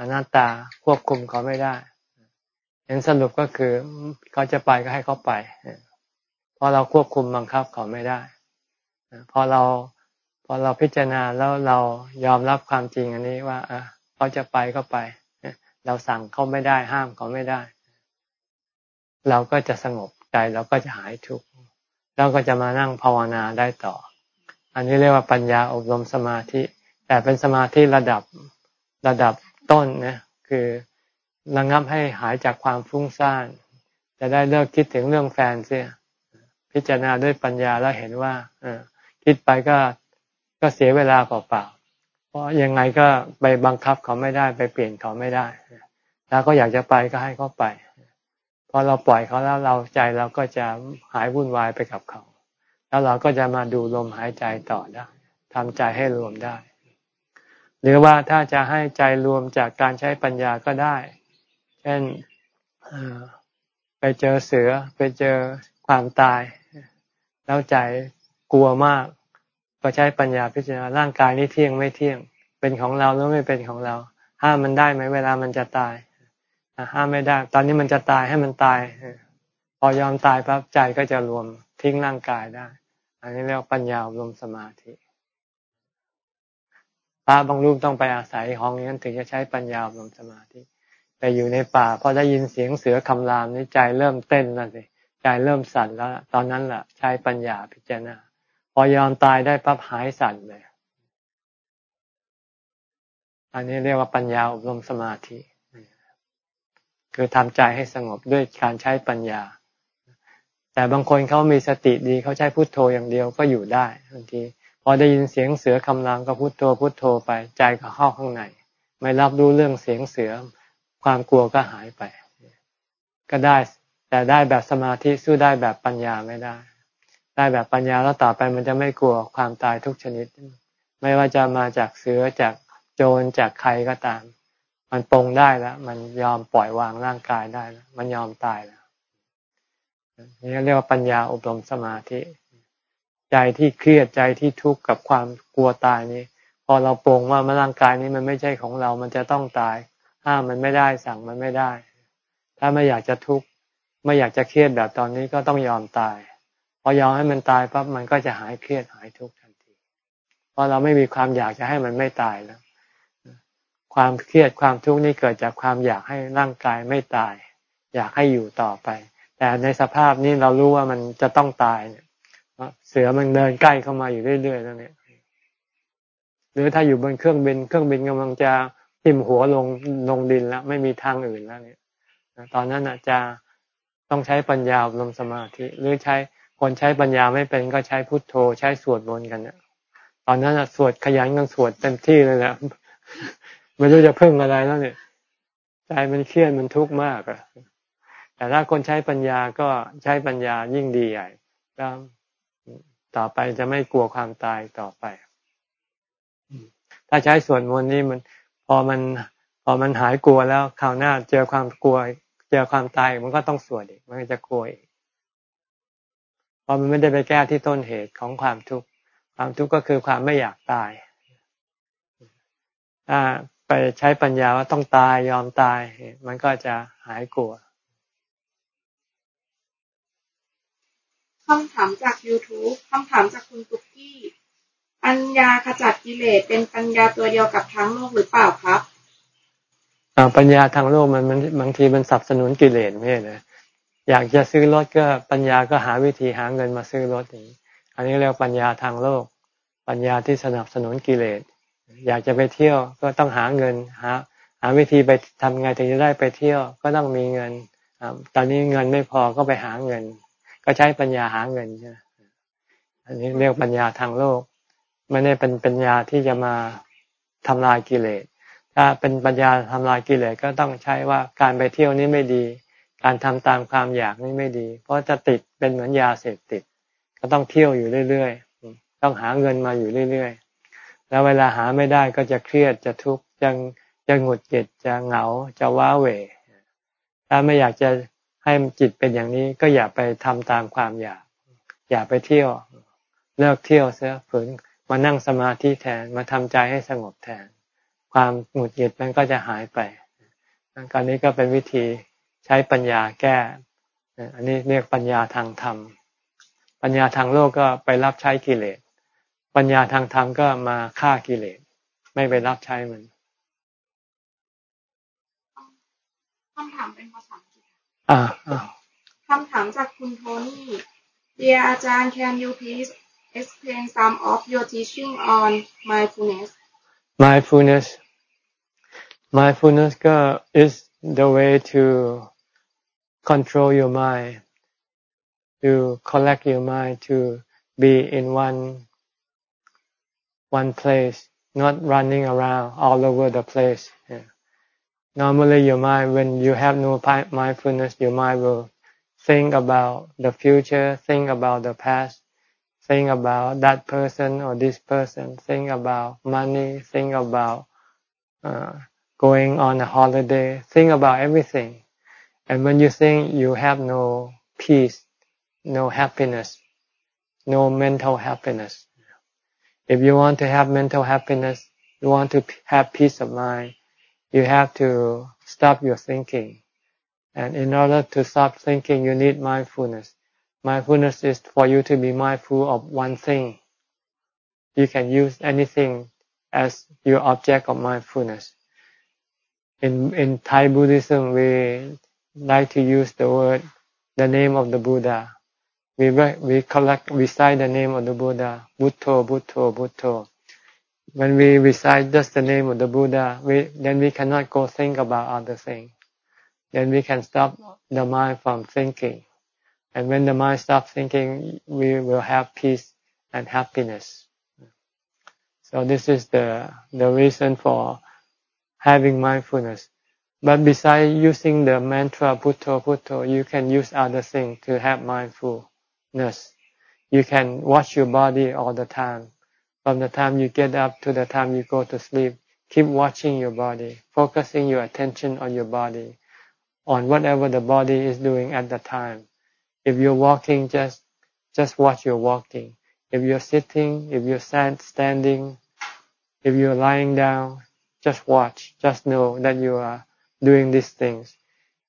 อนัตตาควบคุมเขาไม่ได้เห็นสรุปก็คือเขาจะไปก็ให้เขาไปเพราะเราควบคุมบังคับเขาไม่ได้พอเราพอเราพิจารณาแล้วเรายอมรับความจริงอันนี้ว่าเขาจะไปก็ไปเราสั่งเขาไม่ได้ห้ามเขาไม่ได้ เราก็จะสงบ ใจเราก็จะหายทุกข์เราก็จะมานั่งภาวนาได้ต่อ อันนี้เรียกว่าปัญญาอบรมสมาธิ แต่เป็นสมาธิระดับระดับต้นนะคือระงับให้หายจากความฟุ้งซ่านจะได้เลิกคิดถึงเรื่องแฟนเสียพิจารณาด้วยปัญญาแล้วเห็นว่าอคิดไปก็ก็เสียเวลาเปล่าๆเพราะยังไงก็ไปบังคับเขาไม่ได้ไปเปลี่ยนเขาไม่ได้ แล้วก็อยากจะไปก็ให้เขาไป อเราปล่อยเขาแล้วเราใจเราก็จะหายวุ่นวายไปกับเขา แล้วเราก็จะมาดูลมหายใจต่อได้ทำใจให้รวมได้ หรือว่าถ้าจะให้ใจรวมจากการใช้ปัญญาก็ได้ เช่นไปเจอเสือไปเจอความตาย แล้วใจกลัวมาก ก็ใช้ปัญญาพิจารณาร่างกายนี้เที่ยงไม่เที่ยง เป็นของเราหรือไม่เป็นของเรา ห้ามมันได้ไหมเวลามันจะตาย ห้ามไม่ได้ ตอนนี้มันจะตายให้มันตาย พอยอมตายปั๊บใจก็จะรวมทิ้งร่างกายได้ อันนี้เรียกปัญญาอบรมสมาธิพระบางรูปต้องไปอาศัยห้องนี้ถึงจะใช้ปัญญาอบรมสมาธิ แต่อยู่ในป่าพอได้ยินเสียงเสือคำรามนี่ใจเริ่มเต้นแล้วสิใจเริ่มสั่นแล้ว ตอนนั้นแหละใช้ปัญญาพิจารณา พอยอมตายได้ปั๊บหายสั่นเลย อันนี้เรียกว่าปัญญาอบรมสมาธิ คือทำใจให้สงบด้วยการใช้ปัญญา แต่บางคนเขามีสติดีเขาใช้พุทโธอย่างเดียวก็อยู่ได้บางทีพอได้ยินเสียงเสือคำรามก็พุทโธพุทโธไปใจก็เข้าข้างใน ไม่รับรู้เรื่องเสียงเสือความกลัวก็หายไป ก็ได้แต่ได้แบบสมาธิสู้ได้แบบปัญญาไม่ได้ ได้แบบปัญญาแล้วต่อไปมันจะไม่กลัวความตายทุกชนิด ไม่ว่าจะมาจากเสือจากโจรจากใครก็ตาม มันปรงได้แล้ว มันยอมปล่อยวางร่างกายได้แล้วมันยอมตายแล้วนี่เรียกว่าปัญญาอบรมสมาธิ ใจที่เครียดใจที่ทุกข์กับความกลัวตายนี้ พอเราปรงว่ามร่างกายนี้มันไม่ใช่ของเรา มันจะต้องตาย ห้ามมันไม่ได้สั่งมันไม่ได้ ถ้าไม่อยากจะทุกข์ไม่อยากจะเครียดแบบตอนนี้ก็ต้องยอมตาย พอยอมให้มันตายปั๊บมันก็จะหายเครียดหายทุกข์ทันที เพราะเราไม่มีความอยากจะให้มันไม่ตายแล้ว ความเครียดความทุกข์นี่เกิดจากความอยากให้ร่างกายไม่ตาย อยากให้อยู่ต่อไป แต่ในสภาพนี้เรารู้ว่ามันจะต้องตายเนี่ยเสือมันเดินใกล้เข้ามาอยู่เรื่อยๆแล้วเนี่ยหรือถ้าอยู่บนเครื่องบิน เครื่องบินกำลังจะทิ่มหัวลงลงดินแล้ว ไม่มีทางอื่นแล้วเนี่ยตอนนั้นอาจจะต้องใช้ปัญญาลมสมาธิ หรือใช้คนใช้ปัญญาไม่เป็นก็ใช้พุทโธใช้สวดมนต์กันเนี่ยตอนนั้นสวดขยันกันสวดเต็มที่เลยแหละ ไม่รู้จะพึ่งอะไรแล้วเนี่ยใจมันเครียดมันทุกข์มากอะแต่ถ้าคนใช้ปัญญาก็ใช้ปัญญายิ่งดีใหญ่แล้วต่อไปจะไม่กลัวความตายต่อไป ถ้าใช้ส่วดมนต์นี่มัน พอมัน พอมันหายกลัวแล้วคราวหน้าเจอความกลัว เจอความตายมันก็ต้องสวดอีกมันจะกลัวอีกเพราะมันไม่ได้ไปแก้ที่ต้นเหตุของความทุกข์ความทุกข์ก็คือความไม่อยากตายถ้า ไปใช้ปัญญาว่าต้องตายยอมตาย มันก็จะหายกลัวคำถามจาก YouTube คำถามจากคุณตุ๊กกี้ ปัญญาขจัดกิเลสเป็นปัญญาตัวเดียวกับทั้งโลกหรือเปล่าครับปัญญาทางโลกมันมันบางทีมันสนับสนุนกิเลสไม่ใช่เลยอยากจะซื้อรถก็ปัญญาก็หาวิธีหาเงินมาซื้อรถอย่างนี้ อันนี้เรียกปัญญาทางโลก ปัญญาที่สนับสนุนกิเลส อยากจะไปเที่ยวก็ต้องหาเงินหาหาวิธีไปทำไงถึงจะได้ไปเที่ยวก็ต้องมีเงินตอนนี้เงินไม่พอก็ไปหาเงิน ก็ใช้ปัญญาหาเงินใช่อันนี้เรียกปัญญาทางโลกไม่ได้เป็นปัญญาที่จะมาทำลายกิเลสถ้าเป็นปัญญาทำลายกิเลสก็ต้องใช้ว่าการไปเที่ยวนี้ไม่ดี การทำตามความอยากนี่ไม่ดี เพราะจะติดเป็นเหมือนยาเสพติด ก็ต้องเที่ยวอยู่เรื่อยๆ ต้องหาเงินมาอยู่เรื่อยๆ แล้วเวลาหาไม่ได้ก็จะเครียดจะทุกข์จะจะหงุดหงิดจะเหงาจะว้าเหวถ้าไม่อยากจะให้จิตเป็นอย่างนี้ก็อย่าไปทำตามความอยาก อย่าไปเที่ยว เลิกเที่ยวเสียฝืนมานั่งสมาธิแทนมาทำใจให้สงบแทน ความหงุดหงิดมันก็จะหายไปการนี้ก็เป็นวิธีใช้ปัญญาแก้ อันนี้เรียกปัญญาทางธรรม ปัญญาทางโลกก็ไปรับใช้กิเลส ปัญญาทางธรรมก็มาฆ่ากิเลสไม่ไปรับใช้มันคำถามเป็นภาษาอังกฤษอ่าอ่าคำถามจากคุณโทนี่ Dear อาจารย์ can you please explain some of your teaching on mindfulness mindfulness mindfulness ก็ is the way to control your mind to collect your mind to be in one one place not running around all over the place yeah. normally your mind when you have no mindfulness your mind will think about the future think about the past think about that person or this person think about money think about uh, going on a holiday think about everything and when you think you have no peace no happiness no mental happiness if you want to have mental happiness you want to have peace of mind you have to stop your thinking. And in order to stop thinking you need mindfulness. Mindfulness is for you to be mindful of one thing. You can use anything as your object of mindfulness. In in Thai Buddhism we like to use the word the name of the Buddha we we collect recite the name of the Buddha. Butto Butto Butto when we recite just the name of the Buddha we then we cannot go think about other things. Then we can stop the mind from thinking. And when the mind stops thinking we will have peace and happiness. So this is the the reason for having mindfulness. But besides using the mantra Butto Butto you can use other things to have you can watch your body all the time. From the time you get up to the time you go to sleep keep watching your body focusing your attention on your body on whatever the body is doing at the time. If you're walking just just watch your walking. If you're sitting if you're stand, standing if you're lying down just watch. Just know that you are doing these things.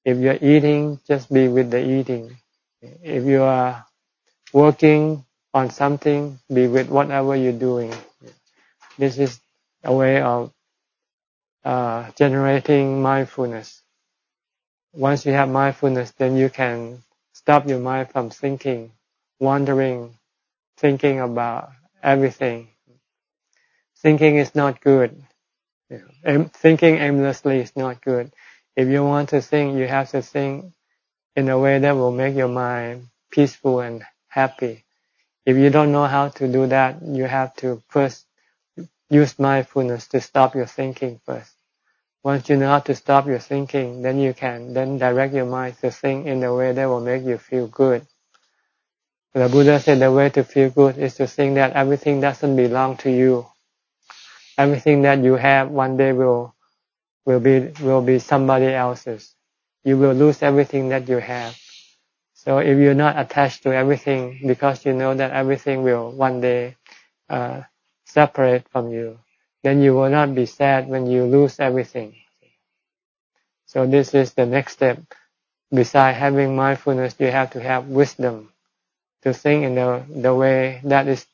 If you're eating just be with the eating. If you are working on something be with whatever you're doing. This is a way of uh, generating mindfulness. Once you have mindfulness then you can stop your mind from thinking wandering thinking about everything. Thinking is not good. Thinking aimlessly is not good. If you want to think you have to think in a way that will make your mind peaceful and happy. If you don't know how to do that you have to first use mindfulness to stop your thinking first. Once you know how to stop your thinking then you can then direct your mind to think in a way that will make you feel good. The Buddha said the way to feel good is to think that everything doesn't belong to you. Everything that you have one day will will be will be somebody else's. You will lose everything that you have so if you're not attached to everything because you know that everything will one day uh, separate from you then you will not be sad when you lose everything so this is the next step besides having mindfulness you have to have wisdom to think in the the way that is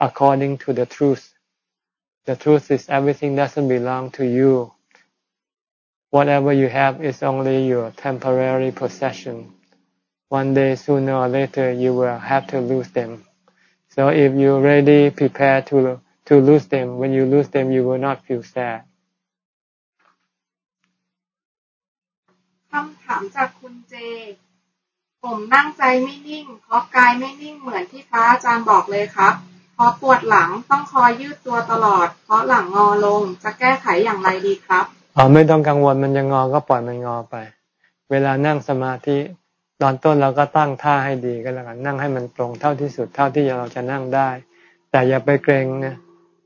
according to the truth the truth is everything doesn't belong to you. Whatever you have is only your temporary possession. One day, sooner or later, you will have to lose them. So if you already prepare to to lose them, when you lose them, you will not feel sad. คำถามจากคุณเจ ผมนั่งใจไม่นิ่ง เพราะกายไม่นิ่งเหมือนที่พระอาจารย์บอกเลยครับพอปวดหลังต้องคอยยืดตัวตลอด เพราะหลังงอลง จะแก้ไขอย่างไรดีครับ อ๋อไม่ต้องกังวลมันจะงอก็ปล่อยมันงอไป เวลานั่งสมาธิ ตอนต้นเราก็ตั้งท่าให้ดีก็แล้วกันนั่งให้มันตรงเท่าที่สุดเท่าที่เราจะนั่งได้ แต่อย่าไปเกรงนะ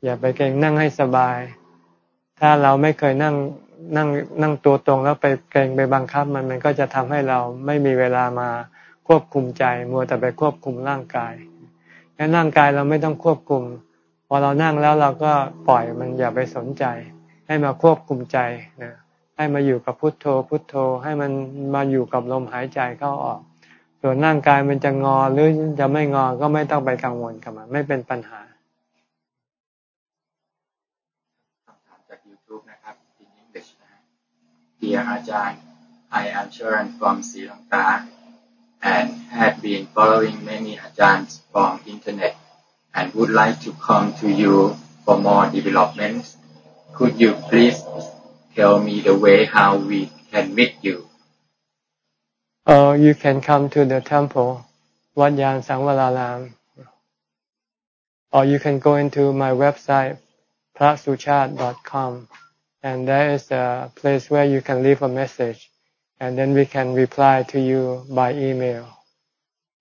อย่าไปเกรงนั่งให้สบาย ถ้าเราไม่เคยนั่งนั่งนั่งตัวตรงแล้วไปเกรงไปบังคับมันมันก็จะทำให้เราไม่มีเวลามาควบคุมใจ มัวแต่ไปควบคุมร่างกายงั้นร่างกายเราไม่ต้องควบคุมพอเรานั่งแล้วเราก็ปล่อยมันอย่าไปสนใจ ให้มาควบคุมใจนะ ให้มาอยู่กับพุทโธพุทโธ ให้มันมาอยู่กับลมหายใจเข้าออก ส่วนร่างกายมันจะงอหรือจะไม่งอก็ไม่ต้องไปกังวลกับมันไม่เป็นปัญหาคำถามจาก YouTube นะครับ in English นะฮะ Dear อาจารย์ I am Sharon from Sri Lanka and had been following many ajahns from internet and would like to come to you for more developments. Could you please tell me the way how we can meet you? Uh, you can come to the temple, Wat Yan Sangwalaram, or you can go into my website, prasuchat.com, and there is a place where you can leave a message, and then we can reply to you by email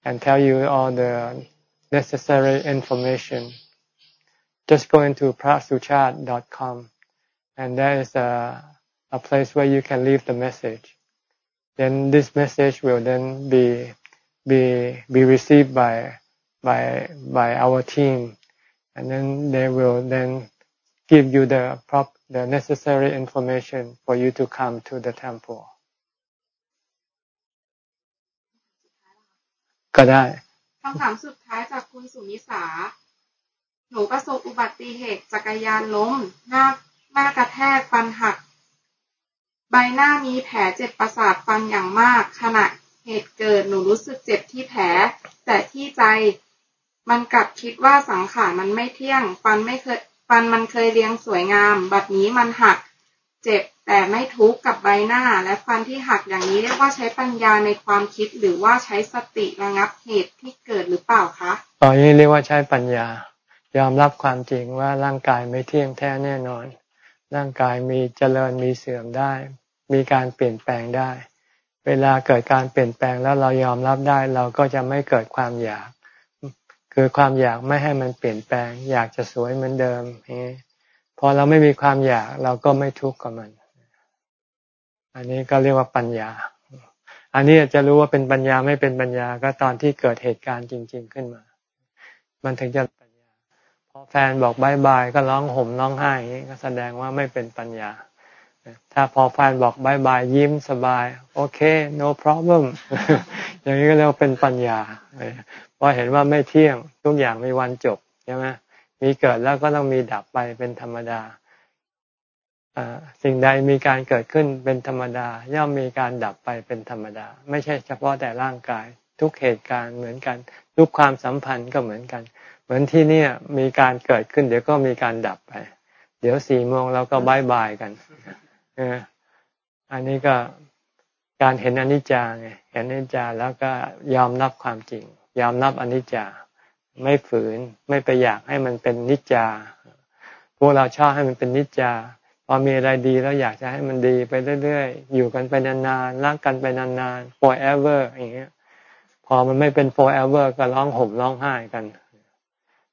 and tell you all the necessary information. Just go into prasuchat.com, and there is a, a place where you can leave the message. Then this message will then be be be received by by by our team, and then they will then give you the prop the necessary information for you to come to the temple ก็ได้ คำถามสุดท้ายจากคุณสุนิสา หนูประสบอุบัติเหตุจักรยานล้ม หน้า หน้ากระแทกฟันหัก ใบหน้ามีแผลเจ็บประสาทฟันอย่างมาก ขณะเหตุเกิดหนูรู้สึกเจ็บที่แผล แต่ที่ใจ มันกลับคิดว่าสังขารมันไม่เที่ยง ฟันไม่เคยฟันมันเคยเรียงสวยงาม บัดนี้มันหัก เจ็บแต่ไม่ทุกข์กับใบหน้า และฟันที่หักอย่างนี้เรียกว่าใช้ปัญญาในความคิดหรือว่าใช้สติระงับเหตุที่เกิดหรือเปล่าคะตอนนี้เรียกว่าใช้ปัญญา ยอมรับความจริงว่าร่างกายไม่เที่ยงแท้แน่นอน ร่างกายมีเจริญมีเสื่อมได้ มีการเปลี่ยนแปลงได้ เวลาเกิดการเปลี่ยนแปลงแล้วเรายอมรับได้ เราก็จะไม่เกิดความอยาก คือความอยากไม่ให้มันเปลี่ยนแปลง อยากจะสวยเหมือนเดิมพอเราไม่มีความอยากเราก็ไม่ทุกข์กับมัน อันนี้ก็เรียกว่าปัญญา อันนี้จะรู้ว่าเป็นปัญญาไม่เป็นปัญญาก็ตอนที่เกิดเหตุการณ์จริง ๆขึ้นมา มันถึงจะ แฟนบอก bye bye ก็ร้องห่มร้องไห้ก็แสดงว่าไม่เป็นปัญญา ถ้าพอแฟนบอก bye bye ยิ้มสบาย โอเค no problem อย่างนี้ก็เรียกว่าเป็นปัญญาเพราะเห็นว่าไม่เที่ยงทุกอย่างมีวันจบใช่ไหมมีเกิดแล้วก็ต้องมีดับไปเป็นธรรมดาสิ่งใดมีการเกิดขึ้นเป็นธรรมดา ย่อมมีการดับไปเป็นธรรมดา ไม่ใช่เฉพาะแต่ร่างกาย ทุกเหตุการณ์เหมือนกัน ทุกความสัมพันธ์ก็เหมือนกัน เหมือนที่เนี่ยมีการเกิดขึ้น เดี๋ยวก็มีการดับไป เดี๋ยวสี่โมงเราก็บายบายกันอันนี้ก็การเห็นอนิจจาไงเห็นอนิจจาแล้วก็ยอมรับความจริง ยอมรับอนิจจา ไม่ฝืนไม่ไปอยากให้มันเป็นนิจจาพวกเราชอบให้มันเป็นนิจจาพอมีอะไรดีแล้วอยากจะให้มันดีไปเรื่อยๆ อยู่กันไปนานๆ รักกันไปนานๆ forever อย่างเงี้ย พอมันไม่เป็น forever ก็ร้องห่มร้องไห้กัน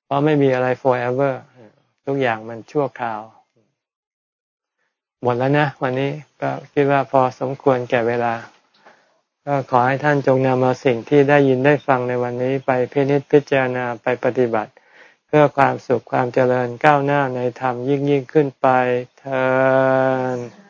เพราะไม่มีอะไร forever ทุกอย่างมันชั่วคราว หมดแล้วนะ วันนี้ก็คิดว่าพอสมควรแก่เวลา ก็ขอให้ท่านจงนำเอาสิ่งที่ได้ยินได้ฟังในวันนี้ไปพินิจพิจารณาไปปฏิบัติ เพื่อความสุขความเจริญก้าวหน้าในธรรมยิ่งยิ่งขึ้นไปเธอ